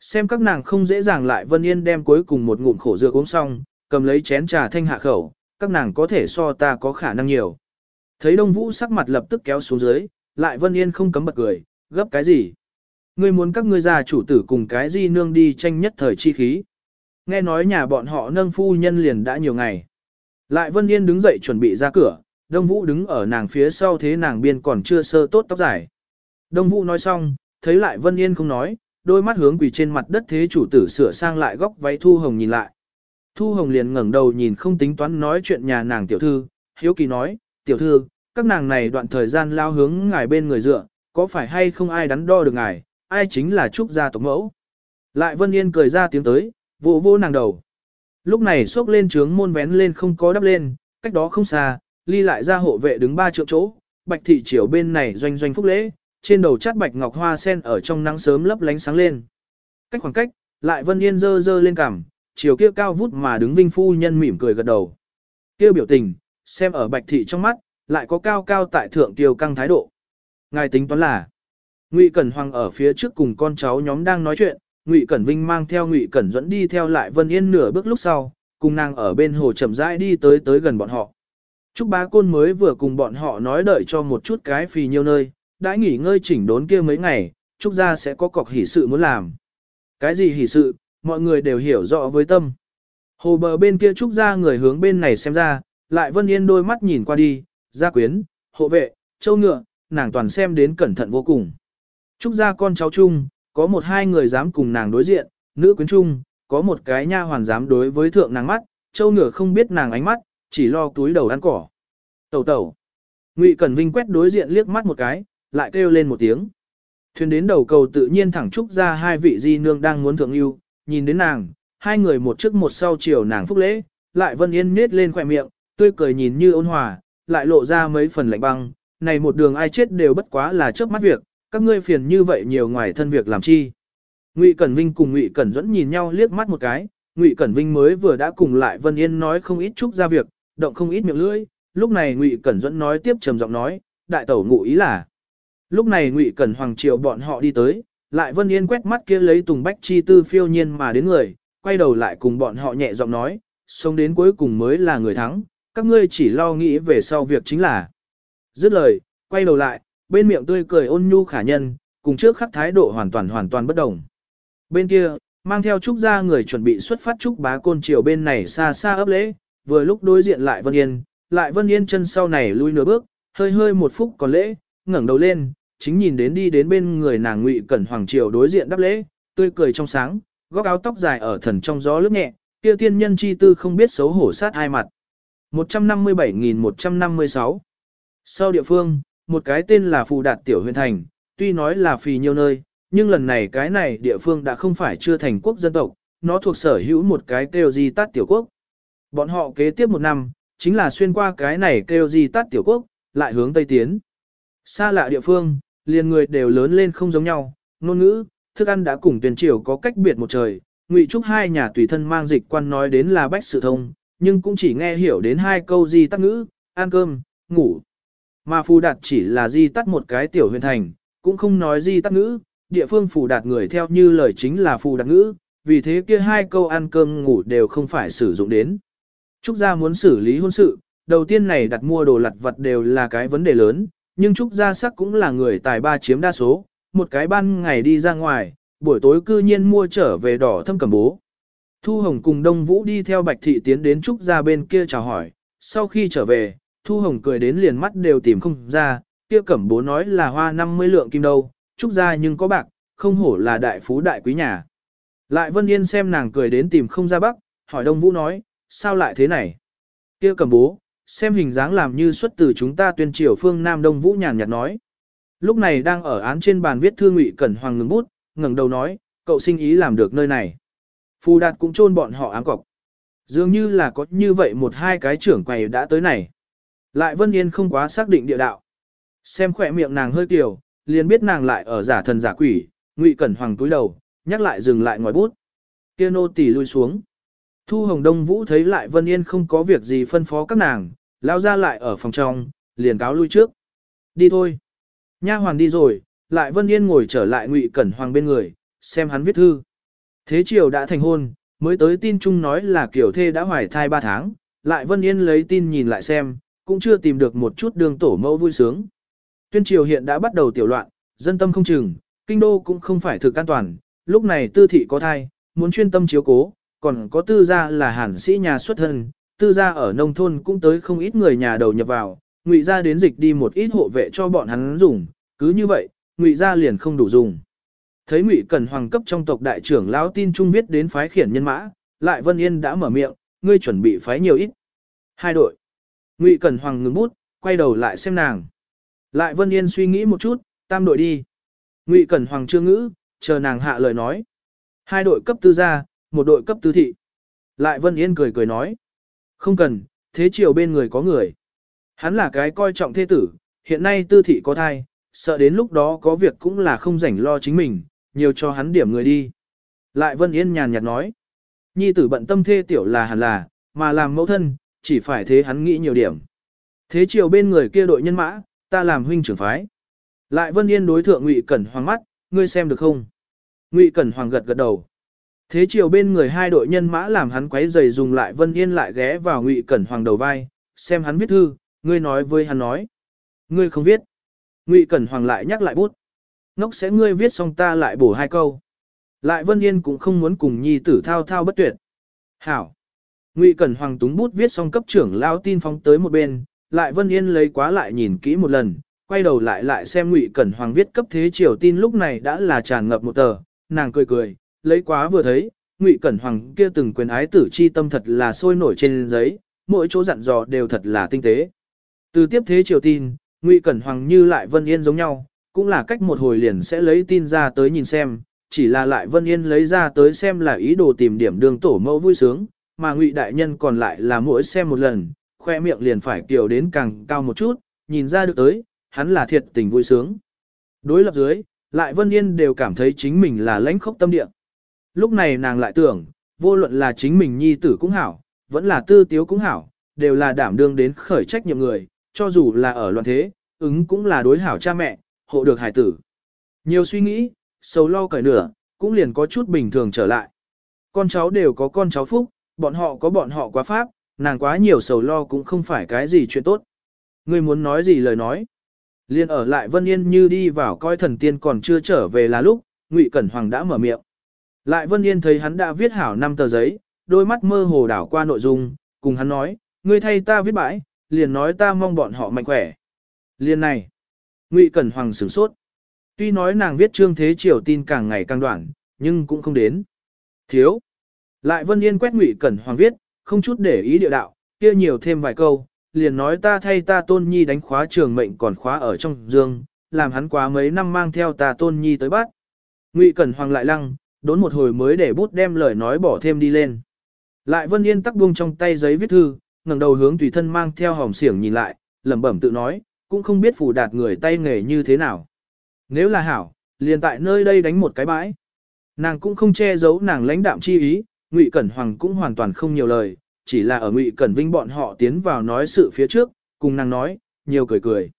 Speaker 1: Xem các nàng không dễ dàng lại Vân Yên đem cuối cùng một ngụm khổ dược uống xong, cầm lấy chén trà thanh hạ khẩu, các nàng có thể so ta có khả năng nhiều. Thấy Đông Vũ sắc mặt lập tức kéo xuống dưới, lại Vân Yên không cấm bật cười, gấp cái gì? Ngươi muốn các ngươi già chủ tử cùng cái gì nương đi tranh nhất thời chi khí. Nghe nói nhà bọn họ nâng phu nhân liền đã nhiều ngày. Lại Vân Yên đứng dậy chuẩn bị ra cửa, Đông Vũ đứng ở nàng phía sau thế nàng biên còn chưa sơ tốt tóc dài. Đông Vũ nói xong, thấy lại Vân Yên không nói, đôi mắt hướng quỳ trên mặt đất thế chủ tử sửa sang lại góc váy Thu Hồng nhìn lại. Thu Hồng liền ngẩng đầu nhìn không tính toán nói chuyện nhà nàng tiểu thư, hiếu kỳ nói, tiểu thư, các nàng này đoạn thời gian lao hướng ngài bên người dựa, có phải hay không ai đắn đo được ngài, ai chính là trúc gia tộc mẫu. Lại Vân Yên cười ra tiếng tới, vỗ vô nàng đầu. Lúc này xốc lên trướng môn vén lên không có đắp lên, cách đó không xa, ly lại ra hộ vệ đứng ba triệu chỗ, bạch thị triều bên này doanh doanh phúc lễ, trên đầu chát bạch ngọc hoa sen ở trong nắng sớm lấp lánh sáng lên. Cách khoảng cách, lại Vân Yên dơ dơ lên cằm, chiều kia cao vút mà đứng vinh phu nhân mỉm cười gật đầu. Kia biểu tình, xem ở bạch thị trong mắt, lại có cao cao tại thượng tiêu căng thái độ. Ngài tính toán là, Ngụy Cẩn Hoàng ở phía trước cùng con cháu nhóm đang nói chuyện, Ngụy Cẩn Vinh mang theo Ngụy Cẩn dẫn đi theo lại Vân Yên nửa bước lúc sau, cùng nàng ở bên hồ chậm rãi đi tới tới gần bọn họ. Trúc bá côn mới vừa cùng bọn họ nói đợi cho một chút cái phì nhiều nơi, đã nghỉ ngơi chỉnh đốn kia mấy ngày, Trúc gia sẽ có cọc hỷ sự muốn làm. Cái gì hỷ sự, mọi người đều hiểu rõ với tâm. Hồ bờ bên kia Trúc gia người hướng bên này xem ra, lại Vân Yên đôi mắt nhìn qua đi, gia quyến, hộ vệ, châu ngựa, nàng toàn xem đến cẩn thận vô cùng. Trúc gia con cháu chung, có một hai người dám cùng nàng đối diện, nữ quyến chung, có một cái nha hoàn dám đối với thượng nàng mắt, châu ngựa không biết nàng ánh mắt, chỉ lo túi đầu ăn cỏ. Tẩu tẩu. Ngụy Cẩn Vinh quét đối diện liếc mắt một cái, lại kêu lên một tiếng. Thuyền đến đầu cầu tự nhiên thẳng trúc ra hai vị di nương đang muốn thượng yêu, nhìn đến nàng, hai người một trước một sau chiều nàng phúc lễ, lại Vân Yên nết lên khỏe miệng, tươi cười nhìn như ôn hòa, lại lộ ra mấy phần lạnh băng, này một đường ai chết đều bất quá là trước mắt việc, các ngươi phiền như vậy nhiều ngoài thân việc làm chi. Ngụy Cẩn Vinh cùng Ngụy Cẩn Duẫn nhìn nhau liếc mắt một cái, Ngụy Cẩn Vinh mới vừa đã cùng lại Vân Yên nói không ít chút ra việc, động không ít miệng lưỡi, lúc này Ngụy Cẩn Duẫn nói tiếp trầm giọng nói, đại tẩu ngụ ý là. Lúc này Ngụy Cẩn Hoàng Triều bọn họ đi tới, lại Vân Yên quét mắt kia lấy Tùng Bách chi tư phiêu nhiên mà đến người, quay đầu lại cùng bọn họ nhẹ giọng nói, sống đến cuối cùng mới là người thắng, các ngươi chỉ lo nghĩ về sau việc chính là. Dứt lời, quay đầu lại, bên miệng tươi cười ôn nhu khả nhân, cùng trước khắc thái độ hoàn toàn hoàn toàn bất đồng. Bên kia, mang theo trúc gia người chuẩn bị xuất phát trúc bá côn triều bên này xa xa ấp lễ, vừa lúc đối diện lại Vân Yên, lại Vân Yên chân sau này lui nửa bước, hơi hơi một phút còn lễ, ngẩng đầu lên, chính nhìn đến đi đến bên người nàng Ngụy Cẩn Hoàng triều đối diện đáp lễ, tươi cười trong sáng, góc áo tóc dài ở thần trong gió lướt nhẹ, kia tiên nhân chi tư không biết xấu hổ sát hai mặt. 157.156 Sau địa phương, một cái tên là Phù Đạt Tiểu huyện thành, tuy nói là phì nhiều nơi, nhưng lần này cái này địa phương đã không phải chưa thành quốc dân tộc, nó thuộc sở hữu một cái kêu di tát tiểu quốc. Bọn họ kế tiếp một năm, chính là xuyên qua cái này kêu di tát tiểu quốc, lại hướng Tây Tiến. Xa lạ địa phương, liền người đều lớn lên không giống nhau, ngôn ngữ, thức ăn đã cùng tuyển triều có cách biệt một trời. Ngụy Trúc hai nhà tùy thân mang dịch quan nói đến là bách sự thông, nhưng cũng chỉ nghe hiểu đến hai câu di tắt ngữ, ăn cơm, ngủ. Mà phù đạt chỉ là di tắt một cái tiểu huyền thành, cũng không nói di tắt ngữ, địa phương phù đạt người theo như lời chính là phù đạt ngữ, vì thế kia hai câu ăn cơm ngủ đều không phải sử dụng đến. Trúc gia muốn xử lý hôn sự, đầu tiên này đặt mua đồ lặt vật đều là cái vấn đề lớn, nhưng Trúc gia sắc cũng là người tài ba chiếm đa số, một cái ban ngày đi ra ngoài, buổi tối cư nhiên mua trở về đỏ thâm cầm bố. Thu Hồng cùng Đông Vũ đi theo Bạch Thị tiến đến Trúc gia bên kia chào hỏi, sau khi trở về, Thu Hồng cười đến liền mắt đều tìm không ra, kia cẩm bố nói là hoa 50 lượng kim đâu, Trúc gia nhưng có bạc, không hổ là đại phú đại quý nhà. Lại Vân Yên xem nàng cười đến tìm không ra bắc, hỏi Đông Vũ nói, sao lại thế này? Kia cẩm bố, xem hình dáng làm như xuất từ chúng ta tuyên triều phương Nam Đông Vũ nhàn nhạt nói. Lúc này đang ở án trên bàn viết thư ngụy Cẩn Hoàng ngừng bút, ngẩng đầu nói, cậu sinh ý làm được nơi này. Phù đạt cũng chôn bọn họ ám cọc. Dường như là có như vậy một hai cái trưởng quầy đã tới này. Lại Vân Yên không quá xác định địa đạo. Xem khỏe miệng nàng hơi tiểu, liền biết nàng lại ở giả thần giả quỷ, ngụy cẩn hoàng túi đầu, nhắc lại dừng lại ngòi bút. Kia nô tỳ lui xuống. Thu Hồng Đông Vũ thấy lại Vân Yên không có việc gì phân phó các nàng, lao ra lại ở phòng trong, liền cáo lui trước. Đi thôi. Nha hoàng đi rồi, lại Vân Yên ngồi trở lại ngụy cẩn hoàng bên người, xem hắn viết thư. Thế triều đã thành hôn, mới tới tin chung nói là kiểu thê đã hoài thai 3 tháng, lại Vân Yên lấy tin nhìn lại xem, cũng chưa tìm được một chút đường tổ mẫu vui sướng. Tuyên triều hiện đã bắt đầu tiểu loạn, dân tâm không chừng, kinh đô cũng không phải thực an toàn, lúc này tư thị có thai, muốn chuyên tâm chiếu cố, còn có tư gia là hàn sĩ nhà xuất thân, tư gia ở nông thôn cũng tới không ít người nhà đầu nhập vào, ngụy gia đến dịch đi một ít hộ vệ cho bọn hắn dùng, cứ như vậy, ngụy gia liền không đủ dùng. Thấy ngụy cẩn hoàng cấp trong tộc đại trưởng lão tin trung viết đến phái khiển nhân mã, lại Vân Yên đã mở miệng, ngươi chuẩn bị phái nhiều ít. Hai đội. Ngụy cẩn hoàng ngừng bút, quay đầu lại xem nàng. Lại Vân Yên suy nghĩ một chút, tam đội đi. Ngụy cẩn hoàng chưa ngữ, chờ nàng hạ lời nói. Hai đội cấp tư gia, một đội cấp tư thị. Lại Vân Yên cười cười nói. Không cần, thế chiều bên người có người. Hắn là cái coi trọng thế tử, hiện nay tư thị có thai, sợ đến lúc đó có việc cũng là không rảnh lo chính mình, nhiều cho hắn điểm người đi. Lại Vân Yên nhàn nhạt nói. Nhi tử bận tâm thê tiểu là hẳn là, mà làm mẫu thân, chỉ phải thế hắn nghĩ nhiều điểm. Thế chiều bên người kia đội nhân mã, ta làm huynh trưởng phái. Lại Vân Yên đối thượng Ngụy Cẩn Hoàng mắt, ngươi xem được không? Ngụy Cẩn Hoàng gật gật đầu. Thế chiều bên người hai đội nhân mã làm hắn quấy giày dùng lại Vân Yên lại ghé vào Ngụy Cẩn Hoàng đầu vai, xem hắn viết thư, ngươi nói với hắn nói. Ngươi không viết. Ngụy Cẩn Hoàng lại nhắc lại bút. Ngốc sẽ ngươi viết xong ta lại bổ hai câu. Lại Vân Yên cũng không muốn cùng nhi tử thao thao bất tuyệt. Hảo. Ngụy Cẩn Hoàng túng bút viết xong cấp trưởng lao tin phóng tới một bên, lại Vân Yên lấy quá lại nhìn kỹ một lần, quay đầu lại lại xem Ngụy Cẩn Hoàng viết cấp thế triều tin lúc này đã là tràn ngập một tờ, nàng cười cười, lấy quá vừa thấy, Ngụy Cẩn Hoàng kia từng quyền ái tử chi tâm thật là sôi nổi trên giấy, mỗi chỗ dặn dò đều thật là tinh tế. Từ tiếp thế triều tin, Ngụy Cẩn Hoàng như lại Vân Yên giống nhau, cũng là cách một hồi liền sẽ lấy tin ra tới nhìn xem, chỉ là lại Vân Yên lấy ra tới xem là ý đồ tìm điểm đường tổ mẫu vui sướng, mà Ngụy đại nhân còn lại là mỗi xem một lần, khoe miệng liền phải kiểu đến càng cao một chút, nhìn ra được tới, hắn là thiệt tình vui sướng. Đối lập dưới, lại Vân Yên đều cảm thấy chính mình là lãnh khốc tâm địa. Lúc này nàng lại tưởng, vô luận là chính mình nhi tử cũng hảo, vẫn là tư tiếu cũng hảo, đều là đảm đương đến khởi trách nhiệm người, cho dù là ở loạn thế, ứng cũng là đối hảo cha mẹ, hộ được hải tử. Nhiều suy nghĩ, sầu lo cởi nửa, cũng liền có chút bình thường trở lại. Con cháu đều có con cháu phúc, bọn họ có bọn họ quá pháp, nàng quá nhiều sầu lo cũng không phải cái gì chuyện tốt. Ngươi muốn nói gì lời nói. Liên ở lại Vân Yên như đi vào coi thần tiên còn chưa trở về là lúc, Ngụy Cẩn Hoàng đã mở miệng. Lại Vân Yên thấy hắn đã viết hảo năm tờ giấy, đôi mắt mơ hồ đảo qua nội dung, cùng hắn nói, ngươi thay ta viết bãi, liền nói ta mong bọn họ mạnh khỏe. Liên này, Ngụy Cẩn Hoàng sửng sốt. Tuy nói nàng viết trương thế triều tin càng ngày càng đoạn, nhưng cũng không đến. Thiếu. Lại Vân Yên quét Ngụy Cẩn Hoàng viết, không chút để ý địa đạo, kia nhiều thêm vài câu, liền nói ta thay ta tôn nhi đánh khóa trường mệnh còn khóa ở trong dương, làm hắn quá mấy năm mang theo ta tôn nhi tới bắt. Ngụy Cẩn Hoàng lại lăng, đốn một hồi mới để bút đem lời nói bỏ thêm đi lên. Lại Vân Yên tắc buông trong tay giấy viết thư, ngẩng đầu hướng tùy thân mang theo hòm xiển nhìn lại, lẩm bẩm tự nói, cũng không biết phủ đạt người tay nghề như thế nào. Nếu là hảo, liền tại nơi đây đánh một cái bãi. Nàng cũng không che giấu nàng lãnh đạm chi ý, Ngụy Cẩn Hoàng cũng hoàn toàn không nhiều lời, chỉ là ở Ngụy Cẩn Vinh bọn họ tiến vào nói sự phía trước, cùng nàng nói, nhiều cười cười.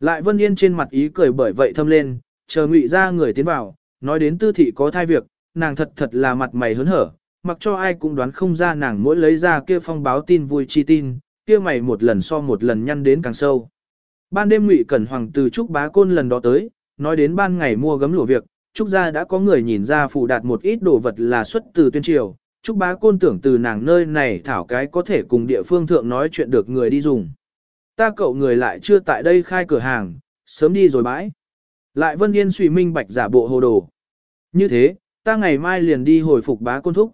Speaker 1: Lại Vân Yên trên mặt ý cười bởi vậy thâm lên, chờ Ngụy ra người tiến vào, nói đến tư thị có thai việc, nàng thật thật là mặt mày hớn hở, mặc cho ai cũng đoán không ra nàng mỗi lấy ra kia phong báo tin vui chi tin, kia mày một lần so một lần nhăn đến càng sâu. Ban đêm Ngụy Cẩn Hoàng từ Trúc Bá Côn lần đó tới, nói đến ban ngày mua gấm lụa việc, Trúc gia đã có người nhìn ra phụ đạt một ít đồ vật là xuất từ tuyên triều, Trúc Bá Côn tưởng từ nàng nơi này thảo cái có thể cùng địa phương thượng nói chuyện được người đi dùng. Ta cậu người lại chưa tại đây khai cửa hàng, sớm đi rồi bãi. Lại Vân Yên suy minh bạch giả bộ hồ đồ. Như thế, ta ngày mai liền đi hồi phục bá côn thúc.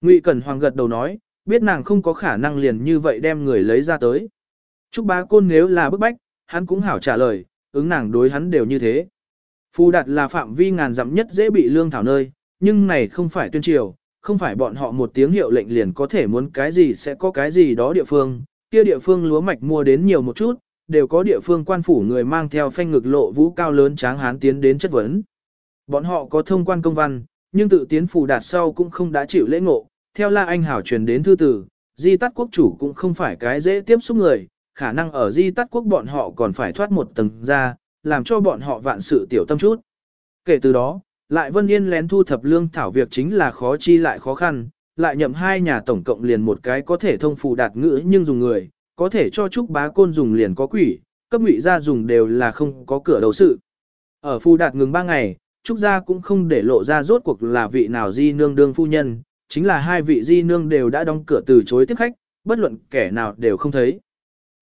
Speaker 1: Ngụy Cẩn Hoàng gật đầu nói, biết nàng không có khả năng liền như vậy đem người lấy ra tới. Trúc bá côn nếu là bức bách, hắn cũng hảo trả lời, ứng nàng đối hắn đều như thế. Phù đạt là phạm vi ngàn dặm nhất dễ bị lương thảo nơi, nhưng này không phải tuyên triều, không phải bọn họ một tiếng hiệu lệnh liền có thể muốn cái gì sẽ có cái gì đó địa phương, kia địa phương lúa mạch mua đến nhiều một chút, đều có địa phương quan phủ người mang theo phanh ngực lộ vũ cao lớn tráng hán tiến đến chất vấn. Bọn họ có thông quan công văn, nhưng tự tiến phủ đạt sau cũng không đã chịu lễ ngộ, theo La Anh Hảo truyền đến thư tử, di tắt quốc chủ cũng không phải cái dễ tiếp xúc người, khả năng ở di tắt quốc bọn họ còn phải thoát một tầng ra, làm cho bọn họ vạn sự tiểu tâm chút. Kể từ đó, lại Vân Yên lén thu thập lương thảo việc chính là khó chi lại khó khăn, lại nhậm hai nhà tổng cộng liền một cái có thể thông phù đạt ngữ nhưng dùng người, có thể cho trúc bá côn dùng liền có quỷ, cấp ngụy ra dùng đều là không có cửa đầu sự. Ở phù đạt ngừng ba ngày, trúc gia cũng không để lộ ra rốt cuộc là vị nào di nương đương phu nhân, chính là hai vị di nương đều đã đóng cửa từ chối tiếp khách, bất luận kẻ nào đều không thấy.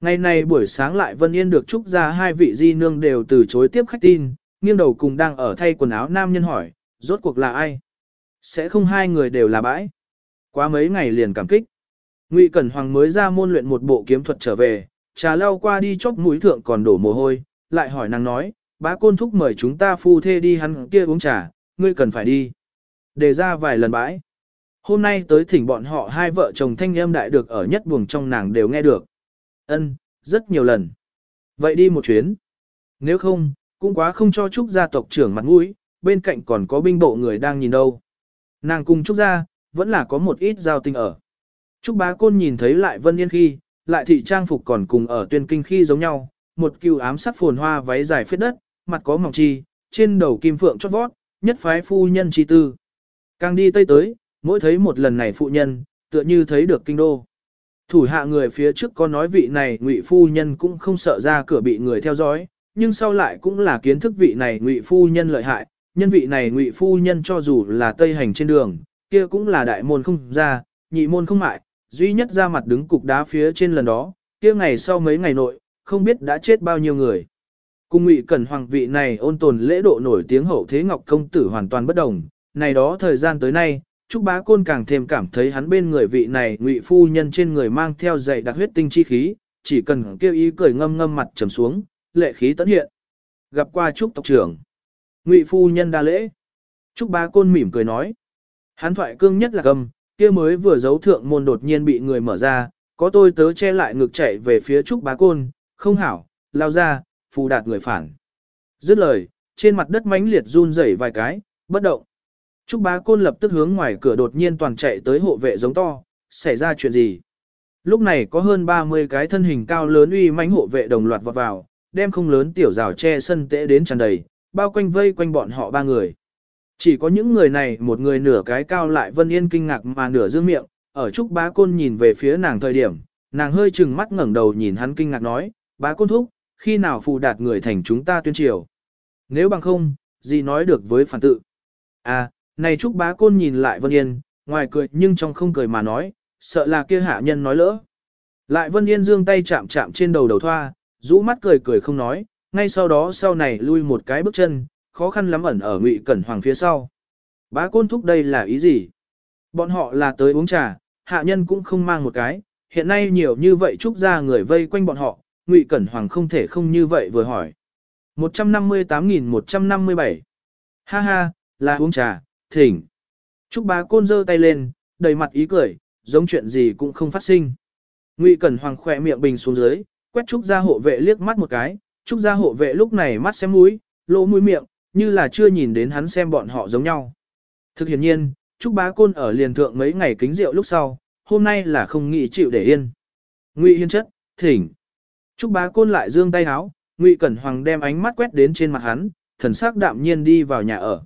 Speaker 1: Ngày nay buổi sáng lại Vân Yên được trúc gia hai vị di nương đều từ chối tiếp khách tin, nghiêng đầu cùng đang ở thay quần áo nam nhân hỏi, rốt cuộc là ai? Sẽ không hai người đều là bãi. Quá mấy ngày liền cảm kích. Ngụy Cẩn Hoàng mới ra môn luyện một bộ kiếm thuật trở về, trà lau qua đi chốc mũi thượng còn đổ mồ hôi, lại hỏi nàng nói, bá côn thúc mời chúng ta phu thê đi hắn kia uống trà, ngươi cần phải đi. Đề ra vài lần bãi. Hôm nay tới thỉnh bọn họ hai vợ chồng thanh âm đại được ở nhất buồng trong nàng đều nghe được. Ân, rất nhiều lần. Vậy đi một chuyến. Nếu không, cũng quá không cho Trúc gia tộc trưởng mặt mũi, bên cạnh còn có binh bộ người đang nhìn đâu. Nàng cùng Trúc gia, vẫn là có một ít giao tình ở. Trúc bá côn nhìn thấy lại Vân Yên khi, lại thị trang phục còn cùng ở tuyên kinh khi giống nhau, một cừu ám sắc phồn hoa váy dài phết đất, mặt có mỏng chi, trên đầu kim phượng chót vót, nhất phái phu nhân chi tư. Càng đi tây tới, mỗi thấy một lần này phụ nhân, tựa như thấy được kinh đô. Thủ hạ người phía trước có nói vị này ngụy phu nhân cũng không sợ ra cửa bị người theo dõi, nhưng sau lại cũng là kiến thức vị này ngụy phu nhân lợi hại, nhân vị này ngụy phu nhân cho dù là tây hành trên đường, kia cũng là đại môn không ra, nhị môn không mại, duy nhất ra mặt đứng cục đá phía trên lần đó, kia ngày sau mấy ngày nội, không biết đã chết bao nhiêu người. Cùng ngụy cẩn hoàng vị này ôn tồn lễ độ nổi tiếng hậu thế ngọc công tử hoàn toàn bất đồng, này đó thời gian tới nay, Trúc Bá Côn càng thêm cảm thấy hắn bên người vị này ngụy phu nhân trên người mang theo dày đặc huyết tinh chi khí, chỉ cần kêu ý cười ngâm ngâm mặt trầm xuống, lệ khí tấn hiện. Gặp qua Trúc tộc trưởng. Ngụy phu nhân đa lễ. Trúc Bá Côn mỉm cười nói. Hắn thoại cương nhất là cầm, kia mới vừa giấu thượng môn đột nhiên bị người mở ra, có tôi tớ che lại ngực chạy về phía Trúc Bá Côn, không hảo, lao ra, phù đạt người phản. Dứt lời, trên mặt đất mãnh liệt run rẩy vài cái, bất động. Trúc bá côn lập tức hướng ngoài cửa đột nhiên toàn chạy tới hộ vệ giống to, xảy ra chuyện gì? Lúc này có hơn 30 cái thân hình cao lớn uy mãnh hộ vệ đồng loạt vọt vào, đem không lớn tiểu rào che sân tễ đến tràn đầy, bao quanh vây quanh bọn họ ba người. Chỉ có những người này một người nửa cái cao lại vân yên kinh ngạc mà nửa dương miệng, ở Trúc bá côn nhìn về phía nàng thời điểm, nàng hơi chừng mắt ngẩng đầu nhìn hắn kinh ngạc nói, bá côn thúc, khi nào phù đạt người thành chúng ta tuyên triều. Nếu bằng không, gì nói được với phản tự. À, này Trúc Bá Côn nhìn lại Vân Yên, ngoài cười nhưng trong không cười mà nói, sợ là kia hạ nhân nói lỡ. Lại Vân Yên dương tay chạm chạm trên đầu đầu thoa, rũ mắt cười cười không nói, ngay sau đó sau này lui một cái bước chân, khó khăn lắm ẩn ở Ngụy Cẩn Hoàng phía sau. Bá Côn thúc đây là ý gì? Bọn họ là tới uống trà, hạ nhân cũng không mang một cái, hiện nay nhiều như vậy Trúc ra người vây quanh bọn họ, Ngụy Cẩn Hoàng không thể không như vậy vừa hỏi. 158.157 Ha ha, là uống trà, thỉnh. Trúc bá côn giơ tay lên, đầy mặt ý cười, giống chuyện gì cũng không phát sinh. Ngụy Cẩn Hoàng khỏe miệng bình xuống dưới, quét Trúc gia hộ vệ liếc mắt một cái, Trúc gia hộ vệ lúc này mắt xem mũi, lỗ mũi miệng, như là chưa nhìn đến hắn xem bọn họ giống nhau. Thực hiện nhiên, Trúc bá côn ở liền thượng mấy ngày kính rượu lúc sau, hôm nay là không nghĩ chịu để yên. Ngụy Hiên chất, thỉnh. Trúc bá côn lại dương tay háo, Ngụy Cẩn Hoàng đem ánh mắt quét đến trên mặt hắn, thần sắc đạm nhiên đi vào nhà ở.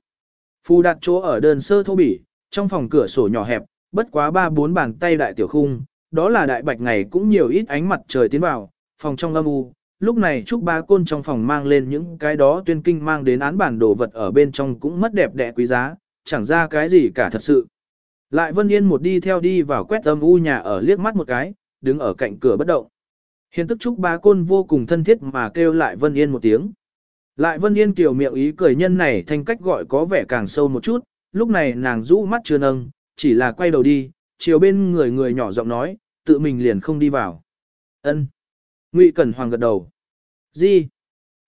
Speaker 1: Phu đặt chỗ ở đơn sơ thô bỉ, trong phòng cửa sổ nhỏ hẹp, bất quá ba bốn bàn tay đại tiểu khung, đó là đại bạch ngày cũng nhiều ít ánh mặt trời tiến vào, phòng trong âm u. Lúc này Trúc Ba Côn trong phòng mang lên những cái đó tuyên kinh mang đến án bản đồ vật ở bên trong cũng mất đẹp đẽ quý giá, chẳng ra cái gì cả thật sự. Lại Vân Yên một đi theo đi vào quét âm u nhà ở liếc mắt một cái, đứng ở cạnh cửa bất động. Hiện tức Trúc Ba Côn vô cùng thân thiết mà kêu lại Vân Yên một tiếng. Lại Vân Yên kiều miệng ý cười nhân này thành cách gọi có vẻ càng sâu một chút, lúc này nàng rũ mắt chưa nâng, chỉ là quay đầu đi, chiều bên người người nhỏ giọng nói, tự mình liền không đi vào. Ân. Ngụy Cẩn Hoàng gật đầu. Gì?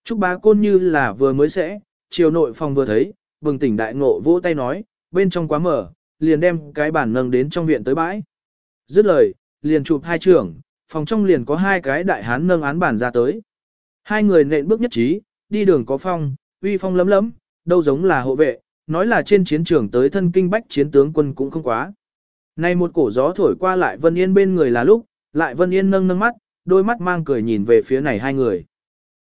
Speaker 1: Trúc bá côn như là vừa mới sẽ, chiều nội phòng vừa thấy, bừng tỉnh đại ngộ vỗ tay nói, bên trong quá mở, liền đem cái bàn nâng đến trong viện tới bãi. Dứt lời, liền chụp hai trưởng, phòng trong liền có hai cái đại hán nâng án bàn ra tới. Hai người nện bước nhất trí, đi đường có phong, uy phong lấm lấm, đâu giống là hộ vệ, nói là trên chiến trường tới thân kinh bách chiến tướng quân cũng không quá. Nay một cổ gió thổi qua lại Vân Yên bên người là lúc, lại Vân Yên nâng nâng mắt, đôi mắt mang cười nhìn về phía này hai người.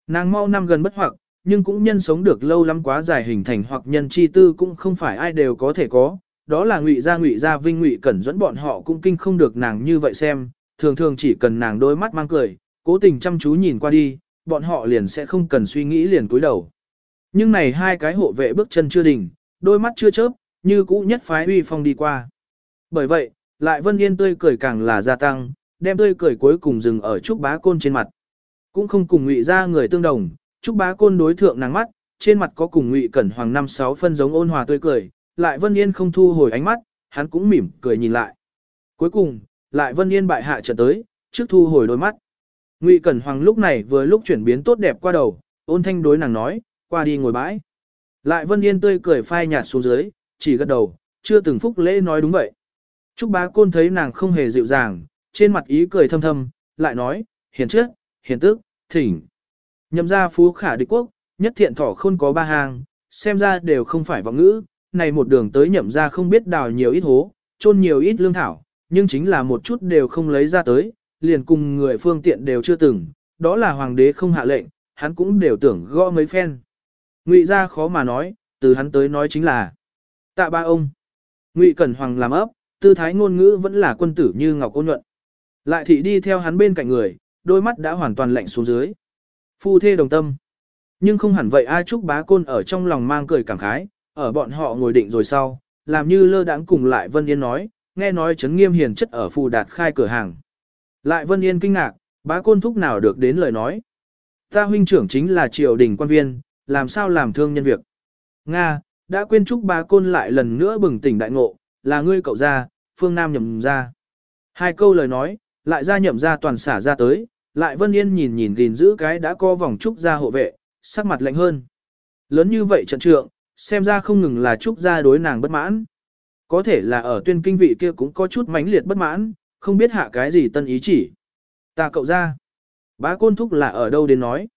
Speaker 1: Nàng mau năm gần bất hoặc, nhưng cũng nhân sống được lâu lắm quá dài hình thành hoặc nhân chi tư cũng không phải ai đều có thể có, đó là ngụy gia ngụy gia vinh ngụy cẩn dẫn bọn họ cũng kinh không được nàng như vậy xem, thường thường chỉ cần nàng đôi mắt mang cười, cố tình chăm chú nhìn qua đi, bọn họ liền sẽ không cần suy nghĩ liền cúi đầu. Nhưng này hai cái hộ vệ bước chân chưa đỉnh, đôi mắt chưa chớp, như cũ nhất phái uy phong đi qua. Bởi vậy, lại Vân Yên tươi cười càng là gia tăng, đem tươi cười cuối cùng dừng ở Trúc Bá Côn trên mặt. Cũng không cùng ngụy ra người tương đồng, Trúc Bá Côn đối thượng nàng mắt, trên mặt có cùng ngụy cẩn hoàng năm sáu phân giống ôn hòa tươi cười, lại Vân Yên không thu hồi ánh mắt, hắn cũng mỉm cười nhìn lại. Cuối cùng, lại Vân Yên bại hạ trận tới, trước thu hồi đôi mắt. Ngụy Cẩn Hoàng lúc này vừa lúc chuyển biến tốt đẹp qua đầu, ôn thanh đối nàng nói, qua đi ngồi bãi. Lại Vân Yên tươi cười phai nhạt xuống dưới, chỉ gật đầu, chưa từng phúc lễ nói đúng vậy. Trúc bá côn thấy nàng không hề dịu dàng, trên mặt ý cười thâm thâm, lại nói, hiền trước, hiền tức, thỉnh. Nhậm ra phú khả địch quốc, nhất thiện thỏ không có ba hàng, xem ra đều không phải vọng ngữ, này một đường tới nhậm ra không biết đào nhiều ít hố, trôn nhiều ít lương thảo, nhưng chính là một chút đều không lấy ra tới, liền cùng người phương tiện đều chưa từng, đó là hoàng đế không hạ lệnh, hắn cũng đều tưởng gõ mấy phen. Ngụy ra khó mà nói, từ hắn tới nói chính là tạ ba ông. Ngụy Cẩn Hoàng làm ấp, tư thái ngôn ngữ vẫn là quân tử như ngọc ôn nhuận. Lại thị đi theo hắn bên cạnh người, đôi mắt đã hoàn toàn lạnh xuống dưới. Phu thê đồng tâm. Nhưng không hẳn vậy ai chúc bá côn ở trong lòng mang cười cảm khái, ở bọn họ ngồi định rồi sau, làm như lơ đãng cùng lại Vân Yên nói, nghe nói chấn nghiêm hiền chất ở phù đạt khai cửa hàng. Lại Vân Yên kinh ngạc, bá côn thúc nào được đến lời nói. Ta huynh trưởng chính là triều đình quan viên, làm sao làm thương nhân việc. Nga, đã quên chúc bá côn lại lần nữa bừng tỉnh đại ngộ, là ngươi cậu ra, phương Nam nhậm ra. Hai câu lời nói, lại ra nhậm ra toàn xả ra tới, lại Vân Yên nhìn nhìn gìn giữ cái đã co vòng trúc ra hộ vệ, sắc mặt lạnh hơn. Lớn như vậy trận trượng, xem ra không ngừng là trúc ra đối nàng bất mãn. Có thể là ở tuyên kinh vị kia cũng có chút mãnh liệt bất mãn, không biết hạ cái gì tân ý chỉ. Ta cậu ra. Bá côn thúc là ở đâu đến nói.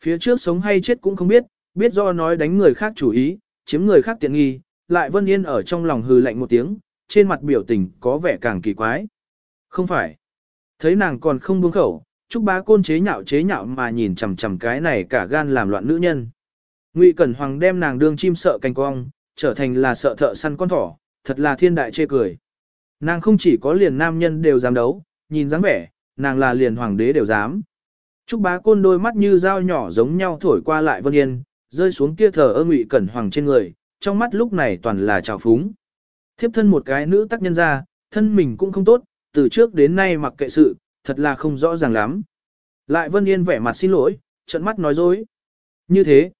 Speaker 1: Phía trước sống hay chết cũng không biết, biết do nói đánh người khác chủ ý, chiếm người khác tiện nghi, lại Vân Yên ở trong lòng hừ lạnh một tiếng, trên mặt biểu tình có vẻ càng kỳ quái. Không phải. Thấy nàng còn không buông khẩu, Trúc bá côn chế nhạo chế nhạo mà nhìn chằm chằm cái này cả gan làm loạn nữ nhân. Ngụy Cẩn Hoàng đem nàng đương chim sợ cành cong, trở thành là sợ thợ săn con thỏ, thật là thiên đại chê cười. Nàng không chỉ có liền nam nhân đều dám đấu, nhìn dáng vẻ, nàng là liền hoàng đế đều dám. Trúc bá côn đôi mắt như dao nhỏ giống nhau thổi qua lại Vân Yên, rơi xuống kia thờ ơ Ngụy Cẩn Hoàng trên người, trong mắt lúc này toàn là trào phúng. Thiếp thân một cái nữ tác nhân ra, thân mình cũng không tốt, từ trước đến nay mặc kệ sự, thật là không rõ ràng lắm. Lại Vân Yên vẻ mặt xin lỗi, trận mắt nói dối. Như thế,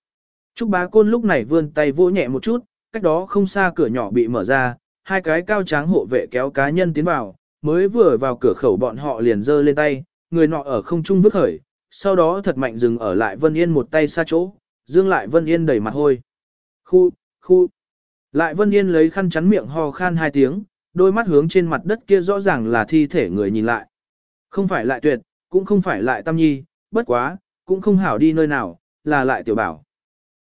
Speaker 1: Trúc bá côn lúc này vươn tay vỗ nhẹ một chút, cách đó không xa cửa nhỏ bị mở ra, hai cái cao tráng hộ vệ kéo cá nhân tiến vào, mới vừa vào cửa khẩu bọn họ liền giơ lên tay, người nọ ở không trung vứt khởi, sau đó thật mạnh dừng ở lại Vân Yên một tay xa chỗ, dương lại Vân Yên đẩy mặt hôi. Khu, khu. Lại Vân Yên lấy khăn chắn miệng ho khan hai tiếng, đôi mắt hướng trên mặt đất kia rõ ràng là thi thể người nhìn lại. Không phải lại tuyệt, cũng không phải lại tam nhi, bất quá, cũng không hảo đi nơi nào, là lại tiểu bảo.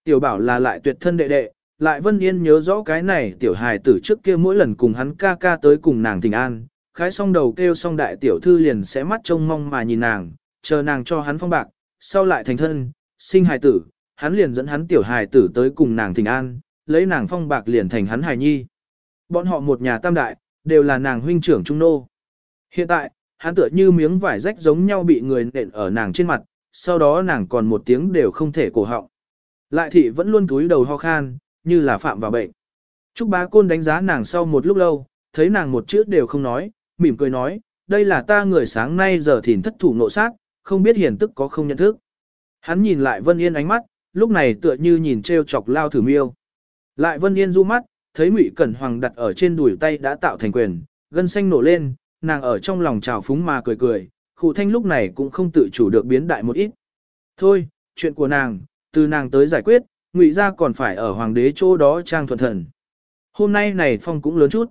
Speaker 1: Tiểu bảo là lại tuyệt thân đệ đệ, lại Vân Yên nhớ rõ cái này tiểu hài tử trước kia mỗi lần cùng hắn ca ca tới cùng nàng tình an, khái xong đầu kêu xong đại tiểu thư liền sẽ mắt trông mong mà nhìn nàng, chờ nàng cho hắn phong bạc, sau lại thành thân, sinh hài tử, hắn liền dẫn hắn tiểu hài tử tới cùng nàng tình an, lấy nàng phong bạc liền thành hắn hài nhi. Bọn họ một nhà tam đại, đều là nàng huynh trưởng trung nô. Hiện tại, hắn tựa như miếng vải rách giống nhau bị người nện ở nàng trên mặt, sau đó nàng còn một tiếng đều không thể cổ họng. Lại thị vẫn luôn cúi đầu ho khan, như là phạm vào bệnh. Trúc bá côn đánh giá nàng sau một lúc lâu, thấy nàng một chữ đều không nói, mỉm cười nói, đây là ta người sáng nay giờ thìn thất thủ nộ sát, không biết hiền tức có không nhận thức. Hắn nhìn lại Vân Yên ánh mắt, lúc này tựa như nhìn treo chọc lao thử miêu. Lại Vân Yên du mắt, thấy Ngụy Cẩn Hoàng đặt ở trên đùi tay đã tạo thành quyền, gân xanh nổ lên, nàng ở trong lòng trào phúng mà cười cười, khụ thanh lúc này cũng không tự chủ được biến đại một ít. Thôi, chuyện của nàng, từ nàng tới giải quyết, Ngụy gia còn phải ở hoàng đế chỗ đó trang thuận thần. Hôm nay này phong cũng lớn chút.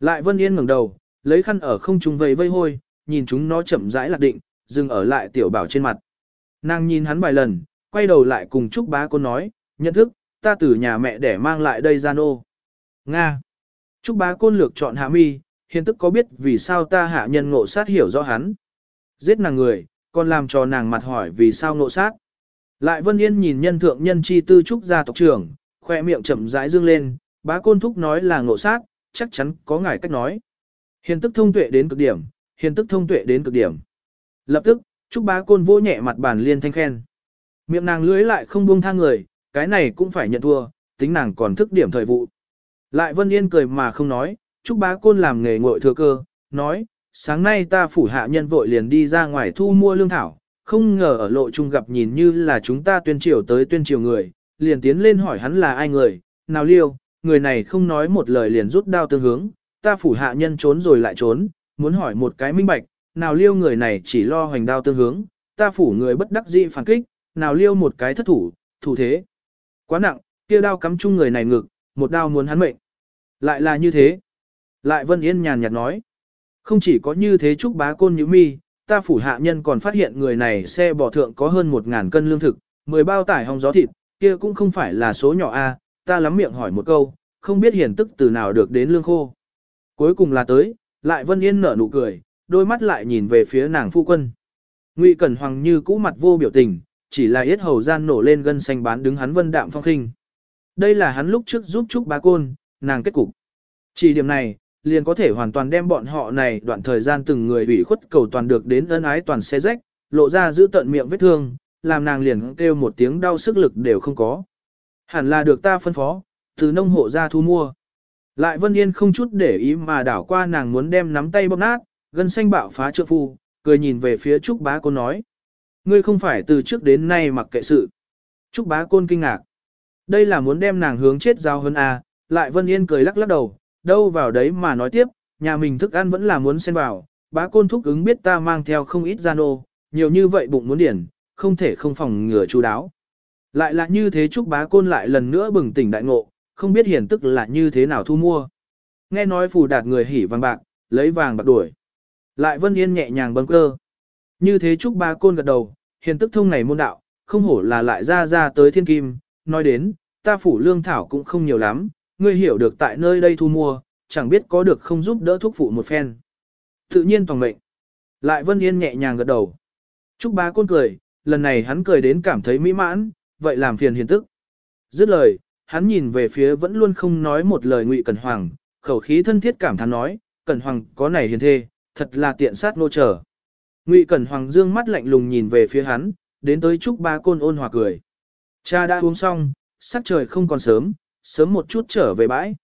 Speaker 1: Lại Vân Yên ngẩng đầu, lấy khăn ở không trung vây vây hôi, nhìn chúng nó chậm rãi lạc định, dừng ở lại tiểu bảo trên mặt. Nàng nhìn hắn vài lần, quay đầu lại cùng Trúc bá côn nói, nhận thức, ta từ nhà mẹ để mang lại đây gian ô. Nga. Trúc bá côn lược chọn hạ mi, hiện tức có biết vì sao ta hạ nhân ngộ sát hiểu rõ hắn. Giết nàng người, còn làm cho nàng mặt hỏi vì sao ngộ sát. Lại Vân Yên nhìn nhân thượng nhân chi tư Trúc gia tộc trưởng, khoe miệng chậm rãi dương lên, bá côn thúc nói là ngộ sát, chắc chắn có ngài cách nói. Hiền tức thông tuệ đến cực điểm, hiền tức thông tuệ đến cực điểm. Lập tức, Trúc bá côn vỗ nhẹ mặt bàn liên thanh khen. Miệng nàng lưới lại không buông tha người, cái này cũng phải nhận thua, tính nàng còn thức điểm thời vụ. Lại Vân Yên cười mà không nói, Trúc bá côn làm nghề ngội thừa cơ, nói, sáng nay ta phủ hạ nhân vội liền đi ra ngoài thu mua lương thảo, không ngờ ở lộ trung gặp nhìn như là chúng ta tuyên triều tới tuyên triều người, liền tiến lên hỏi hắn là ai người, nào liêu, người này không nói một lời liền rút đao tương hướng, ta phủ hạ nhân trốn rồi lại trốn, muốn hỏi một cái minh bạch, nào liêu người này chỉ lo hoành đao tương hướng, ta phủ người bất đắc dĩ phản kích, nào liêu một cái thất thủ, thủ thế. Quá nặng, kia đao cắm chung người này ngực, một đao muốn hắn mệnh. Lại là như thế. Lại Vân Yên nhàn nhạt nói. Không chỉ có như thế chúc bá côn như mi, ta phủ hạ nhân còn phát hiện người này xe bò thượng có hơn một ngàn cân lương thực, 10 bao tải hong gió thịt, kia cũng không phải là số nhỏ a, ta lắm miệng hỏi một câu, không biết hiển tức từ nào được đến lương khô. Cuối cùng là tới, lại Vân Yên nở nụ cười, đôi mắt lại nhìn về phía nàng phu quân. Ngụy Cẩn Hoàng như cũ mặt vô biểu tình, chỉ là yết hầu gian nổ lên gân xanh bán đứng hắn vân đạm phong khinh. Đây là hắn lúc trước giúp Trúc Bá Côn, nàng kết cục. Chỉ điểm này, liền có thể hoàn toàn đem bọn họ này đoạn thời gian từng người ủy khuất cầu toàn được đến ân ái toàn xe rách, lộ ra giữ tận miệng vết thương, làm nàng liền kêu một tiếng đau sức lực đều không có. Hẳn là được ta phân phó, từ nông hộ ra thu mua. Lại Vân Yên không chút để ý mà đảo qua nàng muốn đem nắm tay bóp nát, gân xanh bạo phá trượng phu, cười nhìn về phía Trúc Bá Côn nói. Ngươi không phải từ trước đến nay mặc kệ sự. Trúc Bá Côn kinh ngạc. Đây là muốn đem nàng hướng chết giao hơn à, lại Vân Yên cười lắc lắc đầu, đâu vào đấy mà nói tiếp, nhà mình thức ăn vẫn là muốn xen vào, bá côn thúc ứng biết ta mang theo không ít gian ô, nhiều như vậy bụng muốn điển, không thể không phòng ngừa chú đáo. Lại là như thế chúc bá côn lại lần nữa bừng tỉnh đại ngộ, không biết hiển tức là như thế nào thu mua. Nghe nói phù đạt người hỉ vàng bạc, lấy vàng bạc đuổi. Lại vân yên nhẹ nhàng bâng cơ. Như thế chúc bá côn gật đầu, hiền tức thông này môn đạo, không hổ là lại ra ra tới thiên kim, nói đến, ta phủ lương thảo cũng không nhiều lắm, ngươi hiểu được tại nơi đây thu mua, chẳng biết có được không giúp đỡ thuốc phụ một phen. Tự nhiên toàn mệnh. Lại Vân Yên nhẹ nhàng gật đầu. Trúc bá côn cười, lần này hắn cười đến cảm thấy mỹ mãn, vậy làm phiền hiền tức. Dứt lời, hắn nhìn về phía vẫn luôn không nói một lời Ngụy Cẩn Hoàng, khẩu khí thân thiết cảm thán nói, Cẩn Hoàng có này hiền thê, thật là tiện sát nô trở. Ngụy Cẩn Hoàng dương mắt lạnh lùng nhìn về phía hắn, đến tới Trúc bá côn ôn hòa cười. Cha đã uống xong, sắc trời không còn sớm, sớm một chút trở về bãi.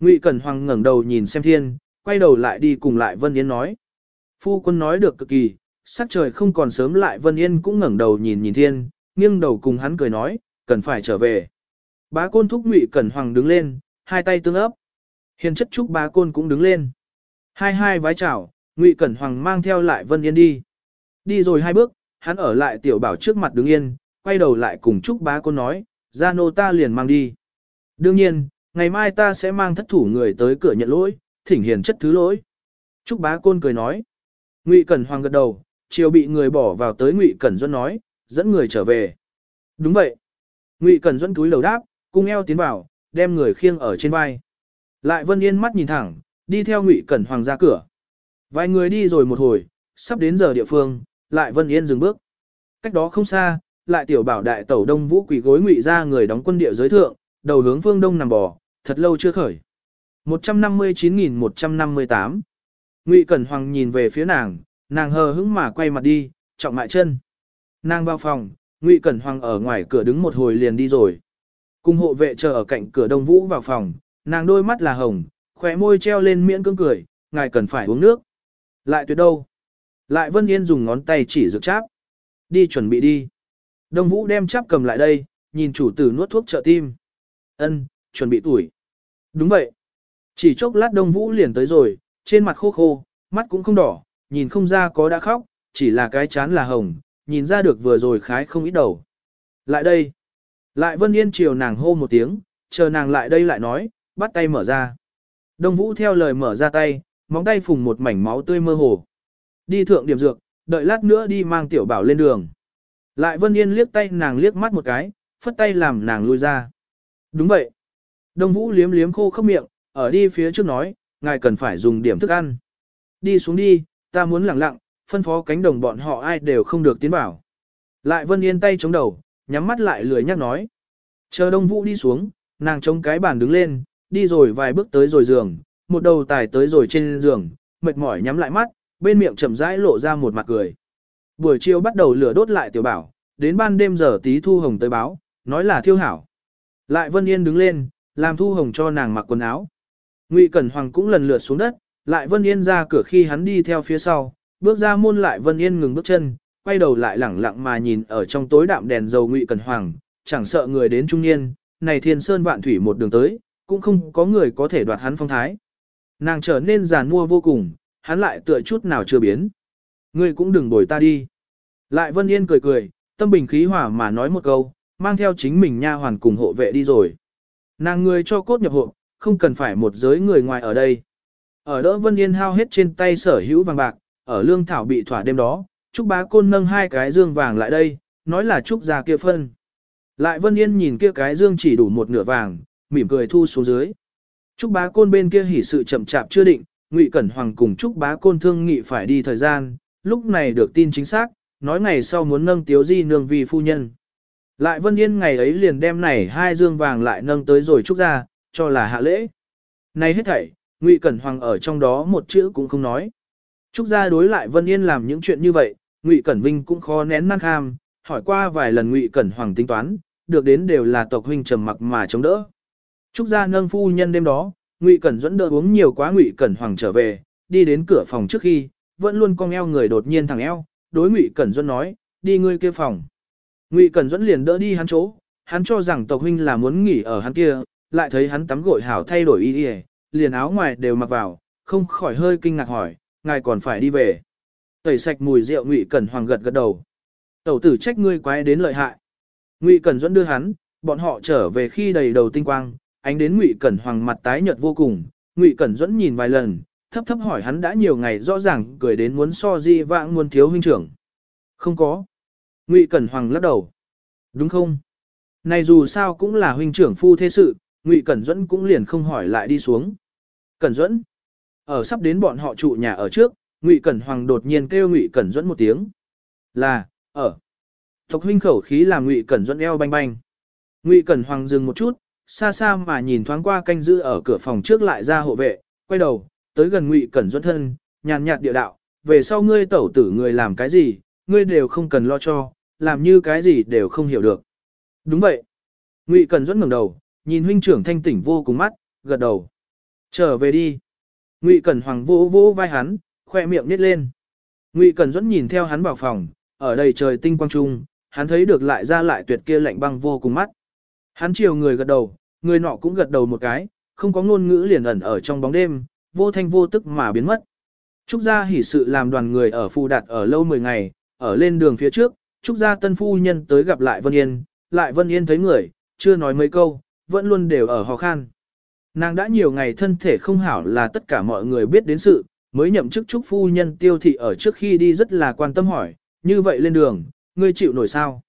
Speaker 1: Ngụy Cẩn Hoàng ngẩng đầu nhìn xem thiên, quay đầu lại đi cùng lại Vân Yên nói. Phu quân nói được cực kỳ, sắc trời không còn sớm lại Vân Yên cũng ngẩng đầu nhìn nhìn thiên, nghiêng đầu cùng hắn cười nói, cần phải trở về. Bá côn thúc Ngụy Cẩn Hoàng đứng lên, hai tay tương ấp. Hiền chất trúc bá côn cũng đứng lên. Hai hai vái chào, Ngụy Cẩn Hoàng mang theo lại Vân Yên đi. Đi rồi hai bước, hắn ở lại tiểu bảo trước mặt đứng yên, quay đầu lại cùng trúc bá côn nói, ra nô ta liền mang đi. Đương nhiên, ngày mai ta sẽ mang thất thủ người tới cửa nhận lỗi, thỉnh hiền chất thứ lỗi. Trúc bá côn cười nói. Ngụy Cẩn Hoàng gật đầu, chiều bị người bỏ vào tới Ngụy Cẩn Duân nói, dẫn người trở về. Đúng vậy. Ngụy Cẩn Duân túi lầu đáp, cung eo tiến vào, đem người khiêng ở trên vai. Lại Vân Yên mắt nhìn thẳng, đi theo Ngụy Cẩn Hoàng ra cửa. Vài người đi rồi một hồi, sắp đến giờ địa phương, lại Vân Yên dừng bước. Cách đó không xa, lại tiểu bảo đại tẩu đông vũ quỷ gối ngụy ra người đóng quân địa giới thượng, đầu hướng phương đông nằm bò, thật lâu chưa khởi. 159.158 Ngụy Cẩn Hoàng nhìn về phía nàng, nàng hờ hững mà quay mặt đi, trọng mại chân. Nàng vào phòng, Ngụy Cẩn Hoàng ở ngoài cửa đứng một hồi liền đi rồi. Cùng hộ vệ chờ ở cạnh cửa Đông Vũ vào phòng, nàng đôi mắt là hồng, khóe môi treo lên miễn cưỡng cười, ngài cần phải uống nước. Lại tuyệt đâu? Lại Vân Yên dùng ngón tay chỉ dược cháp. Đi chuẩn bị đi. Đông Vũ đem cháp cầm lại đây, nhìn chủ tử nuốt thuốc trợ tim. Ân, chuẩn bị tuổi. Đúng vậy. Chỉ chốc lát Đông Vũ liền tới rồi, trên mặt khô khô, mắt cũng không đỏ, nhìn không ra có đã khóc, chỉ là cái chán là hồng, nhìn ra được vừa rồi khái không ít đầu. Lại đây. Lại Vân Yên chiều nàng hô một tiếng, chờ nàng lại đây lại nói, bắt tay mở ra. Đông Vũ theo lời mở ra tay, móng tay phùng một mảnh máu tươi mơ hồ. Đi thượng điểm dược, đợi lát nữa đi mang tiểu bảo lên đường. Lại Vân Yên liếc tay nàng liếc mắt một cái, phất tay làm nàng lui ra. Đúng vậy. Đông Vũ liếm liếm khô khốc miệng, ở đi phía trước nói, ngài cần phải dùng điểm thức ăn. Đi xuống đi, ta muốn lặng lặng, phân phó cánh đồng bọn họ ai đều không được tiến bảo. Lại Vân Yên tay chống đầu, nhắm mắt lại lười nhắc nói. Chờ Đông Vũ đi xuống, nàng chống cái bàn đứng lên, đi rồi vài bước tới rồi giường, một đầu tài tới rồi trên giường, mệt mỏi nhắm lại mắt, bên miệng chậm rãi lộ ra một mặt cười. Buổi chiều bắt đầu lửa đốt lại tiểu bảo, đến ban đêm giờ tí Thu Hồng tới báo, nói là thiêu hảo. Lại Vân Yên đứng lên, làm Thu Hồng cho nàng mặc quần áo. Ngụy Cẩn Hoàng cũng lần lượt xuống đất, lại Vân Yên ra cửa khi hắn đi theo phía sau, bước ra môn lại Vân Yên ngừng bước chân, quay đầu lại lẳng lặng mà nhìn ở trong tối đạm đèn dầu Ngụy Cẩn Hoàng, chẳng sợ người đến trung niên, này thiên sơn vạn thủy một đường tới, cũng không có người có thể đoạt hắn phong thái. Nàng trở nên giàn mua vô cùng, hắn lại tựa chút nào chưa biến. Ngươi cũng đừng bồi ta đi. Lại Vân Yên cười cười, tâm bình khí hòa mà nói một câu, mang theo chính mình nha hoàn cùng hộ vệ đi rồi. Nàng người cho cốt nhập hộ, không cần phải một giới người ngoài ở đây. Ở đỡ Vân Yên hao hết trên tay sở hữu vàng bạc, ở lương thảo bị thỏa đêm đó, Trúc bá côn nâng hai cái dương vàng lại đây, nói là Trúc già kia phân. Lại Vân Yên nhìn kia cái dương chỉ đủ một nửa vàng, mỉm cười thu xuống dưới. Trúc bá côn bên kia hỉ sự chậm chạp chưa định, Ngụy Cẩn Hoàng cùng Trúc bá côn thương nghị phải đi thời gian, lúc này được tin chính xác, nói ngày sau muốn nâng tiếu di nương vì phu nhân. Lại Vân Yên ngày ấy liền đem này hai dương vàng lại nâng tới rồi Trúc ra, cho là hạ lễ. Này hết thảy, Ngụy Cẩn Hoàng ở trong đó một chữ cũng không nói. Trúc gia đối lại Vân Yên làm những chuyện như vậy, Ngụy Cẩn Vinh cũng khó nén năng kham, hỏi qua vài lần Ngụy Cẩn Hoàng tính toán, được đến đều là tộc huynh trầm mặc mà chống đỡ. Trúc gia nâng phu nhân đêm đó, Ngụy Cẩn dẫn đỡ uống nhiều quá Ngụy Cẩn Hoàng trở về, đi đến cửa phòng trước khi, vẫn luôn cong eo người đột nhiên thẳng eo, đối Ngụy Cẩn Duẫn nói, đi ngươi kia phòng. Ngụy Cẩn Duẫn liền đỡ đi hắn chỗ, hắn cho rằng tộc huynh là muốn nghỉ ở hắn kia, lại thấy hắn tắm gội hảo thay đổi y y, liền áo ngoài đều mặc vào, không khỏi hơi kinh ngạc hỏi, ngài còn phải đi về. Tẩy sạch mùi rượu Ngụy Cẩn Hoàng gật gật đầu. Tẩu tử trách ngươi quái đến lợi hại. Ngụy Cẩn Duẫn đưa hắn, bọn họ trở về khi đầy đầu tinh quang, ánh đến Ngụy Cẩn Hoàng mặt tái nhợt vô cùng, Ngụy Cẩn Duẫn nhìn vài lần, thấp thấp hỏi hắn đã nhiều ngày rõ ràng cười đến muốn so di vãng muốn thiếu huynh trưởng. Không có. Ngụy Cẩn Hoàng lắc đầu. Đúng không? Này dù sao cũng là huynh trưởng phu thế sự, Ngụy Cẩn Duẫn cũng liền không hỏi lại đi xuống. Cẩn Duẫn. Ở sắp đến bọn họ trụ nhà ở trước, Ngụy Cẩn Hoàng đột nhiên kêu Ngụy Cẩn Duẫn một tiếng. Là, ở. Tộc huynh khẩu khí làm Ngụy Cẩn Duẫn eo banh banh. Ngụy Cẩn Hoàng dừng một chút, xa xa mà nhìn thoáng qua canh giữ ở cửa phòng trước lại ra hộ vệ, quay đầu, tới gần Ngụy Cẩn Duẫn thân, nhàn nhạt địa đạo, về sau ngươi tẩu tử người làm cái gì, ngươi đều không cần lo cho, làm như cái gì đều không hiểu được. Đúng vậy. Ngụy Cần Duẫn ngẩng đầu, nhìn huynh trưởng thanh tỉnh vô cùng mắt, gật đầu. Trở về đi. Ngụy Cần Hoàng vỗ vỗ vai hắn, khoe miệng nít lên. Ngụy Cần Duẫn nhìn theo hắn vào phòng, ở đây trời tinh quang trung, hắn thấy được lại ra lại tuyệt kia lạnh băng vô cùng mắt. Hắn chiều người gật đầu, người nọ cũng gật đầu một cái, không có ngôn ngữ liền ẩn ở trong bóng đêm, vô thanh vô tức mà biến mất. Trúc gia hỉ sự làm đoàn người ở phù đạt ở lâu 10 ngày, ở lên đường phía trước, Trúc gia tân phu nhân tới gặp lại Vân Yên, lại Vân Yên thấy người, chưa nói mấy câu, vẫn luôn đều ở hò khan. Nàng đã nhiều ngày thân thể không hảo là tất cả mọi người biết đến sự, mới nhậm chức Trúc phu nhân tiêu thị ở trước khi đi rất là quan tâm hỏi, như vậy lên đường, ngươi chịu nổi sao?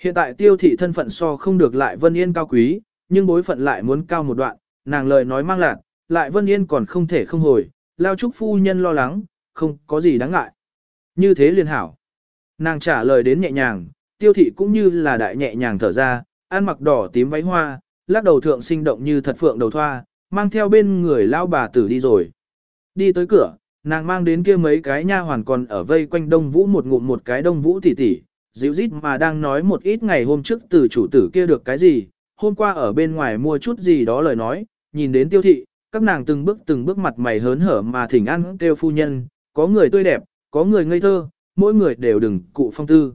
Speaker 1: Hiện tại tiêu thị thân phận so không được lại Vân Yên cao quý, nhưng bối phận lại muốn cao một đoạn, nàng lời nói mang lạc, lại Vân Yên còn không thể không hồi, lao Trúc phu nhân lo lắng, không có gì đáng ngại. Như thế liền hảo. Nàng trả lời đến nhẹ nhàng, tiêu thị cũng như là đại nhẹ nhàng thở ra, ăn mặc đỏ tím váy hoa, lắc đầu thượng sinh động như thật phượng đầu thoa, mang theo bên người lao bà tử đi rồi. Đi tới cửa, nàng mang đến kia mấy cái nha hoàn còn ở vây quanh đông vũ một ngụm một cái đông vũ tỉ tỉ, dịu rít mà đang nói một ít ngày hôm trước từ chủ tử kia được cái gì, hôm qua ở bên ngoài mua chút gì đó lời nói, nhìn đến tiêu thị, các nàng từng bước từng bước mặt mày hớn hở mà thỉnh ăn kêu phu nhân, có người tươi đẹp, có người ngây thơ, mỗi người đều đừng cụ phong tư.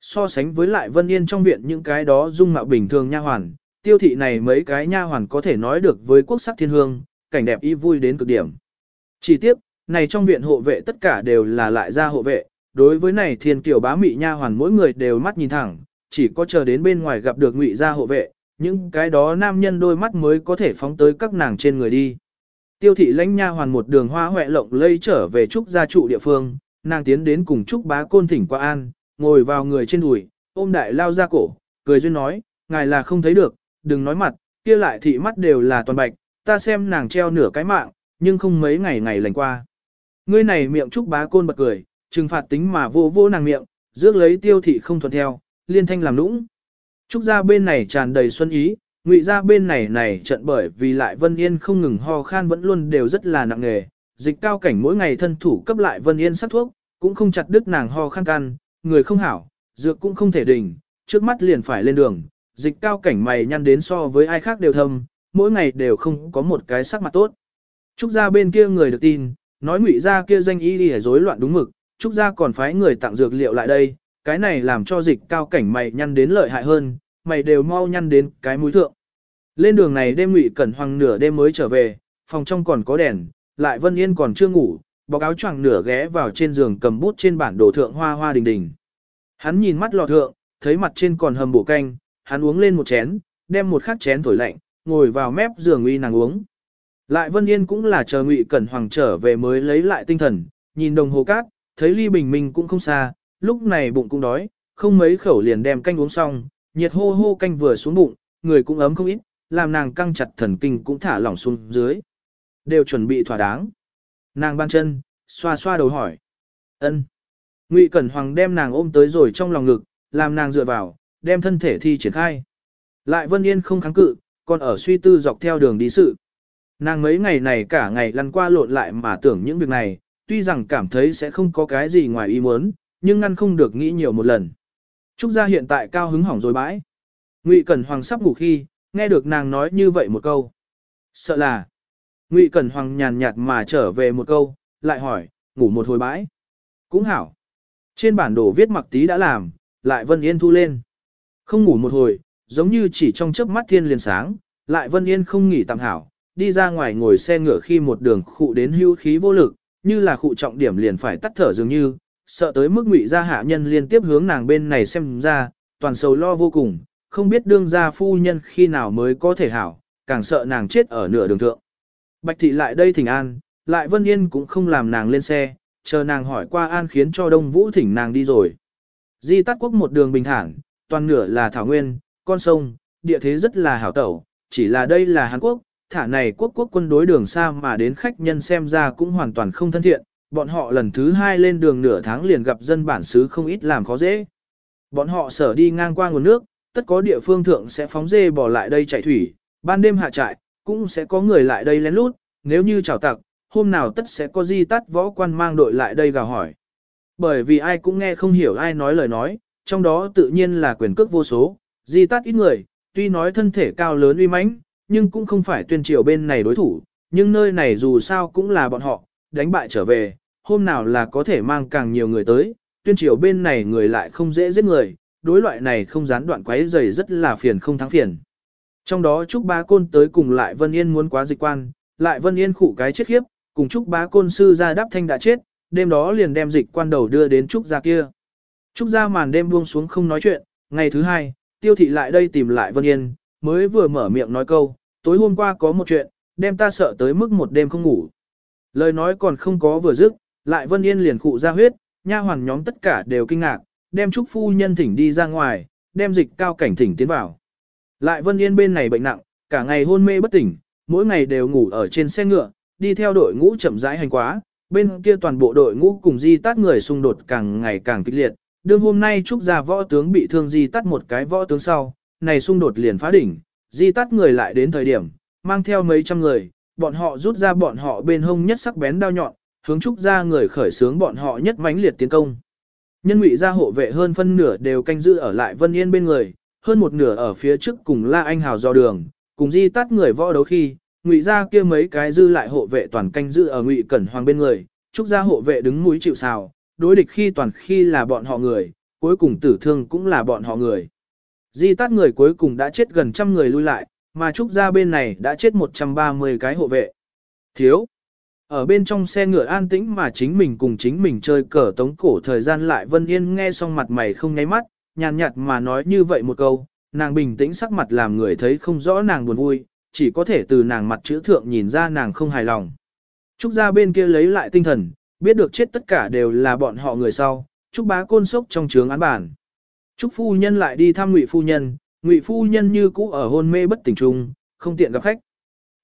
Speaker 1: So sánh với lại Vân Yên trong viện những cái đó dung mạo bình thường nha hoàn, tiêu thị này mấy cái nha hoàn có thể nói được với quốc sắc thiên hương, cảnh đẹp y vui đến cực điểm. Chỉ tiếp, này trong viện hộ vệ tất cả đều là lại gia hộ vệ, đối với này thiên kiều bá mị nha hoàn mỗi người đều mắt nhìn thẳng, chỉ có chờ đến bên ngoài gặp được ngụy gia hộ vệ, những cái đó nam nhân đôi mắt mới có thể phóng tới các nàng trên người đi. Tiêu thị lãnh nha hoàn một đường hoa hoẹ lộng lây trở về trúc gia trụ địa phương, nàng tiến đến cùng trúc bá côn thỉnh qua an, ngồi vào người trên đùi, ôm đại lao ra cổ, cười duyên nói, ngài là không thấy được, đừng nói mặt, kia lại thị mắt đều là toàn bạch, ta xem nàng treo nửa cái mạng, nhưng không mấy ngày ngày lành qua. Ngươi này miệng trúc bá côn bật cười, trừng phạt tính mà vô vô nàng miệng, rước lấy tiêu thị không thuận theo, liên thanh làm nũng. Trúc gia bên này tràn đầy xuân ý, ngụy gia bên này này trận bởi vì lại Vân Yên không ngừng ho khan vẫn luôn đều rất là nặng nghề, dịch cao cảnh mỗi ngày thân thủ cấp lại Vân Yên sắc thuốc, cũng không chặt đứt nàng ho khăn can, người không hảo, dược cũng không thể đỉnh, trước mắt liền phải lên đường, dịch cao cảnh mày nhăn đến so với ai khác đều thâm, mỗi ngày đều không có một cái sắc mặt tốt. Trúc gia bên kia người được tin, nói ngụy gia kia danh y đi rối loạn đúng mực, Trúc gia còn phái người tặng dược liệu lại đây, cái này làm cho dịch cao cảnh mày nhăn đến lợi hại hơn, mày đều mau nhăn đến cái mũi thượng. Lên đường này đêm ngụy cẩn hoàng nửa đêm mới trở về, phòng trong còn có đèn, lại Vân Yên còn chưa ngủ, bọc áo choàng nửa ghé vào trên giường cầm bút trên bản đồ thượng hoa hoa đình đình. Hắn nhìn mắt lò thượng, thấy mặt trên còn hầm bổ canh, hắn uống lên một chén, đem một khát chén thổi lạnh, ngồi vào mép giường uy nàng uống. Lại Vân Yên cũng là chờ Ngụy Cẩn Hoàng trở về mới lấy lại tinh thần, nhìn đồng hồ cát, thấy ly bình minh cũng không xa, lúc này bụng cũng đói, không mấy khẩu liền đem canh uống xong, nhiệt hô hô canh vừa xuống bụng, người cũng ấm không ít, làm nàng căng chặt thần kinh cũng thả lỏng xuống dưới. Đều chuẩn bị thỏa đáng. Nàng ban chân, xoa xoa đầu hỏi. ân. Ngụy Cẩn Hoàng đem nàng ôm tới rồi trong lòng ngực, làm nàng dựa vào, đem thân thể thi triển khai. Lại Vân Yên không kháng cự, còn ở suy tư dọc theo đường đi sự. Nàng mấy ngày này cả ngày lăn qua lộn lại mà tưởng những việc này, tuy rằng cảm thấy sẽ không có cái gì ngoài ý muốn, nhưng ngăn không được nghĩ nhiều một lần. Trúc gia hiện tại cao hứng hỏng rồi bãi. Ngụy Cẩn Hoàng sắp ngủ khi, nghe được nàng nói như vậy một câu. Sợ là. Ngụy Cẩn Hoàng nhàn nhạt mà trở về một câu, lại hỏi, ngủ một hồi bãi. Cũng hảo. Trên bản đồ viết mặc tí đã làm, lại Vân Yên thu lên. Không ngủ một hồi, giống như chỉ trong chớp mắt thiên liền sáng, lại Vân Yên không nghỉ tạm hảo, đi ra ngoài ngồi xe ngựa khi một đường khụ đến hưu khí vô lực, như là khụ trọng điểm liền phải tắt thở dường như, sợ tới mức ngụy gia hạ nhân liên tiếp hướng nàng bên này xem ra, toàn sầu lo vô cùng, không biết đương gia phu nhân khi nào mới có thể hảo, càng sợ nàng chết ở nửa đường thượng. Bạch thị lại đây thỉnh an, lại Vân Yên cũng không làm nàng lên xe, chờ nàng hỏi qua an khiến cho Đông Vũ thỉnh nàng đi rồi. Di tắt Quốc một đường bình thản, toàn nửa là thảo nguyên, con sông, địa thế rất là hảo tẩu, chỉ là đây là Hàn Quốc, thả này quốc quốc quân đối đường xa mà đến khách nhân xem ra cũng hoàn toàn không thân thiện, bọn họ lần thứ hai lên đường nửa tháng liền gặp dân bản xứ không ít làm khó dễ. Bọn họ sở đi ngang qua nguồn nước, tất có địa phương thượng sẽ phóng dê bỏ lại đây chạy thủy, ban đêm hạ trại, cũng sẽ có người lại đây lén lút, nếu như chào tặc, hôm nào tất sẽ có di tắt võ quan mang đội lại đây gào hỏi. Bởi vì ai cũng nghe không hiểu ai nói lời nói, trong đó tự nhiên là quyền cước vô số, di tắt ít người, tuy nói thân thể cao lớn uy mãnh, nhưng cũng không phải tuyên triều bên này đối thủ, nhưng nơi này dù sao cũng là bọn họ, đánh bại trở về, hôm nào là có thể mang càng nhiều người tới, tuyên triều bên này người lại không dễ giết người, đối loại này không gián đoạn quấy rầy rất là phiền không thắng phiền. Trong đó Trúc Bá Côn tới cùng lại Vân Yên muốn quá dịch quan, lại Vân Yên khụ cái chết khiếp, cùng Trúc Bá Côn sư ra đáp thanh đã chết, đêm đó liền đem dịch quan đầu đưa đến Trúc gia kia. Trúc gia màn đêm buông xuống không nói chuyện, ngày thứ hai, tiêu thị lại đây tìm lại Vân Yên, mới vừa mở miệng nói câu, tối hôm qua có một chuyện, đem ta sợ tới mức một đêm không ngủ. Lời nói còn không có vừa dứt, lại Vân Yên liền khụ ra huyết, nha hoàn nhóm tất cả đều kinh ngạc, đem Trúc phu nhân thỉnh đi ra ngoài, đem dịch cao cảnh thỉnh tiến vào. Lại Vân Yên bên này bệnh nặng, cả ngày hôn mê bất tỉnh, mỗi ngày đều ngủ ở trên xe ngựa, đi theo đội ngũ chậm rãi hành quá, bên kia toàn bộ đội ngũ cùng di tát người xung đột càng ngày càng kịch liệt. Đương hôm nay Trúc gia võ tướng bị thương di tát một cái võ tướng sau, này xung đột liền phá đỉnh, di tát người lại đến thời điểm, mang theo mấy trăm người, bọn họ rút ra bọn họ bên hông nhất sắc bén đao nhọn, hướng Trúc gia người khởi sướng bọn họ nhất mãnh liệt tiến công. Nhân ngụy gia hộ vệ hơn phân nửa đều canh giữ ở lại Vân Yên bên người, hơn một nửa ở phía trước cùng La Anh Hào do đường, cùng di tát người võ đấu khi, ngụy gia kia mấy cái dư lại hộ vệ toàn canh giữ ở ngụy cẩn hoàng bên người, trúc gia hộ vệ đứng mũi chịu sào, đối địch khi toàn khi là bọn họ người, cuối cùng tử thương cũng là bọn họ người. Di tát người cuối cùng đã chết gần trăm người lui lại, mà trúc gia bên này đã chết 130 cái hộ vệ. Thiếu. Ở bên trong xe ngựa an tĩnh mà chính mình cùng chính mình chơi cờ tống cổ thời gian lại Vân Yên nghe xong mặt mày không nháy mắt, nhàn nhạt mà nói như vậy một câu, nàng bình tĩnh sắc mặt làm người thấy không rõ nàng buồn vui, chỉ có thể từ nàng mặt chữ thượng nhìn ra nàng không hài lòng. Trúc gia bên kia lấy lại tinh thần, biết được chết tất cả đều là bọn họ người sau, Trúc bá côn sốc trong trướng án bản. Trúc phu nhân lại đi thăm Ngụy phu nhân, Ngụy phu nhân như cũ ở hôn mê bất tỉnh trung, không tiện gặp khách.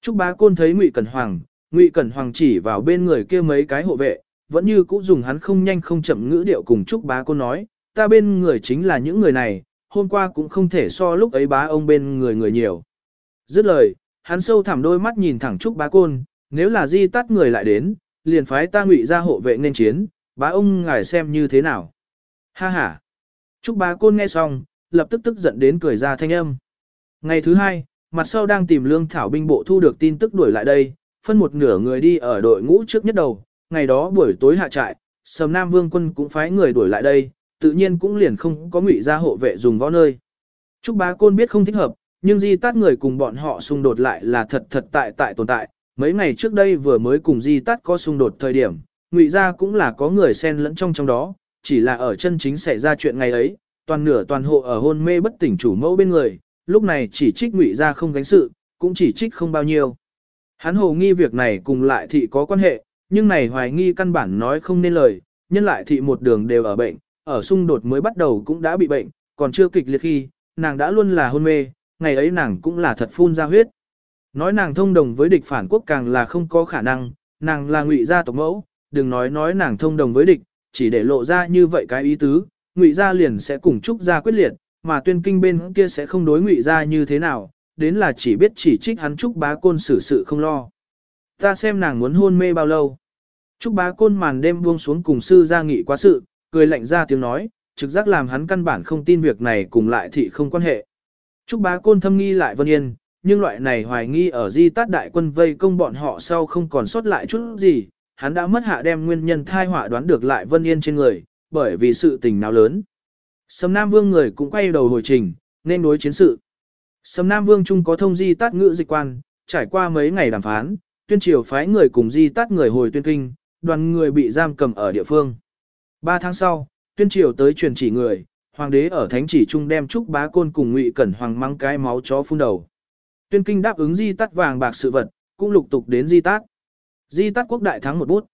Speaker 1: Trúc bá côn thấy Ngụy Cẩn Hoàng, Ngụy Cẩn Hoàng chỉ vào bên người kia mấy cái hộ vệ, vẫn như cũ dùng hắn không nhanh không chậm ngữ điệu cùng Trúc bá côn nói, ta bên người chính là những người này, hôm qua cũng không thể so lúc ấy bá ông bên người người nhiều. Dứt lời, hắn sâu thẳm đôi mắt nhìn thẳng Trúc bá côn, nếu là di tắt người lại đến, liền phái ta ngụy ra hộ vệ nên chiến, bá ông ngài xem như thế nào. Ha ha. Trúc bá côn nghe xong, lập tức tức giận đến cười ra thanh âm. Ngày thứ hai, mặt sau đang tìm lương thảo binh bộ thu được tin tức đuổi lại đây, phân một nửa người đi ở đội ngũ trước nhất đầu, ngày đó buổi tối hạ trại, Sầm Nam Vương quân cũng phái người đuổi lại đây, tự nhiên cũng liền không có ngụy ra hộ vệ dùng võ nơi. Trúc bá côn biết không thích hợp, nhưng di tát người cùng bọn họ xung đột lại là thật thật tại tại tồn tại. Mấy ngày trước đây vừa mới cùng di tát có xung đột thời điểm, ngụy ra cũng là có người xen lẫn trong trong đó, chỉ là ở chân chính xảy ra chuyện ngày ấy, toàn nửa toàn hộ ở hôn mê bất tỉnh chủ mẫu bên người, lúc này chỉ trích ngụy ra không gánh sự, cũng chỉ trích không bao nhiêu. Hắn hồ nghi việc này cùng lại thị có quan hệ, nhưng này hoài nghi căn bản nói không nên lời, nhân lại thị một đường đều ở bệnh, ở xung đột mới bắt đầu cũng đã bị bệnh, còn chưa kịch liệt khi, nàng đã luôn là hôn mê, ngày ấy nàng cũng là thật phun ra huyết. Nói nàng thông đồng với địch phản quốc càng là không có khả năng, nàng là ngụy gia tộc mẫu, đừng nói nói nàng thông đồng với địch, chỉ để lộ ra như vậy cái ý tứ, ngụy gia liền sẽ cùng trúc gia quyết liệt, mà tuyên kinh bên kia sẽ không đối ngụy gia như thế nào, đến là chỉ biết chỉ trích hắn trúc bá côn xử sự không lo. Ta xem nàng muốn hôn mê bao lâu. Trúc bá côn màn đêm buông xuống cùng sư gia nghị quá sự, cười lạnh ra tiếng nói, trực giác làm hắn căn bản không tin việc này cùng lại thị không quan hệ. Trúc bá côn thâm nghi lại vân yên, nhưng loại này hoài nghi ở di tát đại quân vây công bọn họ sau không còn sót lại chút gì, hắn đã mất hạ đem nguyên nhân thai họa đoán được lại vân yên trên người, bởi vì sự tình nào lớn. Sầm Nam Vương người cũng quay đầu hồi trình, nên đối chiến sự. Sầm Nam Vương chung có thông di tát ngữ dịch quan, trải qua mấy ngày đàm phán, tuyên triều phái người cùng di tát người hồi tuyên kinh, đoàn người bị giam cầm ở địa phương. Ba tháng sau, tuyên triều tới truyền chỉ người, hoàng đế ở thánh chỉ trung đem trúc bá côn cùng ngụy cẩn hoàng mang cái máu chó phun đầu. Tuyên kinh đáp ứng di tát vàng bạc sự vật, cũng lục tục đến di tát. Di tát quốc đại thắng một bút.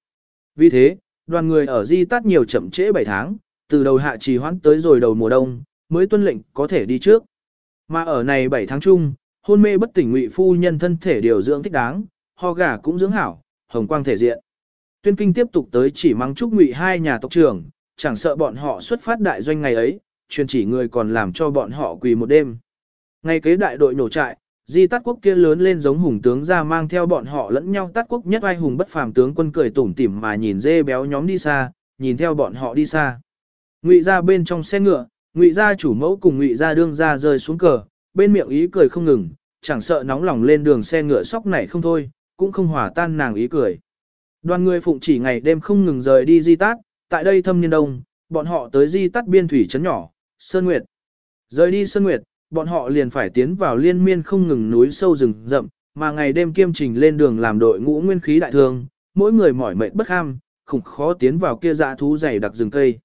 Speaker 1: Vì thế, đoàn người ở di tát nhiều chậm trễ 7 tháng, từ đầu hạ trì hoãn tới rồi đầu mùa đông, mới tuân lệnh có thể đi trước. Mà ở này 7 tháng chung, hôn mê bất tỉnh ngụy phu nhân thân thể điều dưỡng thích đáng, ho gà cũng dưỡng hảo, hồng quang thể diện. Tuyên kinh tiếp tục tới chỉ mắng chúc ngụy hai nhà tộc trưởng, chẳng sợ bọn họ xuất phát đại doanh ngày ấy, truyền chỉ người còn làm cho bọn họ quỳ một đêm. Ngay kế đại đội nổ trại, di tát quốc kia lớn lên giống hùng tướng ra mang theo bọn họ lẫn nhau tát quốc nhất ai hùng bất phàm tướng quân cười tủm tỉm mà nhìn dê béo nhóm đi xa, nhìn theo bọn họ đi xa. Ngụy ra bên trong xe ngựa, ngụy gia chủ mẫu cùng ngụy gia đương ra rơi xuống cờ, bên miệng ý cười không ngừng, chẳng sợ nóng lòng lên đường xe ngựa sóc này không thôi, cũng không hòa tan nàng ý cười. Đoàn người phụng chỉ ngày đêm không ngừng rời đi di tát, tại đây thâm niên đông, bọn họ tới di tát biên thủy trấn nhỏ, Sơn Nguyệt. Rời đi Sơn Nguyệt, bọn họ liền phải tiến vào liên miên không ngừng núi sâu rừng rậm, mà ngày đêm kiêm trình lên đường làm đội ngũ nguyên khí đại thương, mỗi người mỏi mệt bất ham, khủng khó tiến vào kia dã thú dày đặc rừng cây.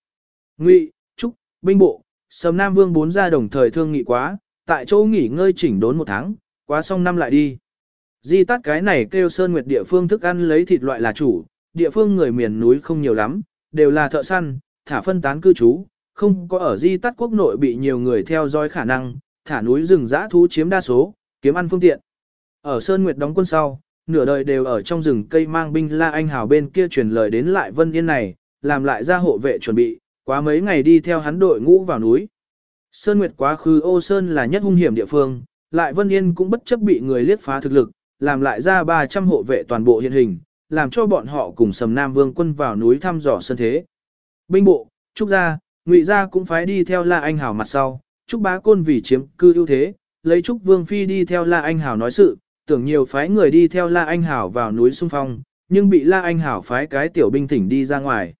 Speaker 1: Ngụy, Trúc, binh bộ, Sầm Nam Vương bốn gia đồng thời thương nghị quá, tại chỗ nghỉ ngơi chỉnh đốn một tháng, quá xong năm lại đi. Di tát cái này kêu Sơn Nguyệt địa phương thức ăn lấy thịt loại là chủ, địa phương người miền núi không nhiều lắm, đều là thợ săn, thả phân tán cư trú, không có ở di tát quốc nội bị nhiều người theo dõi khả năng, thả núi rừng dã thú chiếm đa số, kiếm ăn phương tiện. Ở Sơn Nguyệt đóng quân sau, nửa đời đều ở trong rừng cây mang binh La Anh Hào bên kia truyền lời đến lại Vân Yên này, làm lại ra hộ vệ chuẩn bị, quá mấy ngày đi theo hắn đội ngũ vào núi. Sơn Nguyệt quá khứ ô Sơn là nhất hung hiểm địa phương, lại Vân Yên cũng bất chấp bị người liếc phá thực lực, làm lại ra 300 hộ vệ toàn bộ hiện hình, làm cho bọn họ cùng Sầm Nam Vương quân vào núi thăm dò sân thế. Binh bộ, Trúc Gia, Ngụy Gia cũng phái đi theo La Anh Hảo mặt sau, Trúc Bá Côn vì chiếm cư ưu thế, lấy Trúc Vương Phi đi theo La Anh Hảo nói sự, tưởng nhiều phái người đi theo La Anh Hảo vào núi xung phong, nhưng bị La Anh Hảo phái cái tiểu binh thỉnh đi ra ngoài.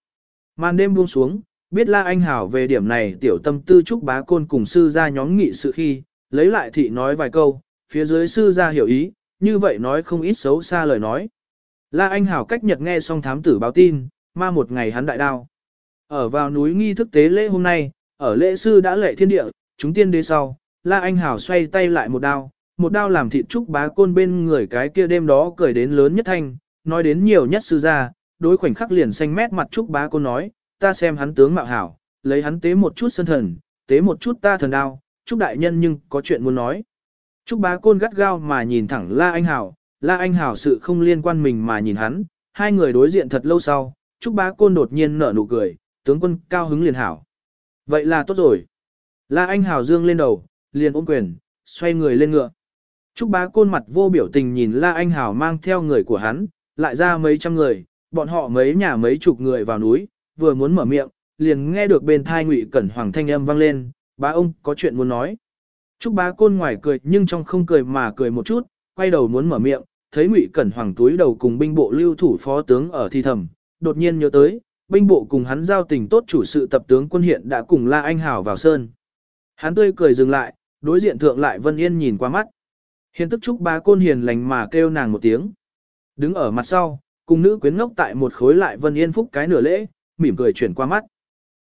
Speaker 1: Màn đêm buông xuống, biết La Anh Hảo về điểm này tiểu tâm tư Trúc Bá Côn cùng sư ra nhóm nghị sự khi, lấy lại thị nói vài câu, phía dưới sư ra hiểu ý, như vậy nói không ít xấu xa lời nói. La Anh Hảo cách nhật nghe xong thám tử báo tin, ma một ngày hắn đại đao. Ở vào núi nghi thức tế lễ hôm nay, ở lễ sư đã lệ thiên địa, chúng tiên đế sau, La Anh Hảo xoay tay lại một đao, một đao làm thịt trúc bá côn bên người cái kia đêm đó cười đến lớn nhất thanh, nói đến nhiều nhất sư gia, đối khoảnh khắc liền xanh mét mặt trúc bá côn nói, ta xem hắn tướng mạo hảo, lấy hắn tế một chút sân thần, tế một chút ta thần đao, trúc đại nhân nhưng có chuyện muốn nói. Trúc bá côn gắt gao mà nhìn thẳng La Anh Hảo, La Anh Hảo sự không liên quan mình mà nhìn hắn, hai người đối diện thật lâu sau, Trúc bá côn đột nhiên nở nụ cười, tướng quân cao hứng liền hảo. Vậy là tốt rồi. La Anh Hảo dương lên đầu, liền ôm quyền, xoay người lên ngựa. Trúc bá côn mặt vô biểu tình nhìn La Anh Hảo mang theo người của hắn, lại ra mấy trăm người, bọn họ mấy nhà mấy chục người vào núi, vừa muốn mở miệng, liền nghe được bên thai ngụy cẩn hoàng thanh âm vang lên, bá ông có chuyện muốn nói. Trúc bá côn ngoài cười nhưng trong không cười mà cười một chút, quay đầu muốn mở miệng, thấy ngụy cẩn hoàng túi đầu cùng binh bộ lưu thủ phó tướng ở thi thầm, đột nhiên nhớ tới, binh bộ cùng hắn giao tình tốt chủ sự tập tướng quân hiện đã cùng La Anh Hảo vào sơn. Hắn tươi cười dừng lại, đối diện thượng lại Vân Yên nhìn qua mắt. Hiện tức Trúc bá côn hiền lành mà kêu nàng một tiếng. Đứng ở mặt sau, cùng nữ quyến ngốc tại một khối lại Vân Yên phúc cái nửa lễ, mỉm cười chuyển qua mắt.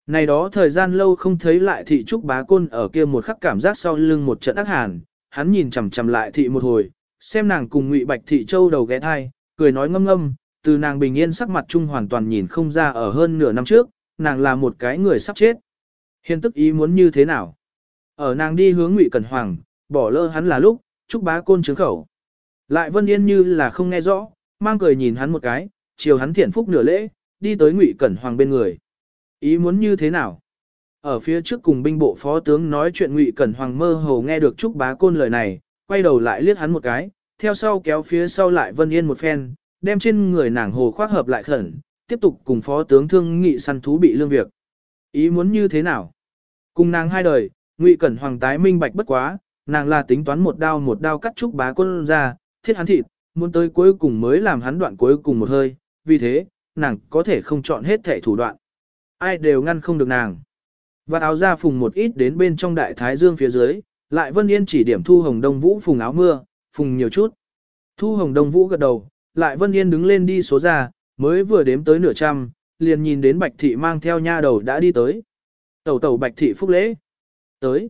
Speaker 1: Này đó thời gian lâu không thấy lại thị trúc bá côn ở kia một khắc cảm giác sau lưng một trận ác hàn, hắn nhìn chằm chằm lại thị một hồi, xem nàng cùng ngụy bạch thị châu đầu ghé thai, cười nói ngâm ngâm, từ nàng bình yên sắc mặt trung hoàn toàn nhìn không ra ở hơn nửa năm trước, nàng là một cái người sắp chết. Hiền tức ý muốn như thế nào? Ở nàng đi hướng ngụy cẩn hoàng, bỏ lỡ hắn là lúc, trúc bá côn trứng khẩu. Lại vân yên như là không nghe rõ, mang cười nhìn hắn một cái, chiều hắn thiện phúc nửa lễ, đi tới ngụy cẩn hoàng bên người. Ý muốn như thế nào? Ở phía trước cùng binh bộ phó tướng nói chuyện Ngụy Cẩn Hoàng mơ hồ nghe được Trúc Bá Côn lời này, quay đầu lại liếc hắn một cái, theo sau kéo phía sau lại Vân Yên một phen, đem trên người nàng hồ khoác hợp lại khẩn, tiếp tục cùng phó tướng thương nghị săn thú bị lương việc. Ý muốn như thế nào? Cùng nàng hai đời, Ngụy Cẩn Hoàng tái minh bạch bất quá, nàng là tính toán một đao một đao cắt Trúc Bá Côn ra, thiết hắn thịt, muốn tới cuối cùng mới làm hắn đoạn cuối cùng một hơi, vì thế, nàng có thể không chọn hết thể thủ đoạn ai đều ngăn không được nàng. Và áo ra phùng một ít đến bên trong đại thái dương phía dưới, lại Vân Yên chỉ điểm Thu Hồng Đông Vũ phùng áo mưa, phùng nhiều chút. Thu Hồng Đông Vũ gật đầu, lại Vân Yên đứng lên đi số ra, mới vừa đếm tới nửa trăm, liền nhìn đến Bạch Thị mang theo nha đầu đã đi tới. Tẩu tẩu Bạch Thị phúc lễ. Tới.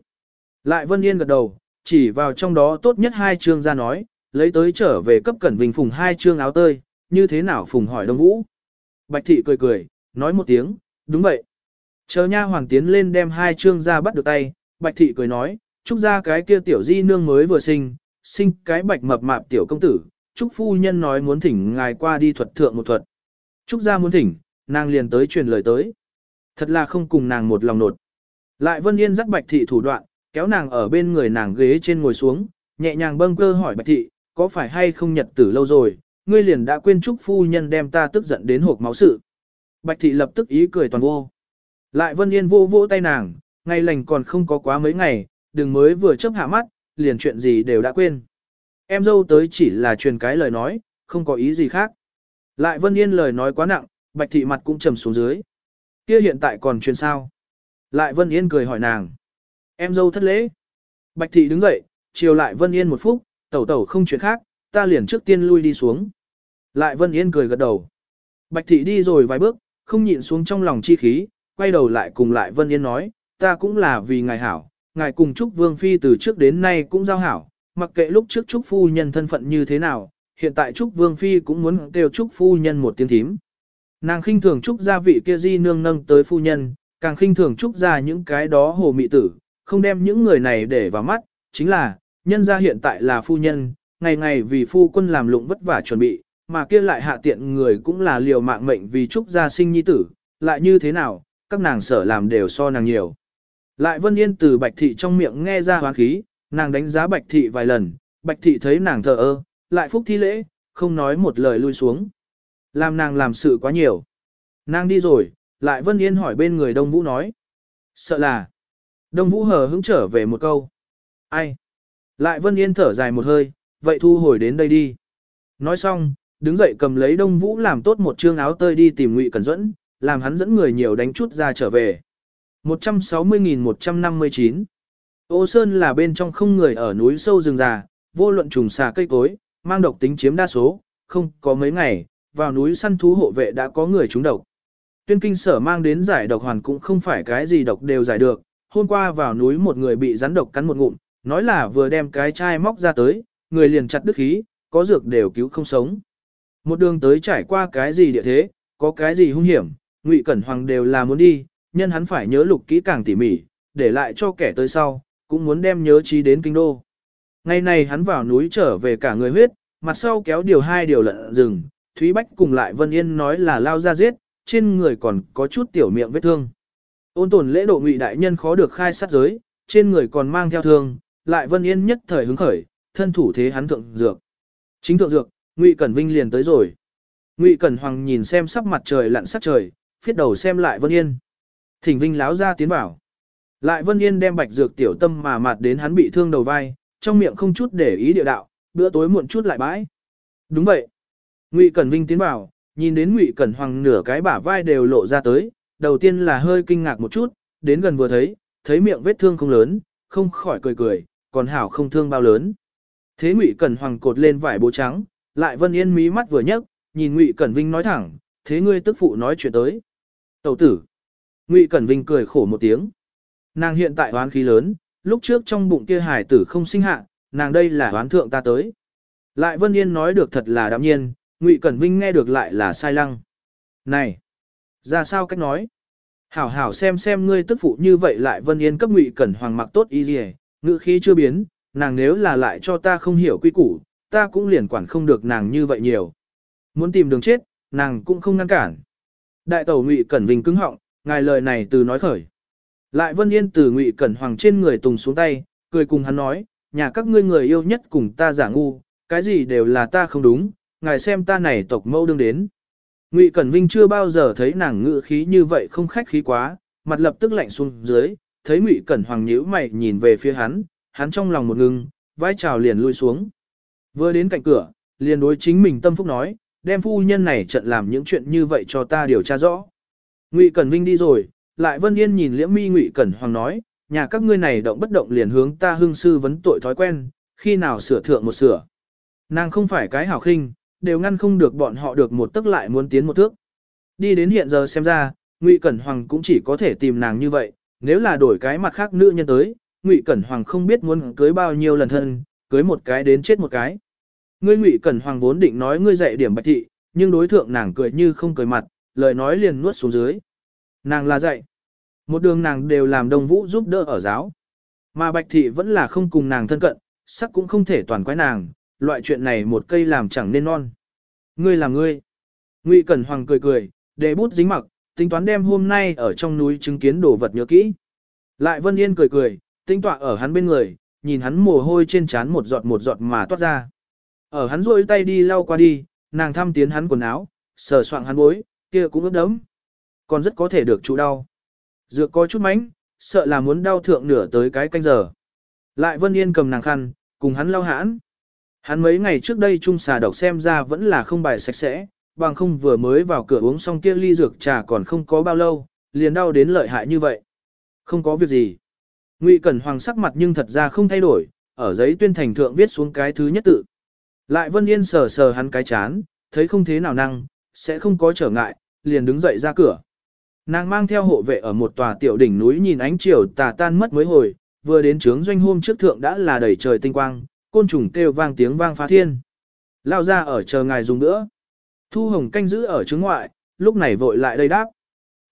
Speaker 1: Lại Vân Yên gật đầu, chỉ vào trong đó tốt nhất hai chương ra nói, lấy tới trở về cấp cẩn bình phùng hai chương áo tơi, như thế nào phùng hỏi Đông Vũ. Bạch Thị cười cười, nói một tiếng, đúng vậy. Chờ nha hoàng tiến lên đem hai trương ra bắt được tay, bạch thị cười nói, chúc ra cái kia tiểu di nương mới vừa sinh, sinh cái bạch mập mạp tiểu công tử, chúc phu nhân nói muốn thỉnh ngài qua đi thuật thượng một thuật. Chúc ra muốn thỉnh, nàng liền tới truyền lời tới. Thật là không cùng nàng một lòng nột. Lại Vân Yên dắt bạch thị thủ đoạn, kéo nàng ở bên người nàng ghế trên ngồi xuống, nhẹ nhàng bâng cơ hỏi bạch thị, có phải hay không nhật tử lâu rồi, ngươi liền đã quên chúc phu nhân đem ta tức giận đến hộp máu sự. Bạch thị lập tức ý cười toàn vô. Lại Vân Yên vô vô tay nàng, ngày lành còn không có quá mấy ngày, đừng mới vừa chớp hạ mắt, liền chuyện gì đều đã quên. Em dâu tới chỉ là truyền cái lời nói, không có ý gì khác. Lại Vân Yên lời nói quá nặng, Bạch thị mặt cũng trầm xuống dưới. Kia hiện tại còn truyền sao? Lại Vân Yên cười hỏi nàng. Em dâu thất lễ. Bạch thị đứng dậy, chiều lại Vân Yên một phút, tẩu tẩu không chuyện khác, ta liền trước tiên lui đi xuống. Lại Vân Yên cười gật đầu. Bạch thị đi rồi vài bước, không nhịn xuống trong lòng chi khí, quay đầu lại cùng lại Vân Yên nói, ta cũng là vì ngài hảo, ngài cùng Trúc Vương Phi từ trước đến nay cũng giao hảo, mặc kệ lúc trước Trúc Phu Nhân thân phận như thế nào, hiện tại Trúc Vương Phi cũng muốn kêu Trúc Phu Nhân một tiếng thím. Nàng khinh thường Trúc gia vị kia di nương nâng tới Phu Nhân, càng khinh thường Trúc gia những cái đó hồ mị tử, không đem những người này để vào mắt, chính là, nhân gia hiện tại là Phu Nhân, ngày ngày vì Phu Quân làm lụng vất vả chuẩn bị, mà kia lại hạ tiện người cũng là liều mạng mệnh vì trúc gia sinh nhi tử, lại như thế nào, các nàng sở làm đều so nàng nhiều. Lại Vân Yên từ Bạch Thị trong miệng nghe ra hoán khí, nàng đánh giá Bạch Thị vài lần, Bạch Thị thấy nàng thờ ơ, lại phúc thi lễ, không nói một lời lui xuống. Làm nàng làm sự quá nhiều. Nàng đi rồi, lại Vân Yên hỏi bên người Đông Vũ nói. Sợ là. Đông Vũ hờ hững trở về một câu. Ai? Lại Vân Yên thở dài một hơi, vậy thu hồi đến đây đi. Nói xong, đứng dậy cầm lấy Đông Vũ làm tốt một chương áo tơi đi tìm Ngụy Cẩn Duẫn, làm hắn dẫn người nhiều đánh chút ra trở về. 160.159 Ô Sơn là bên trong không người ở núi sâu rừng già, vô luận trùng xà cây cối, mang độc tính chiếm đa số, không có mấy ngày, vào núi săn thú hộ vệ đã có người trúng độc. Tuyên kinh sở mang đến giải độc hoàn cũng không phải cái gì độc đều giải được, hôm qua vào núi một người bị rắn độc cắn một ngụm, nói là vừa đem cái chai móc ra tới, người liền chặt đứt khí, có dược đều cứu không sống. Một đường tới trải qua cái gì địa thế, có cái gì hung hiểm, Ngụy Cẩn Hoàng đều là muốn đi, nhân hắn phải nhớ lục kỹ càng tỉ mỉ, để lại cho kẻ tới sau, cũng muốn đem nhớ trí đến kinh đô. Ngày này hắn vào núi trở về cả người huyết, mặt sau kéo điều hai điều lận rừng, Thúy Bách cùng lại Vân Yên nói là lao ra giết, trên người còn có chút tiểu miệng vết thương. Ôn tồn lễ độ ngụy đại nhân khó được khai sát giới, trên người còn mang theo thương, lại Vân Yên nhất thời hứng khởi, thân thủ thế hắn thượng dược. Chính thượng dược, Ngụy Cẩn Vinh liền tới rồi. Ngụy Cẩn Hoàng nhìn xem sắc mặt trời lặn sắc trời, phiết đầu xem lại Vân Yên. Thỉnh Vinh láo ra tiến bảo. Lại Vân Yên đem bạch dược tiểu tâm mà mạt đến hắn bị thương đầu vai, trong miệng không chút để ý địa đạo, bữa tối muộn chút lại bãi. Đúng vậy. Ngụy Cẩn Vinh tiến bảo, nhìn đến Ngụy Cẩn Hoàng nửa cái bả vai đều lộ ra tới, đầu tiên là hơi kinh ngạc một chút, đến gần vừa thấy, thấy miệng vết thương không lớn, không khỏi cười cười, còn hảo không thương bao lớn. Thế Ngụy Cẩn Hoàng cột lên vải bố trắng, lại Vân Yên mí mắt vừa nhấc, nhìn Ngụy Cẩn Vinh nói thẳng, thế ngươi tức phụ nói chuyện tới. Tẩu tử. Ngụy Cẩn Vinh cười khổ một tiếng. Nàng hiện tại oán khí lớn, lúc trước trong bụng kia hải tử không sinh hạ, nàng đây là oán thượng ta tới. Lại Vân Yên nói được thật là đạm nhiên, Ngụy Cẩn Vinh nghe được lại là sai lăng. Này, ra sao cách nói? Hảo hảo xem xem ngươi tức phụ như vậy lại Vân Yên cấp Ngụy Cẩn Hoàng mặc tốt y gì, ngữ khí chưa biến, nàng nếu là lại cho ta không hiểu quy củ, ta cũng liền quản không được nàng như vậy nhiều. Muốn tìm đường chết, nàng cũng không ngăn cản. Đại tẩu Ngụy Cẩn Vinh cứng họng, ngài lời này từ nói khởi. Lại Vân Yên từ Ngụy Cẩn Hoàng trên người tùng xuống tay, cười cùng hắn nói, nhà các ngươi người yêu nhất cùng ta giả ngu, cái gì đều là ta không đúng, ngài xem ta này tộc mâu đương đến. Ngụy Cẩn Vinh chưa bao giờ thấy nàng ngự khí như vậy không khách khí quá, mặt lập tức lạnh xuống dưới, thấy Ngụy Cẩn Hoàng nhíu mày nhìn về phía hắn, hắn trong lòng một ngưng, vai trào liền lui xuống. Vừa đến cạnh cửa, liền đối chính mình tâm phúc nói, đem phu nhân này trận làm những chuyện như vậy cho ta điều tra rõ. Ngụy Cẩn Vinh đi rồi, lại Vân Yên nhìn Liễm Mi Ngụy Cẩn Hoàng nói, nhà các ngươi này động bất động liền hướng ta hưng sư vấn tội thói quen, khi nào sửa thượng một sửa. Nàng không phải cái hảo khinh, đều ngăn không được bọn họ được một tức lại muốn tiến một thước. Đi đến hiện giờ xem ra, Ngụy Cẩn Hoàng cũng chỉ có thể tìm nàng như vậy, nếu là đổi cái mặt khác nữ nhân tới, Ngụy Cẩn Hoàng không biết muốn cưới bao nhiêu lần thân, cưới một cái đến chết một cái. Ngươi Ngụy Cẩn Hoàng vốn định nói ngươi dạy điểm bạch thị, nhưng đối thượng nàng cười như không cười mặt, lời nói liền nuốt xuống dưới. Nàng là dạy. Một đường nàng đều làm đồng vũ giúp đỡ ở giáo. Mà bạch thị vẫn là không cùng nàng thân cận, sắc cũng không thể toàn quái nàng, loại chuyện này một cây làm chẳng nên non. Ngươi là ngươi. Ngụy Cẩn Hoàng cười cười, để bút dính mặc, tính toán đem hôm nay ở trong núi chứng kiến đồ vật nhớ kỹ. Lại Vân Yên cười cười, tinh tọa ở hắn bên người, nhìn hắn mồ hôi trên trán một giọt một giọt mà toát ra. Ở hắn rôi tay đi lau qua đi, nàng thăm tiến hắn quần áo, sờ soạng hắn bối, kia cũng ướt đấm. Còn rất có thể được trụ đau. Dược có chút mánh, sợ là muốn đau thượng nửa tới cái canh giờ. Lại Vân Yên cầm nàng khăn, cùng hắn lau hãn. Hắn mấy ngày trước đây trung xà độc xem ra vẫn là không bài sạch sẽ, bằng không vừa mới vào cửa uống xong kia ly dược trà còn không có bao lâu, liền đau đến lợi hại như vậy. Không có việc gì. Ngụy Cẩn Hoàng sắc mặt nhưng thật ra không thay đổi, ở giấy tuyên thành thượng viết xuống cái thứ nhất tự. Lại Vân Yên sờ sờ hắn cái chán, thấy không thế nào năng, sẽ không có trở ngại, liền đứng dậy ra cửa. Nàng mang theo hộ vệ ở một tòa tiểu đỉnh núi nhìn ánh chiều tà tan mất mới hồi, vừa đến trướng doanh hôm trước thượng đã là đầy trời tinh quang, côn trùng kêu vang tiếng vang phá thiên. Lao ra ở chờ ngài dùng nữa. Thu hồng canh giữ ở trứng ngoại, lúc này vội lại đây đáp.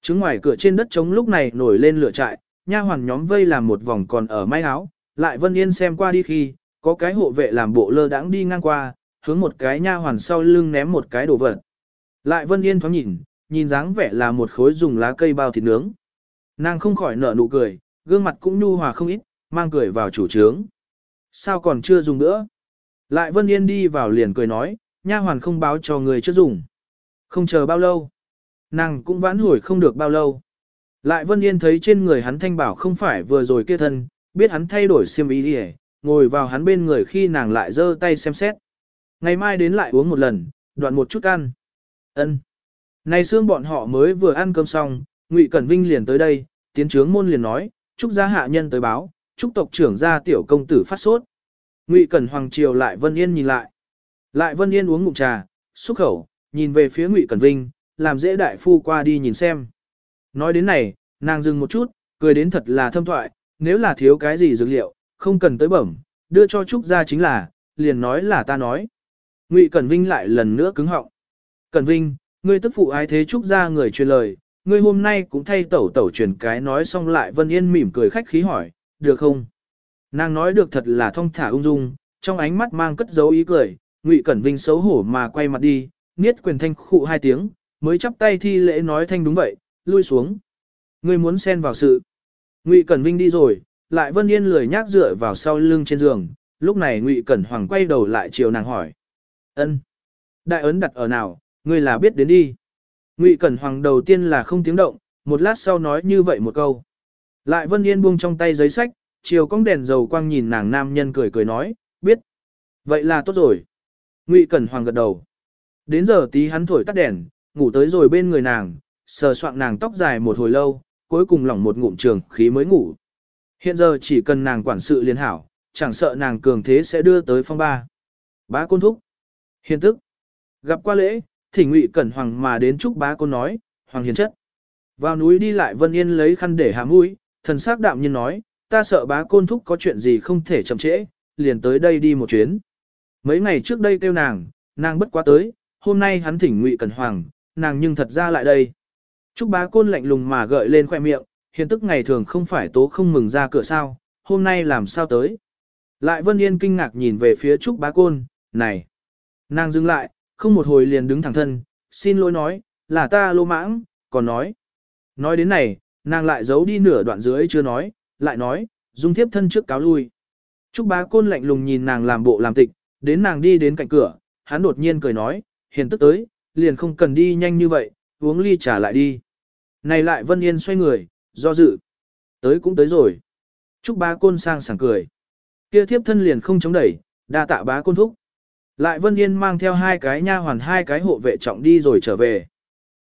Speaker 1: Trứng ngoài cửa trên đất trống lúc này nổi lên lửa trại, nha hoàn nhóm vây làm một vòng còn ở may áo, lại Vân Yên xem qua đi khi, có cái hộ vệ làm bộ lơ đãng đi ngang qua, hướng một cái nha hoàn sau lưng ném một cái đồ vật. Lại Vân Yên thoáng nhìn, nhìn dáng vẻ là một khối dùng lá cây bao thịt nướng. Nàng không khỏi nở nụ cười, gương mặt cũng nhu hòa không ít, mang cười vào chủ trướng. Sao còn chưa dùng nữa? Lại Vân Yên đi vào liền cười nói, nha hoàn không báo cho người chưa dùng. Không chờ bao lâu. Nàng cũng vãn hồi không được bao lâu. Lại Vân Yên thấy trên người hắn thanh bảo không phải vừa rồi kia thân, biết hắn thay đổi xiêm ý đi ngồi vào hắn bên người khi nàng lại giơ tay xem xét. Ngày mai đến lại uống một lần, đoạn một chút ăn. Ân. Nay xương bọn họ mới vừa ăn cơm xong, Ngụy Cẩn Vinh liền tới đây, tiến trướng môn liền nói, chúc gia hạ nhân tới báo, chúc tộc trưởng gia tiểu công tử phát sốt. Ngụy Cẩn Hoàng triều lại Vân Yên nhìn lại. Lại Vân Yên uống ngụm trà, xúc khẩu, nhìn về phía Ngụy Cẩn Vinh, làm dễ đại phu qua đi nhìn xem. Nói đến này, nàng dừng một chút, cười đến thật là thâm thoại, nếu là thiếu cái gì dược liệu, không cần tới bẩm, đưa cho Trúc ra chính là, liền nói là ta nói. Ngụy Cẩn Vinh lại lần nữa cứng họng. Cẩn Vinh, ngươi tức phụ ái thế Trúc ra người truyền lời, ngươi hôm nay cũng thay tẩu tẩu truyền cái nói xong lại Vân Yên mỉm cười khách khí hỏi, được không? Nàng nói được thật là thong thả ung dung, trong ánh mắt mang cất dấu ý cười, Ngụy Cẩn Vinh xấu hổ mà quay mặt đi, niết quyền thanh khụ hai tiếng, mới chắp tay thi lễ nói thanh đúng vậy, lui xuống. Ngươi muốn xen vào sự. Ngụy Cẩn Vinh đi rồi, lại Vân Yên lười nhác dựa vào sau lưng trên giường, lúc này Ngụy Cẩn Hoàng quay đầu lại chiều nàng hỏi. ân Đại ấn đặt ở nào, ngươi là biết đến đi. Ngụy Cẩn Hoàng đầu tiên là không tiếng động, một lát sau nói như vậy một câu. Lại Vân Yên buông trong tay giấy sách, chiều cong đèn dầu quang nhìn nàng nam nhân cười cười nói, biết. Vậy là tốt rồi. Ngụy Cẩn Hoàng gật đầu. Đến giờ tí hắn thổi tắt đèn, ngủ tới rồi bên người nàng, sờ soạng nàng tóc dài một hồi lâu, cuối cùng lỏng một ngụm trường khí mới ngủ. Hiện giờ chỉ cần nàng quản sự liên hảo, chẳng sợ nàng cường thế sẽ đưa tới phong ba. Bá côn thúc. Hiện tức. Gặp qua lễ, thỉnh ngụy cẩn hoàng mà đến chúc bá côn nói, hoàng hiền chất. Vào núi đi lại Vân Yên lấy khăn để hạ mũi, thần sắc đạm nhiên nói, ta sợ bá côn thúc có chuyện gì không thể chậm trễ, liền tới đây đi một chuyến. Mấy ngày trước đây kêu nàng, nàng bất quá tới, hôm nay hắn thỉnh ngụy cẩn hoàng, nàng nhưng thật ra lại đây. Trúc bá côn lạnh lùng mà gợi lên khoe miệng, hiện tức ngày thường không phải tố không mừng ra cửa sao, hôm nay làm sao tới. Lại Vân Yên kinh ngạc nhìn về phía Trúc bá côn, này. Nàng dừng lại, không một hồi liền đứng thẳng thân, xin lỗi nói, là ta lô mãng, còn nói. Nói đến này, nàng lại giấu đi nửa đoạn dưới chưa nói, lại nói, dung thiếp thân trước cáo lui. Trúc bá côn lạnh lùng nhìn nàng làm bộ làm tịch, đến nàng đi đến cạnh cửa, hắn đột nhiên cười nói, hiền tức tới, liền không cần đi nhanh như vậy, uống ly trà lại đi. Này lại Vân Yên xoay người, do dự. Tới cũng tới rồi. Trúc bá côn sang sảng cười. Kia thiếp thân liền không chống đẩy, đa tạ bá côn thúc. Lại Vân Yên mang theo hai cái nha hoàn hai cái hộ vệ trọng đi rồi trở về.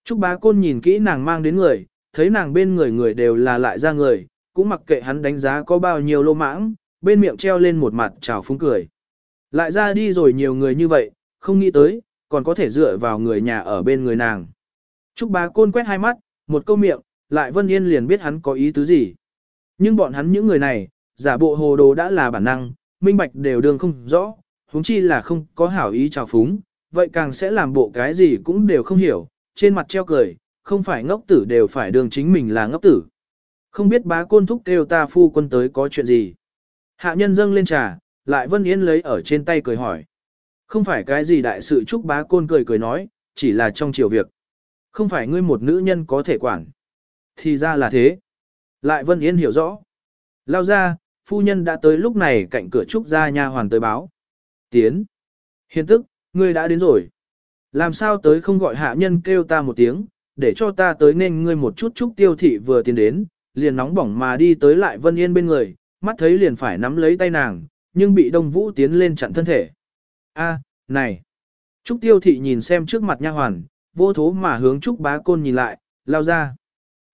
Speaker 1: Trúc bá côn nhìn kỹ nàng mang đến người, thấy nàng bên người người đều là lại ra người, cũng mặc kệ hắn đánh giá có bao nhiêu lô mãng, bên miệng treo lên một mặt trào phúng cười. Lại ra đi rồi nhiều người như vậy, không nghĩ tới, còn có thể dựa vào người nhà ở bên người nàng. Trúc bá côn quét hai mắt, một câu miệng, lại Vân Yên liền biết hắn có ý tứ gì. Nhưng bọn hắn những người này, giả bộ hồ đồ đã là bản năng, minh bạch đều đường không rõ, huống chi là không có hảo ý trào phúng, vậy càng sẽ làm bộ cái gì cũng đều không hiểu, trên mặt treo cười, không phải ngốc tử đều phải đường chính mình là ngốc tử. Không biết bá côn thúc kêu ta phu quân tới có chuyện gì. Hạ nhân dâng lên trà, lại Vân Yên lấy ở trên tay cười hỏi. Không phải cái gì đại sự chúc bá côn cười cười nói, chỉ là trong chiều việc. Không phải ngươi một nữ nhân có thể quản. Thì ra là thế. Lại Vân Yên hiểu rõ. Lao ra, phu nhân đã tới lúc này cạnh cửa trúc ra nha hoàn tới báo. Tiến. Hiện tức, ngươi đã đến rồi. Làm sao tới không gọi hạ nhân kêu ta một tiếng, để cho ta tới nên ngươi một chút trúc tiêu thị vừa tiến đến, liền nóng bỏng mà đi tới lại Vân Yên bên người, mắt thấy liền phải nắm lấy tay nàng, nhưng bị Đông Vũ tiến lên chặn thân thể. A, này. Trúc Tiêu Thị nhìn xem trước mặt nha hoàn, vô thố mà hướng Trúc Bá Côn nhìn lại, lao ra.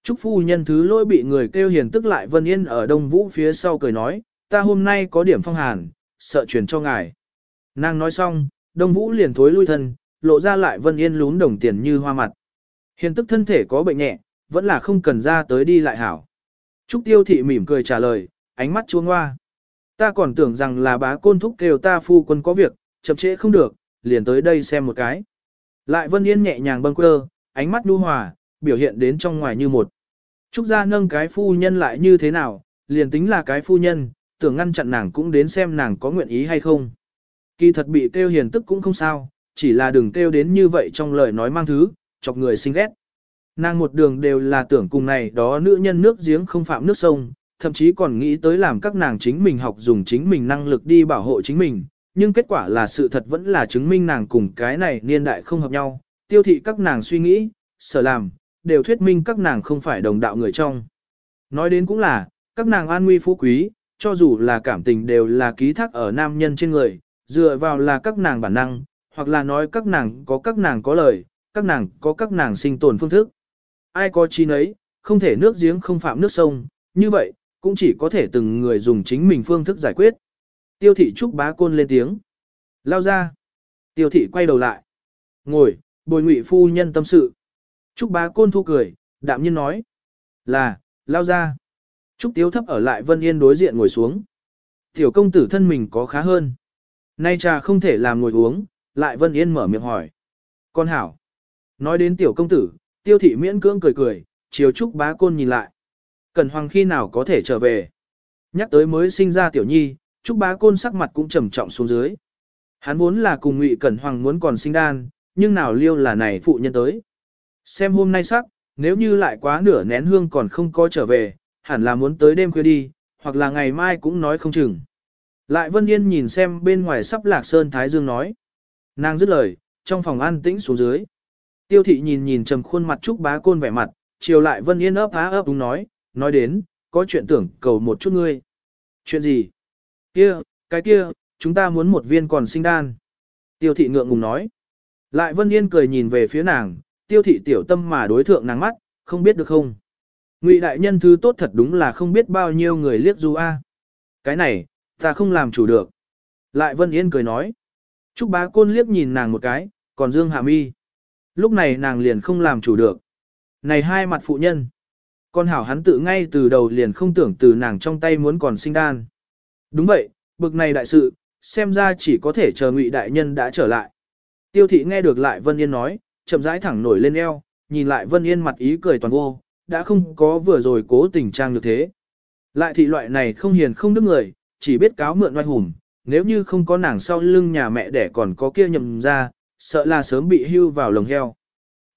Speaker 1: Trúc Phu nhân thứ lỗi bị người kêu hiền tức lại Vân Yên ở Đông Vũ phía sau cười nói, ta hôm nay có điểm phong hàn, sợ truyền cho ngài. Nàng nói xong, Đông Vũ liền thối lui thân, lộ ra lại Vân Yên lún đồng tiền như hoa mặt. Hiền tức thân thể có bệnh nhẹ, vẫn là không cần ra tới đi lại hảo. Trúc Tiêu Thị mỉm cười trả lời, ánh mắt chuông hoa. Ta còn tưởng rằng là bá côn thúc kêu ta phu quân có việc, chậm trễ không được, liền tới đây xem một cái. Lại Vân Yên nhẹ nhàng bâng quơ, ánh mắt nu hòa, biểu hiện đến trong ngoài như một. Trúc gia nâng cái phu nhân lại như thế nào, liền tính là cái phu nhân, tưởng ngăn chặn nàng cũng đến xem nàng có nguyện ý hay không. Kỳ thật bị kêu hiền tức cũng không sao, chỉ là đừng kêu đến như vậy trong lời nói mang thứ, chọc người sinh ghét. Nàng một đường đều là tưởng cùng này đó nữ nhân nước giếng không phạm nước sông, thậm chí còn nghĩ tới làm các nàng chính mình học dùng chính mình năng lực đi bảo hộ chính mình, nhưng kết quả là sự thật vẫn là chứng minh nàng cùng cái này niên đại không hợp nhau, tiêu thị các nàng suy nghĩ, sở làm, đều thuyết minh các nàng không phải đồng đạo người trong. Nói đến cũng là, các nàng an nguy phú quý, cho dù là cảm tình đều là ký thác ở nam nhân trên người, dựa vào là các nàng bản năng, hoặc là nói các nàng có các nàng có lời, các nàng có các nàng sinh tồn phương thức. Ai có chi nấy, không thể nước giếng không phạm nước sông, như vậy, cũng chỉ có thể từng người dùng chính mình phương thức giải quyết. Tiêu thị trúc bá côn lên tiếng. Lao ra. Tiêu thị quay đầu lại. Ngồi, bồi ngụy phu nhân tâm sự. Trúc bá côn thu cười, đạm nhiên nói. Là, lao ra. Trúc tiếu thấp ở lại Vân Yên đối diện ngồi xuống. Tiểu công tử thân mình có khá hơn. Nay trà không thể làm ngồi uống, lại Vân Yên mở miệng hỏi. Con hảo. Nói đến tiểu công tử, tiêu thị miễn cưỡng cười cười, chiều trúc bá côn nhìn lại. Cẩn hoàng khi nào có thể trở về. Nhắc tới mới sinh ra tiểu nhi, trúc bá côn sắc mặt cũng trầm trọng xuống dưới. Hắn vốn là cùng ngụy Cẩn hoàng muốn còn sinh đan, nhưng nào liêu là này phụ nhân tới. Xem hôm nay sắc, nếu như lại quá nửa nén hương còn không có trở về, hẳn là muốn tới đêm khuya đi, hoặc là ngày mai cũng nói không chừng. Lại Vân Yên nhìn xem bên ngoài sắp lạc sơn Thái Dương nói. Nàng dứt lời, trong phòng an tĩnh xuống dưới. Tiêu thị nhìn nhìn trầm khuôn mặt Trúc Bá Côn vẻ mặt, chiều lại Vân Yên ấp á ấp đúng nói, nói đến, có chuyện tưởng cầu một chút ngươi. Chuyện gì? Kia, cái kia, chúng ta muốn một viên còn sinh đan. Tiêu thị ngượng ngùng nói. Lại Vân Yên cười nhìn về phía nàng, tiêu thị tiểu tâm mà đối thượng nàng mắt, không biết được không? Ngụy đại nhân thứ tốt thật đúng là không biết bao nhiêu người liếc du a. Cái này, ta không làm chủ được. Lại Vân Yên cười nói. Trúc bá côn liếc nhìn nàng một cái, còn Dương Hà Mi. Lúc này nàng liền không làm chủ được. Này hai mặt phụ nhân. Con hảo hắn tự ngay từ đầu liền không tưởng từ nàng trong tay muốn còn sinh đan. Đúng vậy, bực này đại sự, xem ra chỉ có thể chờ ngụy đại nhân đã trở lại. Tiêu thị nghe được lại Vân Yên nói, chậm rãi thẳng nổi lên eo, nhìn lại Vân Yên mặt ý cười toàn vô, đã không có vừa rồi cố tình trang như thế. Lại thị loại này không hiền không đức người, chỉ biết cáo mượn oai hùng, nếu như không có nàng sau lưng nhà mẹ đẻ còn có kia nhầm ra, sợ là sớm bị hưu vào lồng heo.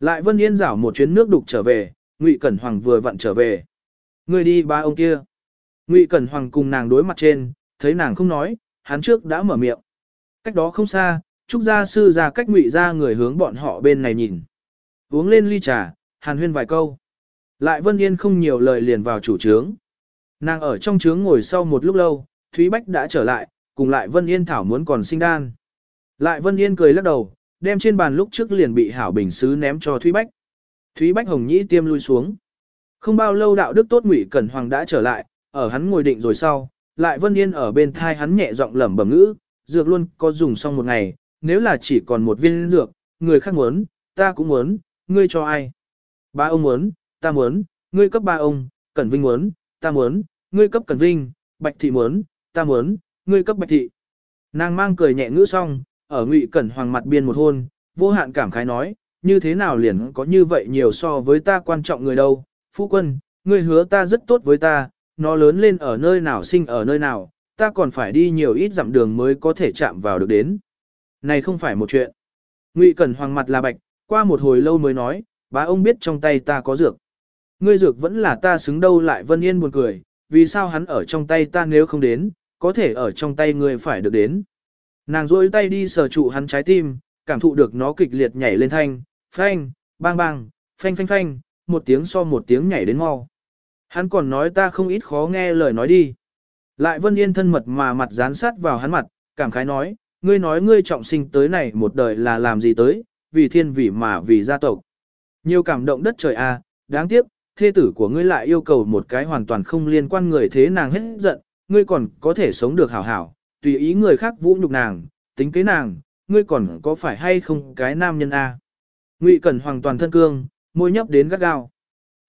Speaker 1: Lại Vân Yên rảo một chuyến nước đục trở về, Ngụy Cẩn Hoàng vừa vặn trở về. Người đi ba ông kia. Ngụy Cẩn Hoàng cùng nàng đối mặt trên, thấy nàng không nói, hắn trước đã mở miệng. Cách đó không xa, Trúc gia sư ra cách Ngụy ra người hướng bọn họ bên này nhìn. Uống lên ly trà, hàn huyên vài câu. Lại Vân Yên không nhiều lời liền vào chủ trướng. Nàng ở trong trướng ngồi sau một lúc lâu, Thúy Bách đã trở lại, cùng lại Vân Yên thảo muốn còn sinh đan. Lại Vân Yên cười lắc đầu, đem trên bàn lúc trước liền bị hảo bình sứ ném cho Thúy Bách. Thúy Bách Hồng Nhĩ tiêm lui xuống. Không bao lâu đạo đức tốt Ngụy Cẩn Hoàng đã trở lại, ở hắn ngồi định rồi sau, lại Vân Yên ở bên thai hắn nhẹ giọng lẩm bẩm ngữ, dược luôn có dùng xong một ngày, nếu là chỉ còn một viên dược, người khác muốn, ta cũng muốn, ngươi cho ai? Ba ông muốn, ta muốn, ngươi cấp ba ông, Cẩn Vinh muốn, ta muốn, ngươi cấp Cẩn Vinh, Bạch Thị muốn, ta muốn, ngươi cấp Bạch Thị. Nàng mang cười nhẹ ngữ xong, ở Ngụy Cẩn Hoàng mặt biên một hôn, vô hạn cảm khái nói, như thế nào liền có như vậy nhiều so với ta quan trọng người đâu, phu quân, ngươi hứa ta rất tốt với ta, nó lớn lên ở nơi nào sinh ở nơi nào, ta còn phải đi nhiều ít dặm đường mới có thể chạm vào được đến. Này không phải một chuyện. Ngụy Cẩn Hoàng mặt là bạch, qua một hồi lâu mới nói, bá ông biết trong tay ta có dược. Ngươi dược vẫn là ta xứng đâu lại Vân Yên buồn cười, vì sao hắn ở trong tay ta nếu không đến, có thể ở trong tay ngươi phải được đến. Nàng rôi tay đi sờ trụ hắn trái tim, cảm thụ được nó kịch liệt nhảy lên thanh, phanh, bang bang, phanh phanh phanh, một tiếng so một tiếng nhảy đến mau. Hắn còn nói ta không ít khó nghe lời nói đi. Lại Vân Yên thân mật mà mặt dán sát vào hắn mặt, cảm khái nói, ngươi nói ngươi trọng sinh tới này một đời là làm gì tới, vì thiên vị mà vì gia tộc. Nhiều cảm động đất trời a, à, đáng tiếc, thê tử của ngươi lại yêu cầu một cái hoàn toàn không liên quan người thế nàng hết giận, ngươi còn có thể sống được hảo hảo, tùy ý người khác vũ nhục nàng, tính kế nàng, ngươi còn có phải hay không cái nam nhân a? Ngụy Cẩn hoàn toàn thân cương, môi nhấp đến gắt gao.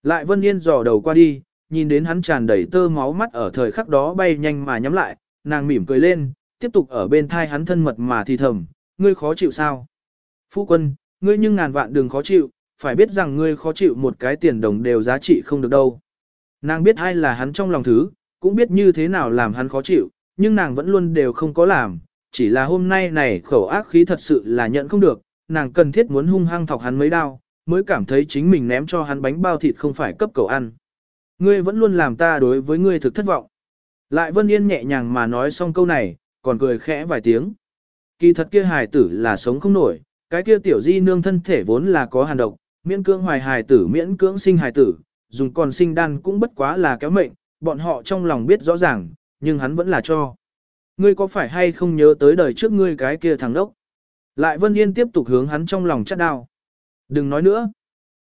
Speaker 1: Lại Vân Yên dò đầu qua đi, nhìn đến hắn tràn đầy tơ máu mắt ở thời khắc đó bay nhanh mà nhắm lại, nàng mỉm cười lên, tiếp tục ở bên thai hắn thân mật mà thì thầm, ngươi khó chịu sao? Phu quân, ngươi nhưng ngàn vạn đừng khó chịu, phải biết rằng ngươi khó chịu một cái tiền đồng đều giá trị không được đâu. Nàng biết ai là hắn trong lòng thứ, cũng biết như thế nào làm hắn khó chịu, nhưng nàng vẫn luôn đều không có làm, chỉ là hôm nay này khẩu ác khí thật sự là nhận không được, nàng cần thiết muốn hung hăng thọc hắn mấy đao, mới cảm thấy chính mình ném cho hắn bánh bao thịt không phải cấp cầu ăn. Ngươi vẫn luôn làm ta đối với ngươi thực thất vọng. Lại Vân Yên nhẹ nhàng mà nói xong câu này, còn cười khẽ vài tiếng. Kỳ thật kia hài tử là sống không nổi, cái kia tiểu di nương thân thể vốn là có hàn độc, miễn cưỡng hoài hài tử miễn cưỡng sinh hài tử, dùng còn sinh đan cũng bất quá là kéo mệnh, bọn họ trong lòng biết rõ ràng, nhưng hắn vẫn là cho. Ngươi có phải hay không nhớ tới đời trước ngươi cái kia thằng đốc? Lại Vân Yên tiếp tục hướng hắn trong lòng chắt đao. Đừng nói nữa.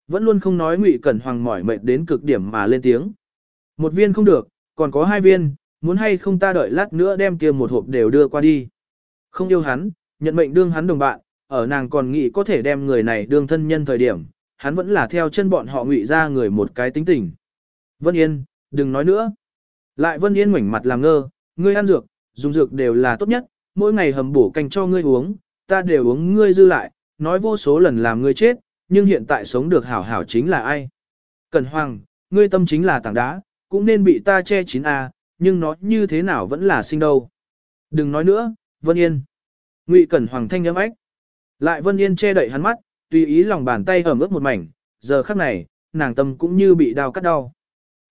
Speaker 1: Vẫn luôn không nói Ngụy Cẩn Hoàng mỏi mệt đến cực điểm mà lên tiếng. Một viên không được, còn có hai viên, muốn hay không ta đợi lát nữa đem kia một hộp đều đưa qua đi. Không yêu hắn, nhận mệnh đương hắn đồng bạn, ở nàng còn nghĩ có thể đem người này đương thân nhân thời điểm, hắn vẫn là theo chân bọn họ ngụy ra người một cái tính tình. Vân Yên, đừng nói nữa. Lại Vân Yên ngoảnh mặt làm ngơ, ngươi ăn dược, dùng dược đều là tốt nhất, mỗi ngày hầm bổ canh cho ngươi uống, ta đều uống ngươi dư lại, nói vô số lần làm ngươi chết, nhưng hiện tại sống được hảo hảo chính là ai? Cẩn Hoàng, ngươi tâm chính là tảng đá, cũng nên bị ta che chín a, nhưng nó như thế nào vẫn là sinh đâu. Đừng nói nữa, Vân Yên. Ngụy Cẩn Hoàng thanh nhắm ách. Lại Vân Yên che đậy hắn mắt, tùy ý lòng bàn tay ẩm ướt một mảnh, giờ khắc này, nàng tâm cũng như bị đau cắt đau.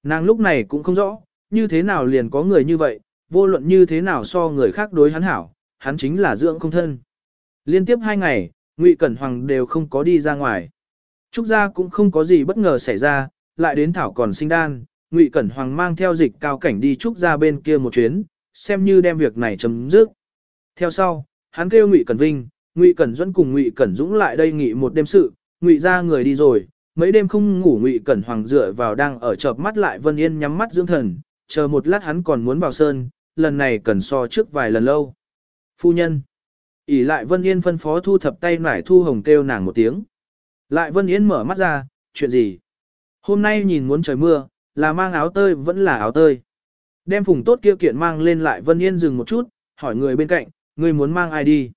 Speaker 1: Nàng lúc này cũng không rõ, như thế nào liền có người như vậy, vô luận như thế nào so người khác đối hắn hảo, hắn chính là dưỡng không thân. Liên tiếp hai ngày, Ngụy Cẩn Hoàng đều không có đi ra ngoài. Trúc gia cũng không có gì bất ngờ xảy ra, lại đến thảo còn sinh đan, Ngụy Cẩn Hoàng mang theo dịch cao cảnh đi Trúc ra bên kia một chuyến, xem như đem việc này chấm dứt. Theo sau, hắn kêu Ngụy Cẩn Vinh, Ngụy Cẩn Duẫn cùng Ngụy Cẩn Dũng lại đây nghị một đêm sự, Ngụy gia người đi rồi, mấy đêm không ngủ Ngụy Cẩn Hoàng dựa vào đang ở chợp mắt lại Vân Yên nhắm mắt dưỡng thần, chờ một lát hắn còn muốn vào sơn, lần này cần so trước vài lần lâu. Phu nhân. ỉ lại Vân Yên phân phó thu thập tay nải thu hồng kêu nàng một tiếng. Lại Vân Yên mở mắt ra, chuyện gì? Hôm nay nhìn muốn trời mưa, là mang áo tơi vẫn là áo tơi. Đem phùng tốt kia kiện mang lên lại Vân Yên dừng một chút, hỏi người bên cạnh, người muốn mang ai đi?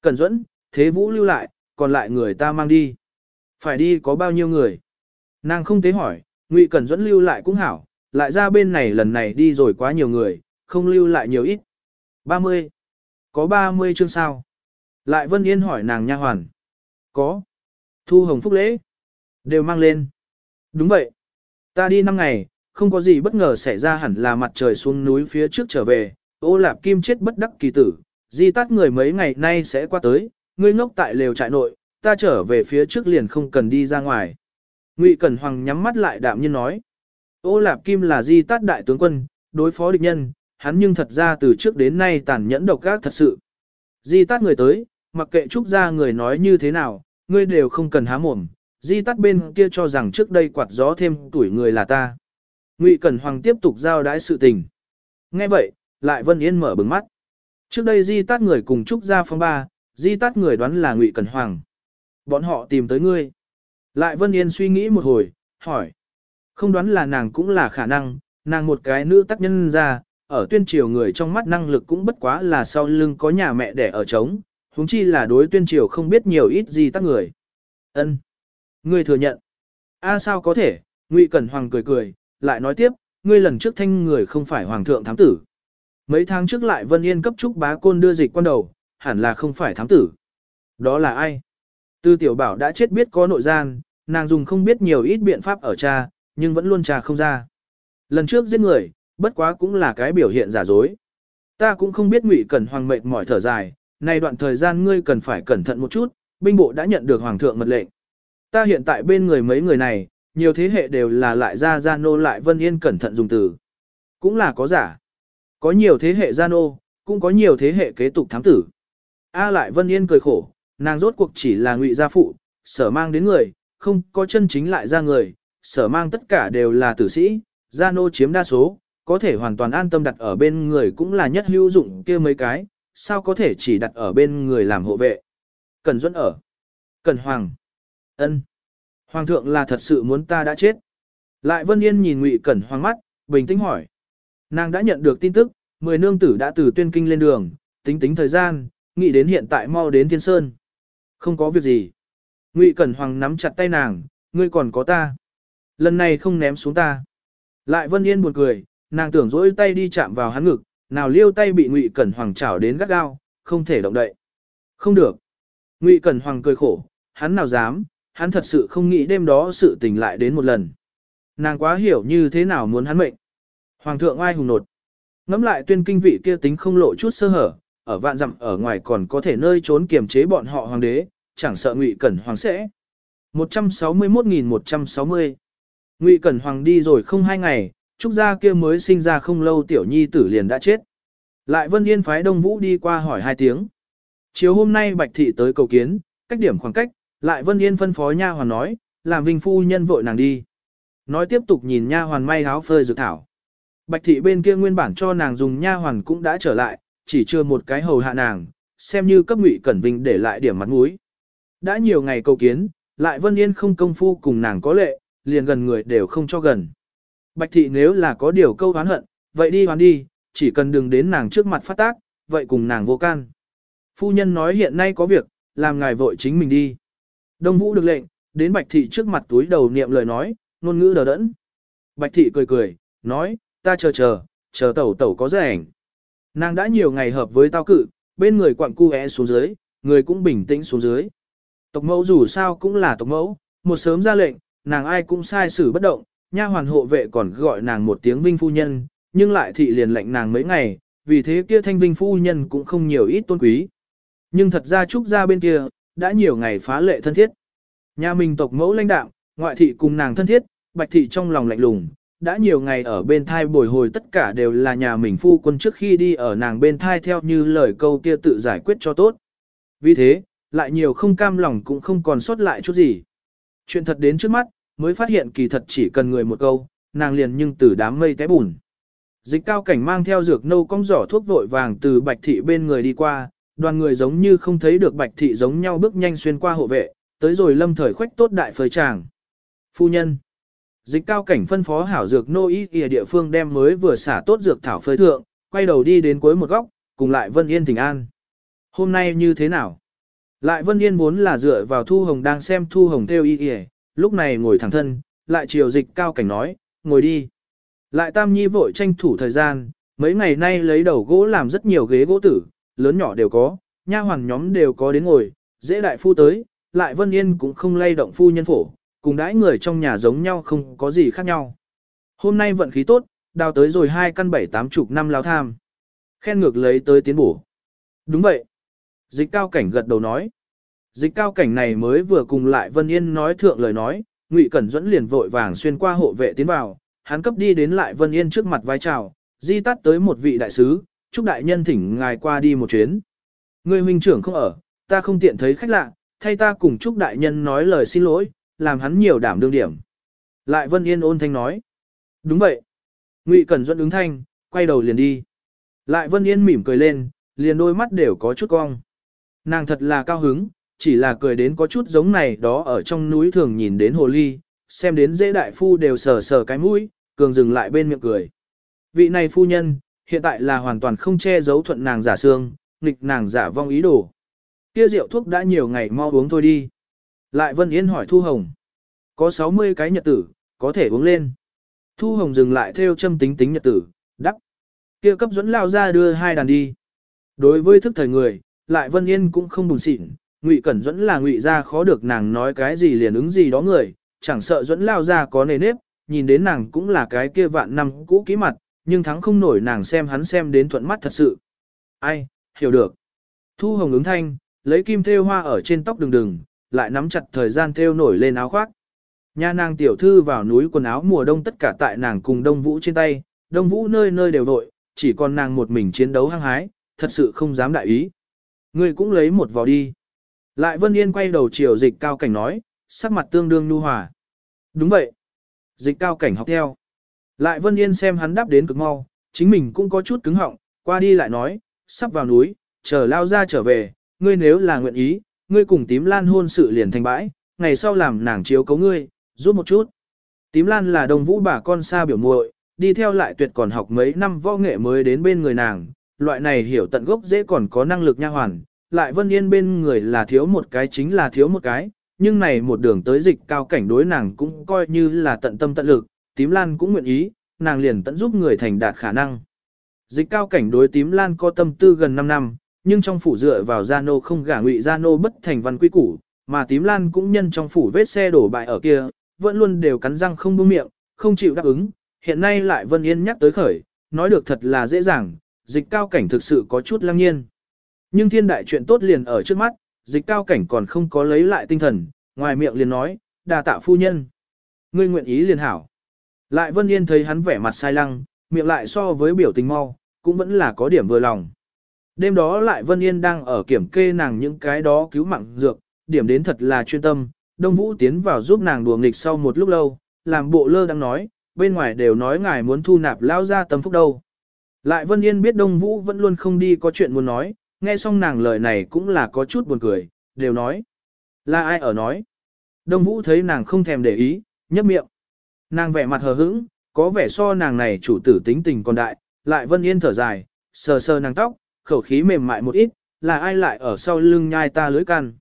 Speaker 1: Cẩn dẫn, thế vũ lưu lại, còn lại người ta mang đi. Phải đi có bao nhiêu người? Nàng không tế hỏi, Ngụy Cẩn dẫn lưu lại cũng hảo, lại ra bên này lần này đi rồi quá nhiều người, không lưu lại nhiều ít. 30. Có 30 chương sao? Lại Vân Yên hỏi nàng nha hoàn. Có. Thu hồng phúc lễ. Đều mang lên. Đúng vậy. Ta đi 5 ngày, không có gì bất ngờ xảy ra hẳn là mặt trời xuống núi phía trước trở về. Ô lạp kim chết bất đắc kỳ tử. Di tát người mấy ngày nay sẽ qua tới. Ngươi ngốc tại lều trại nội, ta trở về phía trước liền không cần đi ra ngoài. Ngụy Cẩn Hoàng nhắm mắt lại đạm nhiên nói. Ô Lạp Kim là di tát đại tướng quân, đối phó địch nhân, hắn nhưng thật ra từ trước đến nay tàn nhẫn độc ác thật sự. Di tát người tới, mặc kệ trúc ra người nói như thế nào, ngươi đều không cần há mồm, di tắt bên kia cho rằng trước đây quạt gió thêm tuổi người là ta. Ngụy Cẩn Hoàng tiếp tục giao đãi sự tình. Nghe vậy, lại Vân Yên mở bừng mắt. Trước đây di tắt người cùng trúc ra phong ba, di tắt người đoán là Ngụy Cẩn Hoàng. Bọn họ tìm tới ngươi. Lại Vân Yên suy nghĩ một hồi, hỏi. Không đoán là nàng cũng là khả năng, nàng một cái nữ tác nhân ra, ở tuyên triều người trong mắt năng lực cũng bất quá là sau lưng có nhà mẹ đẻ ở trống, huống chi là đối tuyên triều không biết nhiều ít gì tác người. Ân, Ngươi thừa nhận. A sao có thể, Ngụy Cẩn Hoàng cười cười, lại nói tiếp, ngươi lần trước thanh người không phải hoàng thượng thám tử. Mấy tháng trước lại Vân Yên cấp trúc bá côn đưa dịch quan đầu, hẳn là không phải thám tử. Đó là ai? Tư tiểu bảo đã chết biết có nội gian, nàng dùng không biết nhiều ít biện pháp ở cha, nhưng vẫn luôn trà không ra. Lần trước giết người, bất quá cũng là cái biểu hiện giả dối. Ta cũng không biết Ngụy Cẩn Hoàng mệt mỏi thở dài, này đoạn thời gian ngươi cần phải cẩn thận một chút, binh bộ đã nhận được hoàng thượng mật lệnh. Ta hiện tại bên người mấy người này, nhiều thế hệ đều là lại ra gia nô lại Vân Yên cẩn thận dùng từ. Cũng là có giả. Có nhiều thế hệ gia nô, cũng có nhiều thế hệ kế tục thám tử. A lại Vân Yên cười khổ, nàng rốt cuộc chỉ là ngụy gia phụ, sở mang đến người, không có chân chính lại ra người, sở mang tất cả đều là tử sĩ, gia nô chiếm đa số, có thể hoàn toàn an tâm đặt ở bên người cũng là nhất hữu dụng kia mấy cái, sao có thể chỉ đặt ở bên người làm hộ vệ. Cần dẫn ở. Cần hoàng ân Hoàng thượng là thật sự muốn ta đã chết. Lại Vân Yên nhìn Ngụy Cẩn Hoàng mắt, bình tĩnh hỏi. Nàng đã nhận được tin tức, mười nương tử đã từ tuyên kinh lên đường, tính tính thời gian, nghĩ đến hiện tại mau đến Thiên Sơn. Không có việc gì. Ngụy Cẩn Hoàng nắm chặt tay nàng, ngươi còn có ta. Lần này không ném xuống ta. Lại Vân Yên buồn cười, nàng tưởng dỗi tay đi chạm vào hắn ngực, nào liêu tay bị Ngụy Cẩn Hoàng chảo đến gắt gao, không thể động đậy. Không được. Ngụy Cẩn Hoàng cười khổ, hắn nào dám, hắn thật sự không nghĩ đêm đó sự tình lại đến một lần. Nàng quá hiểu như thế nào muốn hắn mệnh. Hoàng thượng ai hùng nột. Ngắm lại tuyên kinh vị kia tính không lộ chút sơ hở, ở vạn dặm ở ngoài còn có thể nơi trốn kiềm chế bọn họ hoàng đế, chẳng sợ Ngụy Cẩn Hoàng sẽ. 161.160 Ngụy Cẩn Hoàng đi rồi không hai ngày, Trúc gia kia mới sinh ra không lâu tiểu nhi tử liền đã chết. Lại Vân Yên phái Đông Vũ đi qua hỏi hai tiếng. Chiều hôm nay Bạch Thị tới cầu kiến, cách điểm khoảng cách, lại Vân Yên phân phó nha hoàn nói, làm Vinh phu nhân vội nàng đi. Nói tiếp tục nhìn nha hoàn may áo phơi dược thảo. Bạch Thị bên kia nguyên bản cho nàng dùng nha hoàn cũng đã trở lại, chỉ chưa một cái hầu hạ nàng, xem như cấp Ngụy Cẩn Vinh để lại điểm mặt mũi. Đã nhiều ngày cầu kiến, lại Vân Yên không công phu cùng nàng có lệ, liền gần người đều không cho gần. Bạch thị nếu là có điều câu oán hận, vậy đi oán đi, chỉ cần đừng đến nàng trước mặt phát tác, vậy cùng nàng vô can. Phu nhân nói hiện nay có việc, làm ngài vội chính mình đi. Đông Vũ được lệnh, đến Bạch Thị trước mặt túi đầu niệm lời nói, ngôn ngữ đờ đẫn. Bạch Thị cười cười, nói, ta chờ chờ, chờ tẩu tẩu có rảnh. Nàng đã nhiều ngày hợp với tao cự, bên người quặng cu é xuống dưới, người cũng bình tĩnh xuống dưới. Tộc mẫu dù sao cũng là tộc mẫu, một sớm ra lệnh, nàng ai cũng sai xử bất động, nha hoàn hộ vệ còn gọi nàng một tiếng vinh phu nhân, nhưng lại thị liền lệnh nàng mấy ngày, vì thế kia thanh vinh phu nhân cũng không nhiều ít tôn quý. Nhưng thật ra trúc gia bên kia, đã nhiều ngày phá lệ thân thiết. Nhà mình tộc mẫu lãnh đạo, ngoại thị cùng nàng thân thiết, bạch thị trong lòng lạnh lùng, đã nhiều ngày ở bên thai bồi hồi tất cả đều là nhà mình phu quân trước khi đi ở nàng bên thai theo như lời câu kia tự giải quyết cho tốt. Vì thế, lại nhiều không cam lòng cũng không còn sót lại chút gì. Chuyện thật đến trước mắt, mới phát hiện kỳ thật chỉ cần người một câu, nàng liền nhưng từ đám mây té bùn. Dịch cao cảnh mang theo dược nâu cong giỏ thuốc vội vàng từ bạch thị bên người đi qua, đoàn người giống như không thấy được bạch thị giống nhau bước nhanh xuyên qua hộ vệ, tới rồi lâm thời khoách tốt đại phơi tràng. Phu nhân. Dịch cao cảnh phân phó hảo dược nô y kìa địa phương đem mới vừa xả tốt dược thảo phơi thượng, quay đầu đi đến cuối một góc, cùng lại Vân Yên thỉnh an. Hôm nay như thế nào? Lại Vân Yên vốn là dựa vào Thu Hồng đang xem Thu Hồng theo y kìa, lúc này ngồi thẳng thân, lại chiều dịch cao cảnh nói, ngồi đi. Lại Tam Nhi vội tranh thủ thời gian, mấy ngày nay lấy đầu gỗ làm rất nhiều ghế gỗ tử, lớn nhỏ đều có, nha hoàn nhóm đều có đến ngồi, dễ đại phu tới, lại Vân Yên cũng không lay động phu nhân phổ, cùng đãi người trong nhà giống nhau không có gì khác nhau. Hôm nay vận khí tốt, đào tới rồi hai căn bảy tám chục năm lao tham. Khen ngược lấy tới tiến bổ. Đúng vậy. Dịch cao cảnh gật đầu nói. Dịch cao cảnh này mới vừa cùng lại Vân Yên nói thượng lời nói, Ngụy Cẩn Duẫn liền vội vàng xuyên qua hộ vệ tiến vào, hắn cấp đi đến lại Vân Yên trước mặt vai chào, di tắt tới một vị đại sứ, chúc đại nhân thỉnh ngài qua đi một chuyến. Người huynh trưởng không ở, ta không tiện thấy khách lạ, thay ta cùng chúc đại nhân nói lời xin lỗi, làm hắn nhiều đảm đương điểm. Lại Vân Yên ôn thanh nói. Đúng vậy. Ngụy Cẩn Duẫn ứng thanh, quay đầu liền đi. Lại Vân Yên mỉm cười lên, liền đôi mắt đều có chút cong. Nàng thật là cao hứng, chỉ là cười đến có chút giống này đó ở trong núi thường nhìn đến hồ ly, xem đến dễ đại phu đều sờ sờ cái mũi, cường dừng lại bên miệng cười. Vị này phu nhân, hiện tại là hoàn toàn không che giấu thuận nàng giả xương, nghịch nàng giả vong ý đồ. Kia rượu thuốc đã nhiều ngày mau uống thôi đi. Lại Vân Yên hỏi Thu Hồng. Có 60 cái nhật tử, có thể uống lên. Thu Hồng dừng lại theo châm tính tính nhật tử, đắc. Kia cấp dẫn lao ra đưa hai đàn đi. Đối với thức thời người, lại Vân Yên cũng không buồn xịn, Ngụy Cẩn Duẫn là Ngụy gia khó được nàng nói cái gì liền ứng gì đó người, chẳng sợ Duẫn lao ra có nề nếp, nhìn đến nàng cũng là cái kia vạn năm cũ kỹ mặt, nhưng thắng không nổi nàng xem hắn xem đến thuận mắt thật sự. Ai, hiểu được. Thu Hồng ứng thanh, lấy kim thêu hoa ở trên tóc đường đường, lại nắm chặt thời gian thêu nổi lên áo khoác. Nhà nàng tiểu thư vào núi quần áo mùa đông tất cả tại nàng cùng Đông Vũ trên tay, Đông Vũ nơi nơi đều vội, chỉ còn nàng một mình chiến đấu hăng hái, thật sự không dám đại ý. Ngươi cũng lấy một vò đi. Lại Vân Yên quay đầu chiều dịch cao cảnh nói, sắc mặt tương đương nu hòa. Đúng vậy. Dịch cao cảnh học theo. Lại Vân Yên xem hắn đáp đến cực mau, chính mình cũng có chút cứng họng, qua đi lại nói, sắp vào núi, chờ lao ra trở về, ngươi nếu là nguyện ý, ngươi cùng tím lan hôn sự liền thành bãi, ngày sau làm nàng chiếu cấu ngươi, giúp một chút. Tím lan là đồng vũ bà con xa biểu muội, đi theo lại tuyệt còn học mấy năm võ nghệ mới đến bên người nàng, loại này hiểu tận gốc dễ còn có năng lực nha hoàn, lại Vân Yên bên người là thiếu một cái chính là thiếu một cái, nhưng này một đường tới dịch cao cảnh đối nàng cũng coi như là tận tâm tận lực, tím lan cũng nguyện ý, nàng liền tận giúp người thành đạt khả năng. Dịch cao cảnh đối tím lan có tâm tư gần 5 năm, nhưng trong phủ dựa vào gia nô không gả ngụy gia nô bất thành văn quy củ, mà tím lan cũng nhân trong phủ vết xe đổ bại ở kia, vẫn luôn đều cắn răng không buông miệng, không chịu đáp ứng, hiện nay lại Vân Yên nhắc tới khởi, nói được thật là dễ dàng, dịch cao cảnh thực sự có chút lăng nhiên. Nhưng thiên đại chuyện tốt liền ở trước mắt, dịch cao cảnh còn không có lấy lại tinh thần, ngoài miệng liền nói, đà tạ phu nhân. Ngươi nguyện ý liền hảo. Lại Vân Yên thấy hắn vẻ mặt sai lăng, miệng lại so với biểu tình mau, cũng vẫn là có điểm vừa lòng. Đêm đó lại Vân Yên đang ở kiểm kê nàng những cái đó cứu mạng dược, điểm đến thật là chuyên tâm, Đông Vũ tiến vào giúp nàng đùa nghịch sau một lúc lâu, làm bộ lơ đang nói, bên ngoài đều nói ngài muốn thu nạp lao ra tâm phúc đâu. Lại Vân Yên biết Đông Vũ vẫn luôn không đi có chuyện muốn nói, nghe xong nàng lời này cũng là có chút buồn cười, đều nói. Là ai ở nói? Đông Vũ thấy nàng không thèm để ý, nhấp miệng. Nàng vẻ mặt hờ hững, có vẻ so nàng này chủ tử tính tình còn đại, Lại Vân Yên thở dài, sờ sờ nàng tóc, khẩu khí mềm mại một ít, là ai lại ở sau lưng nhai ta lưới căn.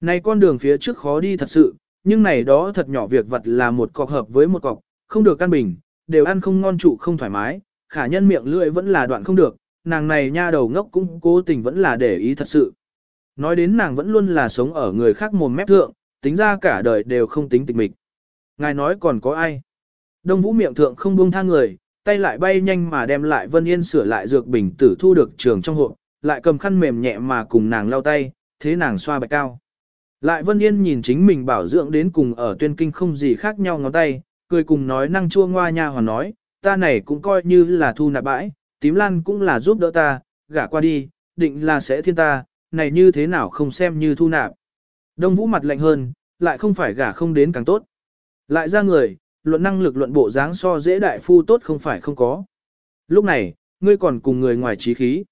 Speaker 1: Này con đường phía trước khó đi thật sự, nhưng này đó thật nhỏ việc vật là một cọc hợp với một cọc, không được căn bình, đều ăn không ngon trụ không thoải mái, khả nhân miệng lưỡi vẫn là đoạn không được, nàng này nha đầu ngốc cũng cố tình vẫn là để ý thật sự. Nói đến nàng vẫn luôn là sống ở người khác mồm mép thượng, tính ra cả đời đều không tính tịch mịch. Ngài nói còn có ai? Đông vũ miệng thượng không buông tha người, tay lại bay nhanh mà đem lại Vân Yên sửa lại dược bình tử thu được trường trong hộp, lại cầm khăn mềm nhẹ mà cùng nàng lau tay, thế nàng xoa bạch cao. Lại Vân Yên nhìn chính mình bảo dưỡng đến cùng ở tuyên kinh không gì khác nhau ngón tay, cười cùng nói năng chua ngoa nha hoàn nói, ta này cũng coi như là thu nạp bãi, tím lan cũng là giúp đỡ ta, gả qua đi, định là sẽ thiên ta, này như thế nào không xem như thu nạp. Đông vũ mặt lạnh hơn, lại không phải gả không đến càng tốt. Lại ra người, luận năng lực luận bộ dáng so dễ đại phu tốt không phải không có. Lúc này, ngươi còn cùng người ngoài trí khí.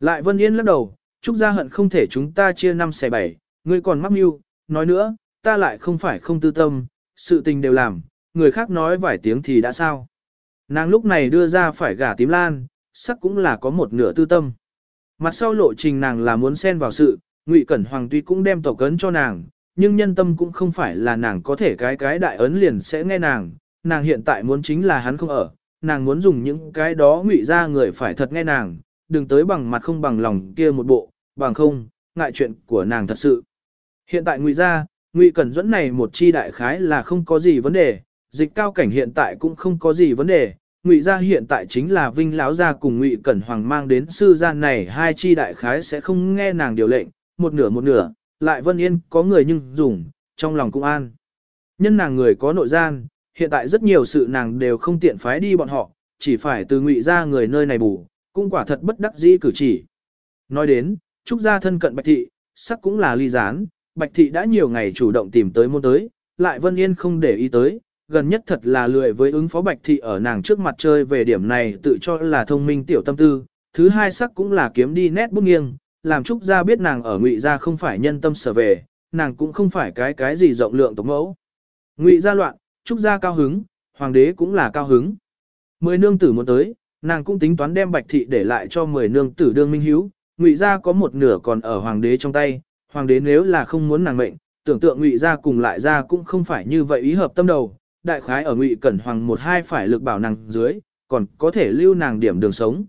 Speaker 1: Lại Vân Yên lắc đầu, Trúc Gia hận không thể chúng ta chia năm xẻ bảy, ngươi còn mắc mưu, nói nữa, ta lại không phải không tư tâm, sự tình đều làm, người khác nói vài tiếng thì đã sao. Nàng lúc này đưa ra phải gả tím lan, sắc cũng là có một nửa tư tâm. Mặt sau lộ trình nàng là muốn xen vào sự, Ngụy Cẩn Hoàng tuy cũng đem tổ cấn cho nàng, nhưng nhân tâm cũng không phải là nàng có thể cái cái đại ấn liền sẽ nghe nàng, nàng hiện tại muốn chính là hắn không ở, nàng muốn dùng những cái đó ngụy ra người phải thật nghe nàng, đừng tới bằng mặt không bằng lòng kia một bộ, bằng không, ngại chuyện của nàng thật sự. Hiện tại ngụy ra, ngụy cẩn dẫn này một chi đại khái là không có gì vấn đề, dịch cao cảnh hiện tại cũng không có gì vấn đề, ngụy gia hiện tại chính là vinh lão gia cùng ngụy cẩn hoàng mang đến sư gian này hai chi đại khái sẽ không nghe nàng điều lệnh, một nửa một nửa, lại vân yên có người nhưng dùng, trong lòng cũng an. Nhân nàng người có nội gian, hiện tại rất nhiều sự nàng đều không tiện phái đi bọn họ, chỉ phải từ ngụy ra người nơi này bù, cũng quả thật bất đắc dĩ cử chỉ. Nói đến, trúc gia thân cận bạch thị, sắc cũng là ly gián, bạch thị đã nhiều ngày chủ động tìm tới môn tới, lại vân yên không để ý tới, gần nhất thật là lười với ứng phó bạch thị ở nàng trước mặt chơi về điểm này tự cho là thông minh tiểu tâm tư, thứ hai sắc cũng là kiếm đi nét bút nghiêng, làm Trúc Gia biết nàng ở Ngụy Gia không phải nhân tâm sở về, nàng cũng không phải cái cái gì rộng lượng tộc mẫu. Ngụy Gia loạn, Trúc Gia cao hứng, Hoàng đế cũng là cao hứng. Mười nương tử muốn tới, nàng cũng tính toán đem Bạch Thị để lại cho mười nương tử đương minh hiếu, Ngụy Gia có một nửa còn ở Hoàng đế trong tay, Hoàng đế nếu là không muốn nàng mệnh, tưởng tượng Ngụy Gia cùng lại Gia cũng không phải như vậy ý hợp tâm đầu, đại khái ở Ngụy Cẩn Hoàng một hai phải lực bảo nàng dưới, còn có thể lưu nàng điểm đường sống.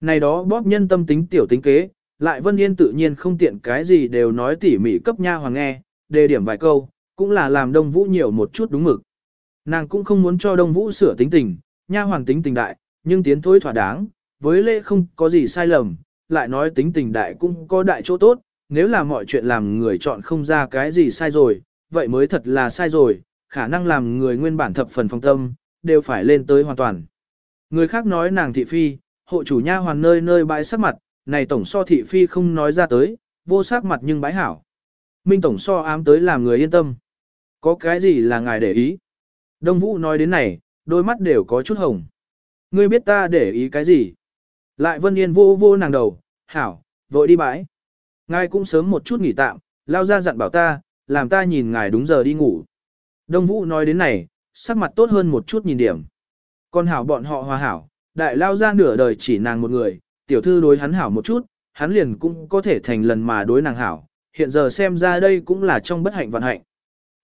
Speaker 1: Này đó bóp nhân tâm tính tiểu tính kế, lại Vân Yên tự nhiên không tiện cái gì đều nói tỉ mỉ cấp nha hoàng nghe, đề điểm vài câu, cũng là làm Đông Vũ nhiều một chút đúng mực. Nàng cũng không muốn cho Đông Vũ sửa tính tình, nha hoàng tính tình đại, nhưng tiến thối thỏa đáng, với lễ không có gì sai lầm, lại nói tính tình đại cũng có đại chỗ tốt, nếu là mọi chuyện làm người chọn không ra cái gì sai rồi, vậy mới thật là sai rồi, khả năng làm người nguyên bản thập phần phong tâm, đều phải lên tới hoàn toàn. Người khác nói nàng thị phi, hộ chủ nha hoàn nơi nơi bãi sắc mặt, này tổng so thị phi không nói ra tới, vô sắc mặt nhưng bái hảo. Minh tổng so ám tới làm người yên tâm. Có cái gì là ngài để ý? Đông Vũ nói đến này, đôi mắt đều có chút hồng. Ngươi biết ta để ý cái gì? Lại Vân Yên vô vô nàng đầu, hảo, vội đi bãi. Ngài cũng sớm một chút nghỉ tạm, lao ra dặn bảo ta, làm ta nhìn ngài đúng giờ đi ngủ. Đông Vũ nói đến này, sắc mặt tốt hơn một chút nhìn điểm. Con hảo bọn họ hòa hảo, đại lao ra nửa đời chỉ nàng một người, tiểu thư đối hắn hảo một chút, hắn liền cũng có thể thành lần mà đối nàng hảo, hiện giờ xem ra đây cũng là trong bất hạnh vận hạnh.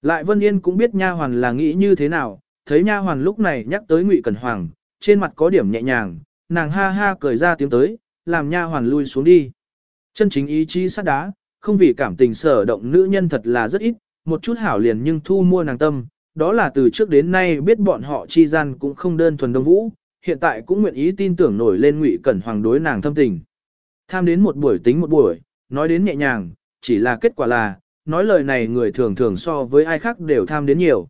Speaker 1: Lại Vân Yên cũng biết nha hoàn là nghĩ như thế nào, thấy nha hoàn lúc này nhắc tới Ngụy Cẩn Hoàng, trên mặt có điểm nhẹ nhàng, nàng ha ha cười ra tiếng tới, làm nha hoàn lui xuống đi. Chân chính ý chí sắt đá, không vì cảm tình sở động nữ nhân thật là rất ít, một chút hảo liền nhưng thu mua nàng tâm, đó là từ trước đến nay biết bọn họ chi gian cũng không đơn thuần đông vũ, hiện tại cũng nguyện ý tin tưởng nổi lên ngụy cẩn hoàng đối nàng thâm tình. Tham đến một buổi tính một buổi, nói đến nhẹ nhàng, chỉ là kết quả là, nói lời này người thường thường so với ai khác đều tham đến nhiều.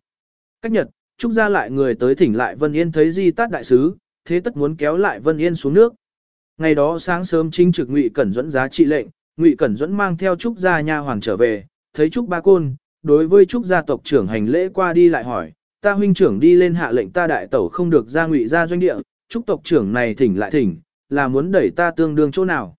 Speaker 1: Cách nhật, Trúc ra lại người tới thỉnh lại Vân Yên thấy di tát đại sứ, thế tất muốn kéo lại Vân Yên xuống nước. Ngày đó sáng sớm chính trực Ngụy Cẩn Duẫn giá trị lệnh, Ngụy Cẩn Duẫn mang theo Trúc gia nha hoàng trở về, thấy Trúc Ba Côn, đối với Trúc gia tộc trưởng hành lễ qua đi lại hỏi, ta huynh trưởng đi lên hạ lệnh ta đại tẩu không được ra ngụy ra doanh địa, trúc tộc trưởng này thỉnh lại thỉnh, là muốn đẩy ta tương đương chỗ nào.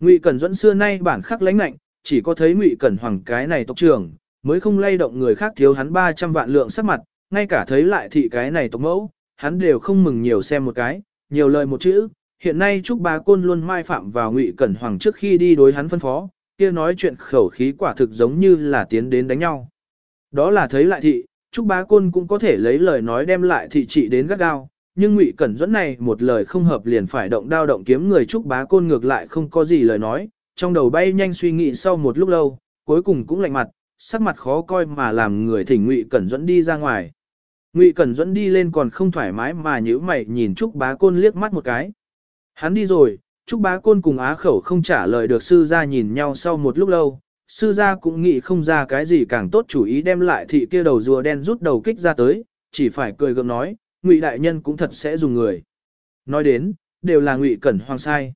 Speaker 1: Ngụy Cẩn Duẫn xưa nay bản khắc lãnh lạnh, chỉ có thấy Ngụy Cẩn Hoàng cái này tộc trưởng, mới không lay động người khác thiếu hắn 300 vạn lượng sắc mặt, ngay cả thấy lại thị cái này tộc mẫu, hắn đều không mừng nhiều xem một cái, nhiều lời một chữ, hiện nay Trúc Bá Côn luôn mai phạm vào Ngụy Cẩn Hoàng trước khi đi đối hắn phân phó, kia nói chuyện khẩu khí quả thực giống như là tiến đến đánh nhau. Đó là thấy lại thị, Trúc Bá Côn cũng có thể lấy lời nói đem lại thị trị đến gắt gao, nhưng Ngụy Cẩn Duẫn này một lời không hợp liền phải động đao động kiếm người Trúc Bá Côn ngược lại không có gì lời nói, trong đầu bay nhanh suy nghĩ sau một lúc lâu, cuối cùng cũng lạnh mặt, sắc mặt khó coi mà làm người thỉnh Ngụy Cẩn Duẫn đi ra ngoài. Ngụy Cẩn Duẫn đi lên còn không thoải mái mà nhíu mày nhìn Trúc Bá Côn liếc mắt một cái. Hắn đi rồi, Trúc Bá Côn cùng Á Khẩu không trả lời được sư gia nhìn nhau sau một lúc lâu, sư gia cũng nghĩ không ra cái gì càng tốt chủ ý đem lại thị kia đầu rùa đen rút đầu kích ra tới, chỉ phải cười gượng nói, Ngụy đại nhân cũng thật sẽ dùng người. Nói đến, đều là Ngụy Cẩn Hoàng sai.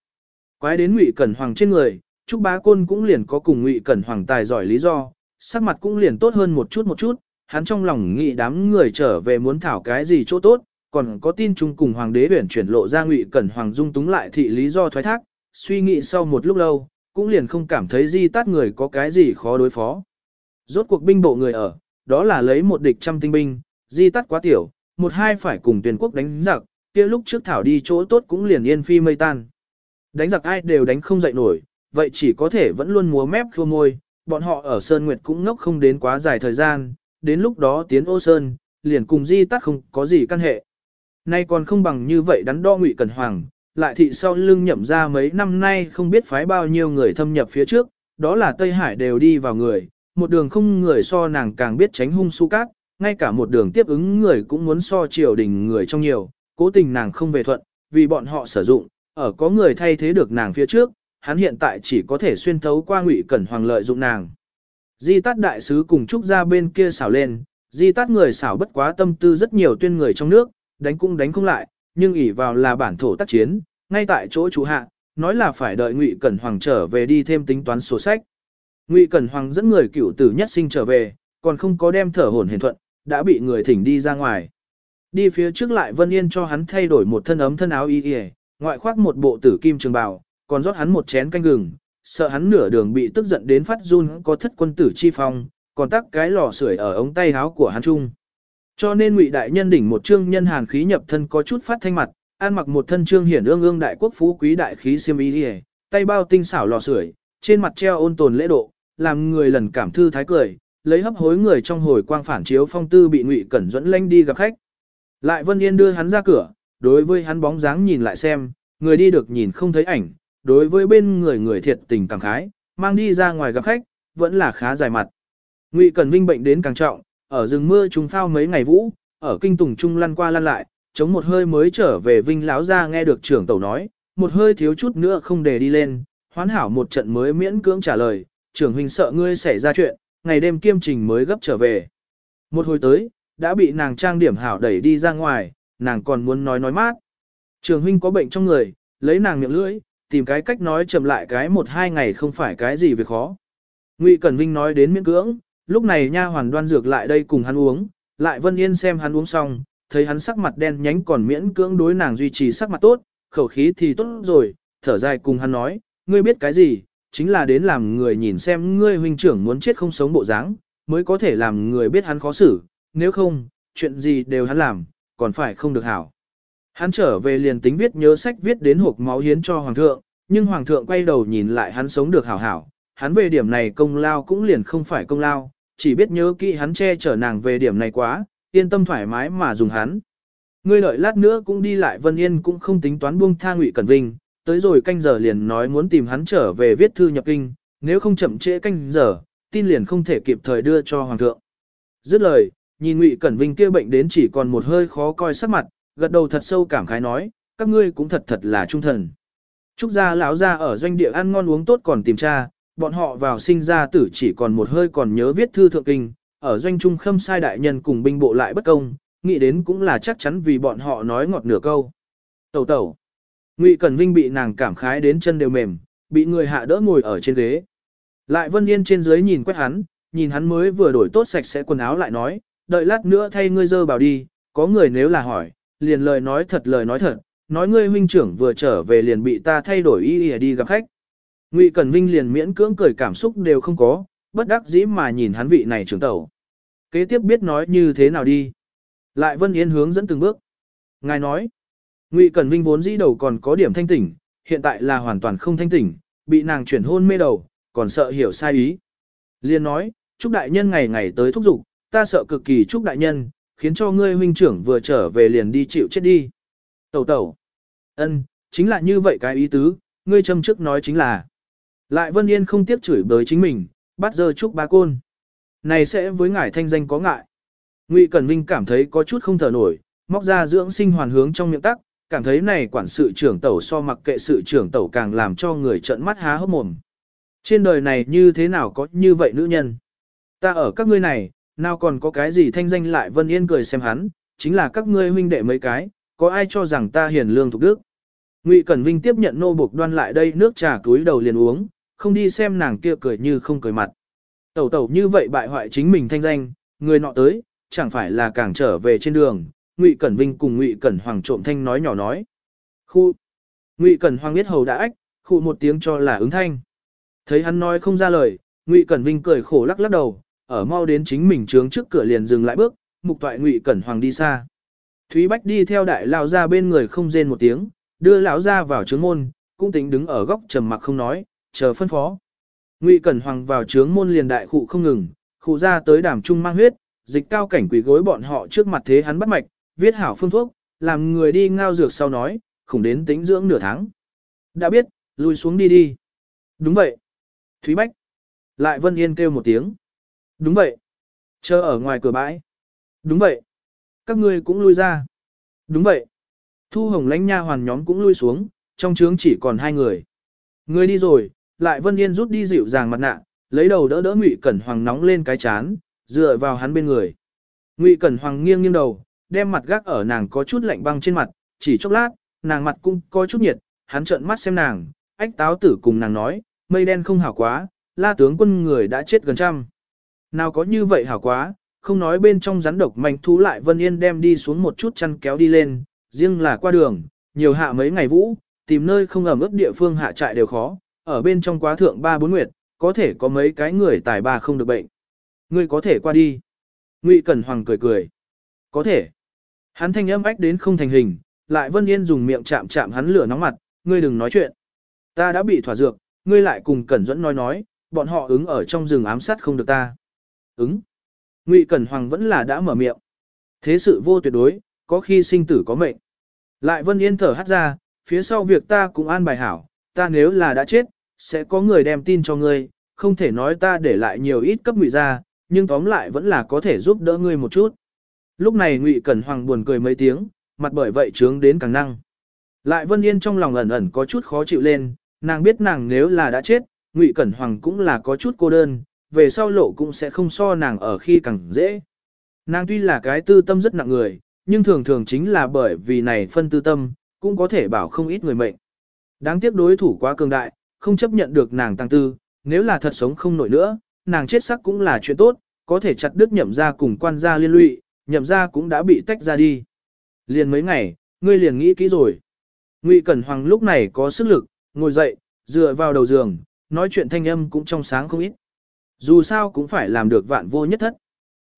Speaker 1: Quái đến Ngụy Cẩn Hoàng trên người, Trúc Bá Côn cũng liền có cùng Ngụy Cẩn Hoàng tài giỏi lý do, sắc mặt cũng liền tốt hơn một chút một chút, hắn trong lòng nghĩ đám người trở về muốn thảo cái gì chỗ tốt, còn có tin chung cùng hoàng đế huyển chuyển lộ ra ngụy cẩn hoàng dung túng lại thị lý do thoái thác, suy nghĩ sau một lúc lâu, cũng liền không cảm thấy di tát người có cái gì khó đối phó. Rốt cuộc binh bộ người ở, đó là lấy một địch trăm tinh binh, di tát quá tiểu, một hai phải cùng tuyển quốc đánh giặc, kia lúc trước thảo đi chỗ tốt cũng liền yên phi mây tan. Đánh giặc ai đều đánh không dậy nổi, vậy chỉ có thể vẫn luôn múa mép khô môi, bọn họ ở Sơn Nguyệt cũng ngốc không đến quá dài thời gian, đến lúc đó tiến ô Sơn, liền cùng di tát không có gì căn hệ. Nay còn không bằng như vậy đắn đo ngụy cẩn hoàng, lại thị sau lưng nhậm ra mấy năm nay không biết phái bao nhiêu người thâm nhập phía trước, đó là Tây Hải đều đi vào người, một đường không người so nàng càng biết tránh hung su cát, ngay cả một đường tiếp ứng người cũng muốn so triều đình người trong nhiều, cố tình nàng không về thuận, vì bọn họ sử dụng, ở có người thay thế được nàng phía trước, hắn hiện tại chỉ có thể xuyên thấu qua ngụy cẩn hoàng lợi dụng nàng. Di tát đại sứ cùng trúc ra bên kia xảo lên, di tát người xảo bất quá tâm tư rất nhiều tuyên người trong nước, đánh cũng đánh không lại, nhưng ỷ vào là bản thổ tác chiến, ngay tại chỗ chủ hạ, nói là phải đợi Ngụy Cẩn Hoàng trở về đi thêm tính toán sổ sách. Ngụy Cẩn Hoàng dẫn người cựu tử nhất sinh trở về, còn không có đem thở hổn hển thuận, đã bị người thỉnh đi ra ngoài. Đi phía trước lại Vân Yên cho hắn thay đổi một thân ấm thân áo y y, ngoại khoác một bộ tử kim trường bào, còn rót hắn một chén canh gừng, sợ hắn nửa đường bị tức giận đến phát run có thất quân tử chi phong, còn tắc cái lò sưởi ở ống tay áo của hắn chung cho nên ngụy đại nhân đỉnh một trương nhân hàn khí nhập thân có chút phát thanh mặt, ăn mặc một thân trương hiển ương ương đại quốc phú quý đại khí xiêm y tay bao tinh xảo lò sưởi, trên mặt treo ôn tồn lễ độ, làm người lần cảm thư thái cười, lấy hấp hối người trong hồi quang phản chiếu phong tư bị ngụy cẩn dẫn lanh đi gặp khách. Lại Vân Yên đưa hắn ra cửa, đối với hắn bóng dáng nhìn lại xem, người đi được nhìn không thấy ảnh, đối với bên người người thiệt tình cảm khái, mang đi ra ngoài gặp khách, vẫn là khá dài mặt. Ngụy Cẩn Vinh bệnh đến càng trọng, ở rừng mưa trùng phao mấy ngày vũ, ở kinh tùng trung lăn qua lăn lại, chống một hơi mới trở về Vinh lão ra nghe được trưởng tẩu nói, một hơi thiếu chút nữa không để đi lên, hoán hảo một trận mới miễn cưỡng trả lời, trưởng huynh sợ ngươi xảy ra chuyện, ngày đêm kiêm trình mới gấp trở về. Một hồi tới, đã bị nàng trang điểm hảo đẩy đi ra ngoài, nàng còn muốn nói nói mát. Trường huynh có bệnh trong người, lấy nàng miệng lưỡi, tìm cái cách nói chậm lại cái một hai ngày không phải cái gì việc khó. Ngụy Cẩn Vinh nói đến miễn cưỡng, Lúc này nha hoàn đoan dược lại đây cùng hắn uống, lại Vân Yên xem hắn uống xong, thấy hắn sắc mặt đen nhánh còn miễn cưỡng đối nàng duy trì sắc mặt tốt, khẩu khí thì tốt rồi, thở dài cùng hắn nói, ngươi biết cái gì, chính là đến làm người nhìn xem ngươi huynh trưởng muốn chết không sống bộ dáng, mới có thể làm người biết hắn khó xử, nếu không, chuyện gì đều hắn làm, còn phải không được hảo. Hắn trở về liền tính viết nhớ sách viết đến hộp máu hiến cho hoàng thượng, nhưng hoàng thượng quay đầu nhìn lại hắn sống được hảo hảo, hắn về điểm này công lao cũng liền không phải công lao, chỉ biết nhớ kỹ hắn che chở nàng về điểm này quá, yên tâm thoải mái mà dùng hắn. Ngươi đợi lát nữa cũng đi lại Vân Yên cũng không tính toán buông tha Ngụy Cẩn Vinh, tới rồi canh giờ liền nói muốn tìm hắn trở về viết thư nhập kinh, nếu không chậm trễ canh giờ, tin liền không thể kịp thời đưa cho hoàng thượng. Dứt lời, nhìn Ngụy Cẩn Vinh kia bệnh đến chỉ còn một hơi khó coi sắc mặt, gật đầu thật sâu cảm khái nói, các ngươi cũng thật thật là trung thần. Trúc gia lão gia ở doanh địa ăn ngon uống tốt còn tìm tra, bọn họ vào sinh ra tử chỉ còn một hơi còn nhớ viết thư thượng kinh, ở doanh trung khâm sai đại nhân cùng binh bộ lại bất công, nghĩ đến cũng là chắc chắn vì bọn họ nói ngọt nửa câu. Tẩu tẩu. Ngụy Cẩn Vinh bị nàng cảm khái đến chân đều mềm, bị người hạ đỡ ngồi ở trên ghế. Lại Vân Yên trên dưới nhìn quét hắn, nhìn hắn mới vừa đổi tốt sạch sẽ quần áo lại nói, đợi lát nữa thay ngươi dơ bảo đi, có người nếu là hỏi, liền lời nói thật lời nói thật, nói ngươi huynh trưởng vừa trở về liền bị ta thay đổi y y đi gặp khách. Ngụy Cẩn Vinh liền miễn cưỡng cười cảm xúc đều không có, bất đắc dĩ mà nhìn hắn vị này trưởng tẩu. Kế tiếp biết nói như thế nào đi. Lại Vân Yên hướng dẫn từng bước. Ngài nói, Ngụy Cẩn Vinh vốn dĩ đầu còn có điểm thanh tỉnh, hiện tại là hoàn toàn không thanh tỉnh, bị nàng chuyển hôn mê đầu, còn sợ hiểu sai ý. Liên nói, chúc đại nhân ngày ngày tới thúc giục, ta sợ cực kỳ chúc đại nhân, khiến cho ngươi huynh trưởng vừa trở về liền đi chịu chết đi. Tẩu tẩu. ân, chính là như vậy cái ý tứ, ngươi châm trước nói chính là. Lại Vân Yên không tiếc chửi bới chính mình, bắt giờ chúc ba côn. Này sẽ với ngải thanh danh có ngại. Ngụy Cẩn Vinh cảm thấy có chút không thở nổi, móc ra dưỡng sinh hoàn hướng trong miệng tắc, cảm thấy này quản sự trưởng tẩu so mặc kệ sự trưởng tẩu càng làm cho người trợn mắt há hốc mồm. Trên đời này như thế nào có như vậy nữ nhân? Ta ở các ngươi này, nào còn có cái gì thanh danh lại Vân Yên cười xem hắn, chính là các ngươi huynh đệ mấy cái, có ai cho rằng ta hiền lương thục đức. Ngụy Cẩn Vinh tiếp nhận nô buộc đoan lại đây nước trà túi đầu liền uống, không đi xem nàng kia cười như không cười mặt. Tẩu tẩu như vậy bại hoại chính mình thanh danh, người nọ tới, chẳng phải là càng trở về trên đường, Ngụy Cẩn Vinh cùng Ngụy Cẩn Hoàng trộm thanh nói nhỏ nói. Khu. Ngụy Cẩn Hoàng biết hầu đã ách, khu một tiếng cho là ứng thanh. Thấy hắn nói không ra lời, Ngụy Cẩn Vinh cười khổ lắc lắc đầu, ở mau đến chính mình trướng trước cửa liền dừng lại bước, mục toại Ngụy Cẩn Hoàng đi xa. Thúy Bách đi theo đại lão ra bên người không rên một tiếng, đưa lão ra vào trướng môn, cũng tính đứng ở góc trầm mặc không nói, chờ phân phó. Ngụy Cẩn Hoàng vào trướng môn liền đại khụ không ngừng, khụ ra tới đàm trung mang huyết, dịch cao cảnh quỷ gối bọn họ trước mặt thế hắn bắt mạch, viết hảo phương thuốc, làm người đi ngao dược sau nói, khủng đến tính dưỡng nửa tháng. Đã biết, lùi xuống đi đi. Đúng vậy. Thúy Bách. Lại Vân Yên kêu một tiếng. Đúng vậy. Chờ ở ngoài cửa bãi. Đúng vậy. Các ngươi cũng lui ra. Đúng vậy. Thu hồng lãnh nha hoàn nhóm cũng lui xuống, trong trướng chỉ còn hai người. Người đi rồi, lại Vân Yên rút đi dịu dàng mặt nạ, lấy đầu đỡ đỡ Ngụy Cẩn Hoàng nóng lên cái chán, dựa vào hắn bên người. Ngụy Cẩn Hoàng nghiêng nghiêng đầu, đem mặt gác ở nàng có chút lạnh băng trên mặt, chỉ chốc lát, nàng mặt cũng có chút nhiệt, hắn trợn mắt xem nàng, ách táo tử cùng nàng nói, mây đen không hảo quá, la tướng quân người đã chết gần trăm. Nào có như vậy hảo quá, không nói bên trong rắn độc mạnh thú lại Vân Yên đem đi xuống một chút chăn kéo đi lên, riêng là qua đường, nhiều hạ mấy ngày vũ, tìm nơi không ẩm ướt địa phương hạ trại đều khó, ở bên trong quá thượng ba bốn nguyệt, có thể có mấy cái người tài ba không được bệnh. Ngươi có thể qua đi. Ngụy Cẩn Hoàng cười cười. Có thể. Hắn thanh âm ách đến không thành hình, lại Vân Yên dùng miệng chạm chạm hắn lửa nóng mặt, ngươi đừng nói chuyện. Ta đã bị thỏa dược, ngươi lại cùng Cẩn Duẫn nói nói, bọn họ ứng ở trong rừng ám sát không được ta. Ứng. Ngụy Cẩn Hoàng vẫn là đã mở miệng. Thế sự vô tuyệt đối, có khi sinh tử có mệnh. Lại Vân Yên thở hắt ra, phía sau việc ta cũng an bài hảo, ta nếu là đã chết, sẽ có người đem tin cho ngươi, không thể nói ta để lại nhiều ít cấp ngụy ra, nhưng tóm lại vẫn là có thể giúp đỡ ngươi một chút. Lúc này Ngụy Cẩn Hoàng buồn cười mấy tiếng, mặt bởi vậy trướng đến càng năng. Lại Vân Yên trong lòng ẩn ẩn có chút khó chịu lên, nàng biết nàng nếu là đã chết, Ngụy Cẩn Hoàng cũng là có chút cô đơn, về sau lộ cũng sẽ không so nàng ở khi càng dễ. Nàng tuy là cái tư tâm rất nặng người, nhưng thường thường chính là bởi vì này phân tư tâm, cũng có thể bảo không ít người mệnh. Đáng tiếc đối thủ quá cường đại, không chấp nhận được nàng tăng tư, nếu là thật sống không nổi nữa, nàng chết sắc cũng là chuyện tốt, có thể chặt đứt nhậm ra cùng quan gia liên lụy, nhậm ra cũng đã bị tách ra đi. Liền mấy ngày, ngươi liền nghĩ kỹ rồi. Ngụy Cẩn Hoàng lúc này có sức lực, ngồi dậy, dựa vào đầu giường, nói chuyện thanh âm cũng trong sáng không ít. Dù sao cũng phải làm được vạn vô nhất thất.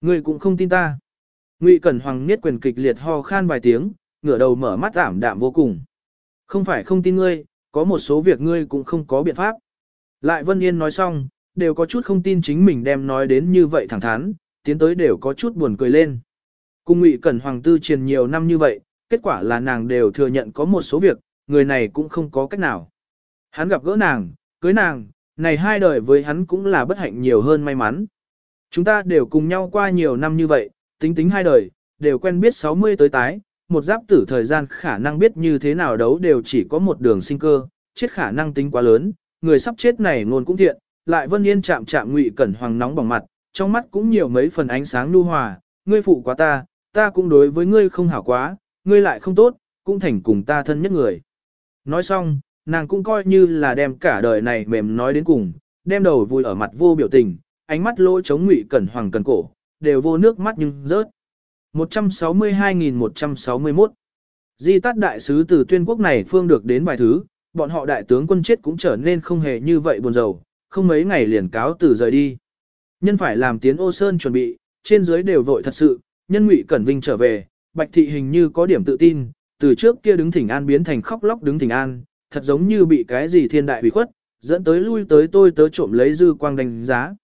Speaker 1: Ngươi cũng không tin ta. Ngụy Cẩn Hoàng niết quyền kịch liệt ho khan vài tiếng, ngửa đầu mở mắt ảm đạm vô cùng. Không phải không tin ngươi, có một số việc ngươi cũng không có biện pháp. Lại Vân Yên nói xong, đều có chút không tin chính mình đem nói đến như vậy thẳng thắn, tiến tới đều có chút buồn cười lên. Cùng Ngụy Cẩn Hoàng tư truyền nhiều năm như vậy, kết quả là nàng đều thừa nhận có một số việc, người này cũng không có cách nào. Hắn gặp gỡ nàng, cưới nàng, này hai đời với hắn cũng là bất hạnh nhiều hơn may mắn. Chúng ta đều cùng nhau qua nhiều năm như vậy, tính tính hai đời, đều quen biết 60 tới tái, một giáp tử thời gian khả năng biết như thế nào đấu đều chỉ có một đường sinh cơ, chết khả năng tính quá lớn, người sắp chết này ngôn cũng thiện, lại Vân Yên chạm chạm Ngụy Cẩn Hoàng nóng bỏng mặt, trong mắt cũng nhiều mấy phần ánh sáng nhu hòa, ngươi phụ quá ta, ta cũng đối với ngươi không hảo quá, ngươi lại không tốt, cũng thành cùng ta thân nhất người. Nói xong, nàng cũng coi như là đem cả đời này mềm nói đến cùng, đem đầu vui ở mặt vô biểu tình, ánh mắt lỗ chống Ngụy Cẩn Hoàng cần cổ, đều vô nước mắt nhưng rớt. 162.161 Di tát đại sứ từ tuyên quốc này phương được đến vài thứ, bọn họ đại tướng quân chết cũng trở nên không hề như vậy buồn rầu, không mấy ngày liền cáo từ rời đi. Nhân phải làm tiến ô sơn chuẩn bị, trên dưới đều vội thật sự, nhân ngụy Cẩn Vinh trở về, Bạch Thị hình như có điểm tự tin, từ trước kia đứng thỉnh an biến thành khóc lóc đứng thỉnh an, thật giống như bị cái gì thiên đại bị khuất, dẫn tới lui tới tôi tớ trộm lấy dư quang đánh giá.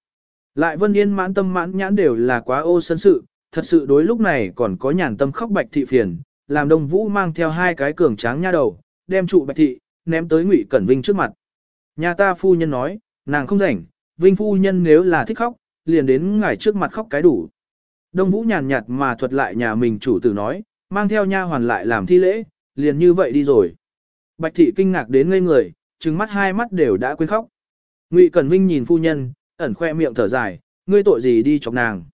Speaker 1: Lại Vân Yên mãn tâm mãn nhãn đều là quá ô sân sự, thật sự đối lúc này còn có nhàn tâm khóc bạch thị phiền, làm Đông Vũ mang theo hai cái cường tráng nha đầu, đem trụ bạch thị, ném tới Ngụy Cẩn Vinh trước mặt. Nhà ta phu nhân nói, nàng không rảnh, Vinh phu nhân nếu là thích khóc, liền đến ngài trước mặt khóc cái đủ. Đông Vũ nhàn nhạt mà thuật lại nhà mình chủ tử nói, mang theo nha hoàn lại làm thi lễ, liền như vậy đi rồi. Bạch thị kinh ngạc đến ngây người, trừng mắt hai mắt đều đã quên khóc. Ngụy Cẩn Vinh nhìn phu nhân, ẩn khoe miệng thở dài, ngươi tội gì đi chọc nàng.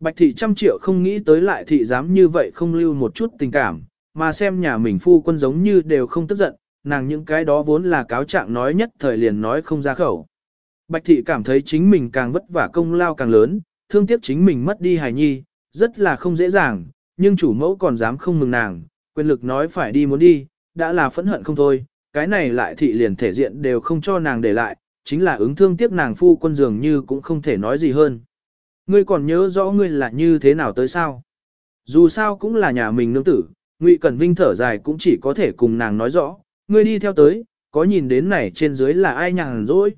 Speaker 1: Bạch thị trăm triệu không nghĩ tới lại thị dám như vậy không lưu một chút tình cảm, mà xem nhà mình phu quân giống như đều không tức giận, nàng những cái đó vốn là cáo trạng nói nhất thời liền nói không ra khẩu. Bạch thị cảm thấy chính mình càng vất vả công lao càng lớn, thương tiếc chính mình mất đi hài nhi, rất là không dễ dàng, nhưng chủ mẫu còn dám không mừng nàng, quyền lực nói phải đi muốn đi, đã là phẫn hận không thôi, cái này lại thị liền thể diện đều không cho nàng để lại, chính là ứng thương tiếc nàng phu quân dường như cũng không thể nói gì hơn. Ngươi còn nhớ rõ ngươi là như thế nào tới sao? Dù sao cũng là nhà mình nương tử, Ngụy Cẩn Vinh thở dài cũng chỉ có thể cùng nàng nói rõ, ngươi đi theo tới, có nhìn đến này trên dưới là ai nhàn rỗi.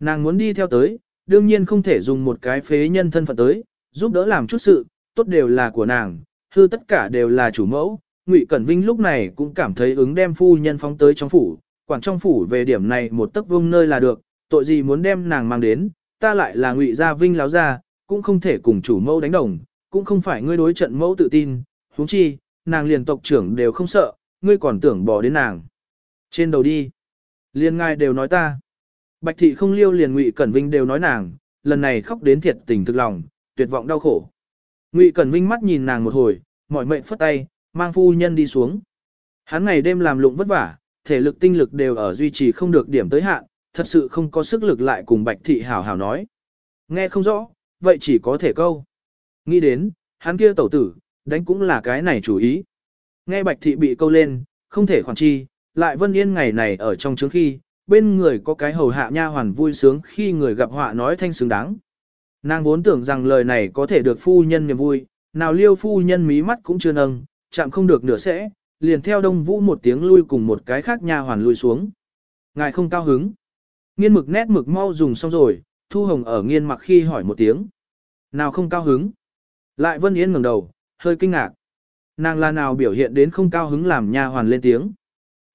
Speaker 1: Nàng muốn đi theo tới, đương nhiên không thể dùng một cái phế nhân thân phận tới, giúp đỡ làm chút sự, tốt đều là của nàng, hư tất cả đều là chủ mẫu. Ngụy Cẩn Vinh lúc này cũng cảm thấy ứng đem phu nhân phóng tới trong phủ, quản trong phủ về điểm này một tấc vương nơi là được, tội gì muốn đem nàng mang đến, ta lại là Ngụy gia Vinh láo gia, cũng không thể cùng chủ mẫu đánh đồng, cũng không phải ngươi đối trận mẫu tự tin, huống chi, nàng liền tộc trưởng đều không sợ, ngươi còn tưởng bỏ đến nàng. Trên đầu đi, liền ngài đều nói ta. Bạch thị không liêu liền Ngụy Cẩn Vinh đều nói nàng, lần này khóc đến thiệt tình thực lòng, tuyệt vọng đau khổ. Ngụy Cẩn Vinh mắt nhìn nàng một hồi, mỏi mệnh phất tay, mang phu nhân đi xuống. Hắn ngày đêm làm lụng vất vả, thể lực tinh lực đều ở duy trì không được điểm tới hạn, thật sự không có sức lực lại cùng Bạch thị hảo hảo nói. Nghe không rõ, vậy chỉ có thể câu. Nghĩ đến, hắn kia tẩu tử, đánh cũng là cái này chủ ý. Nghe Bạch thị bị câu lên, không thể khoản chi, lại Vân Yên ngày này ở trong trướng khi, bên người có cái hầu hạ nha hoàn vui sướng khi người gặp họa nói thanh xứng đáng. Nàng vốn tưởng rằng lời này có thể được phu nhân niềm vui, nào liêu phu nhân mí mắt cũng chưa nâng, chạm không được nửa sẽ, liền theo đông vũ một tiếng lui cùng một cái khác nha hoàn lui xuống. Ngài không cao hứng. Nghiên mực nét mực mau dùng xong rồi, thu hồng ở nghiên mặc khi hỏi một tiếng. Nào không cao hứng. Lại Vân Yên ngẩng đầu, hơi kinh ngạc. Nàng là nào biểu hiện đến không cao hứng làm nha hoàn lên tiếng.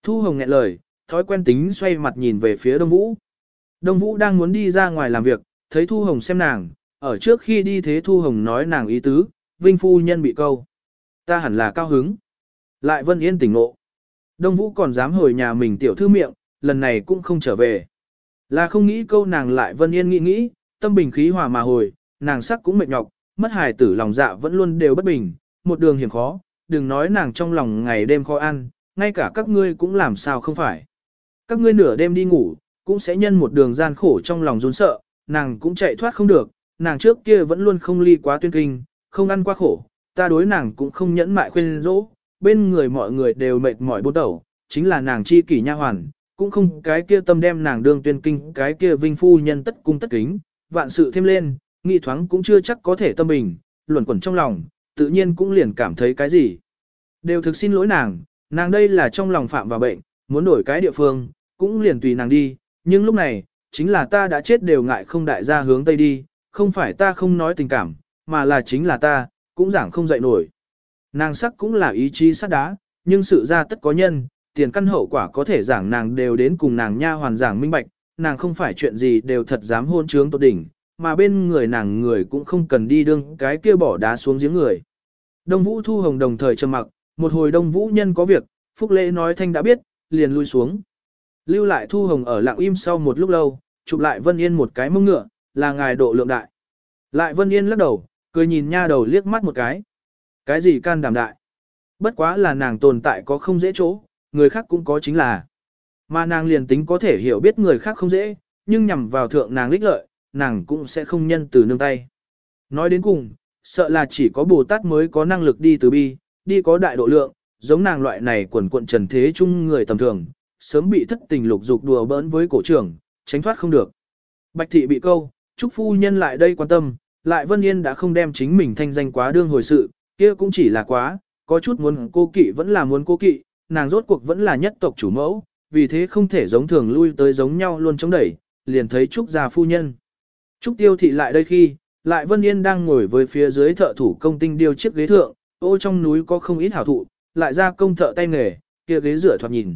Speaker 1: Thu hồng nghẹn lời, thói quen tính xoay mặt nhìn về phía Đông Vũ. Đông Vũ đang muốn đi ra ngoài làm việc, thấy Thu Hồng xem nàng, ở trước khi đi thế Thu Hồng nói nàng ý tứ, Vinh Phu Nhân bị câu. Ta hẳn là cao hứng. Lại Vân Yên tỉnh ngộ. Đông Vũ còn dám hồi nhà mình tiểu thư miệng, lần này cũng không trở về. Là không nghĩ câu nàng lại Vân Yên nghĩ nghĩ, tâm bình khí hòa mà hồi, nàng sắc cũng mệt nhọc, mất hài tử lòng dạ vẫn luôn đều bất bình, một đường hiểm khó, đừng nói nàng trong lòng ngày đêm khó ăn, ngay cả các ngươi cũng làm sao không phải. Các ngươi nửa đêm đi ngủ, cũng sẽ nhân một đường gian khổ trong lòng rốn sợ, nàng cũng chạy thoát không được, nàng trước kia vẫn luôn không ly quá tuyên kinh, không ăn quá khổ, ta đối nàng cũng không nhẫn mại khuyên dỗ, bên người mọi người đều mệt mỏi bố đầu, chính là nàng chi kỷ nha hoàn, cũng không cái kia tâm đem nàng đương tuyên kinh, cái kia vinh phu nhân tất cung tất kính, vạn sự thêm lên, nghị thoáng cũng chưa chắc có thể tâm bình, luẩn quẩn trong lòng, tự nhiên cũng liền cảm thấy cái gì. Đều thực xin lỗi nàng, nàng đây là trong lòng phạm vào bệnh, muốn đổi cái địa phương, cũng liền tùy nàng đi, nhưng lúc này, chính là ta đã chết đều ngại không đại gia hướng Tây đi, không phải ta không nói tình cảm, mà là chính là ta, cũng giảng không dậy nổi. Nàng sắc cũng là ý chí sắt đá, nhưng sự ra tất có nhân, tiền căn hậu quả có thể giảng nàng đều đến cùng nàng nha hoàn giảng minh bạch, nàng không phải chuyện gì đều thật dám hôn trướng tốt đỉnh, mà bên người nàng người cũng không cần đi đương cái kia bỏ đá xuống giếng người. Đông Vũ Thu Hồng đồng thời trầm mặc, một hồi Đông Vũ nhân có việc, Phúc Lễ nói thanh đã biết, liền lui xuống. Lưu lại Thu Hồng ở lặng im sau một lúc lâu, chụp lại Vân Yên một cái mông ngựa, là ngài độ lượng đại. Lại Vân Yên lắc đầu, cười nhìn nha đầu liếc mắt một cái. Cái gì can đảm đại? Bất quá là nàng tồn tại có không dễ chỗ, người khác cũng có chính là. Mà nàng liền tính có thể hiểu biết người khác không dễ, nhưng nhằm vào thượng nàng lích lợi, nàng cũng sẽ không nhân từ nương tay. Nói đến cùng, sợ là chỉ có Bồ Tát mới có năng lực đi từ bi, đi có đại độ lượng, giống nàng loại này quần quận trần thế chung người tầm thường, sớm bị thất tình lục dục đùa bỡn với cổ trưởng, tránh thoát không được. Bạch thị bị câu, chúc phu nhân lại đây quan tâm, lại Vân Yên đã không đem chính mình thanh danh quá đương hồi sự, kia cũng chỉ là quá, có chút muốn cô kỵ vẫn là muốn cô kỵ, nàng rốt cuộc vẫn là nhất tộc chủ mẫu, vì thế không thể giống thường lui tới giống nhau luôn chống đẩy, liền thấy Trúc gia phu nhân. Trúc tiêu thị lại đây khi, lại Vân Yên đang ngồi với phía dưới thợ thủ công tinh điêu chiếc ghế thượng, ô trong núi có không ít hảo thụ, lại ra công thợ tay nghề, kia ghế rửa thoạt nhìn.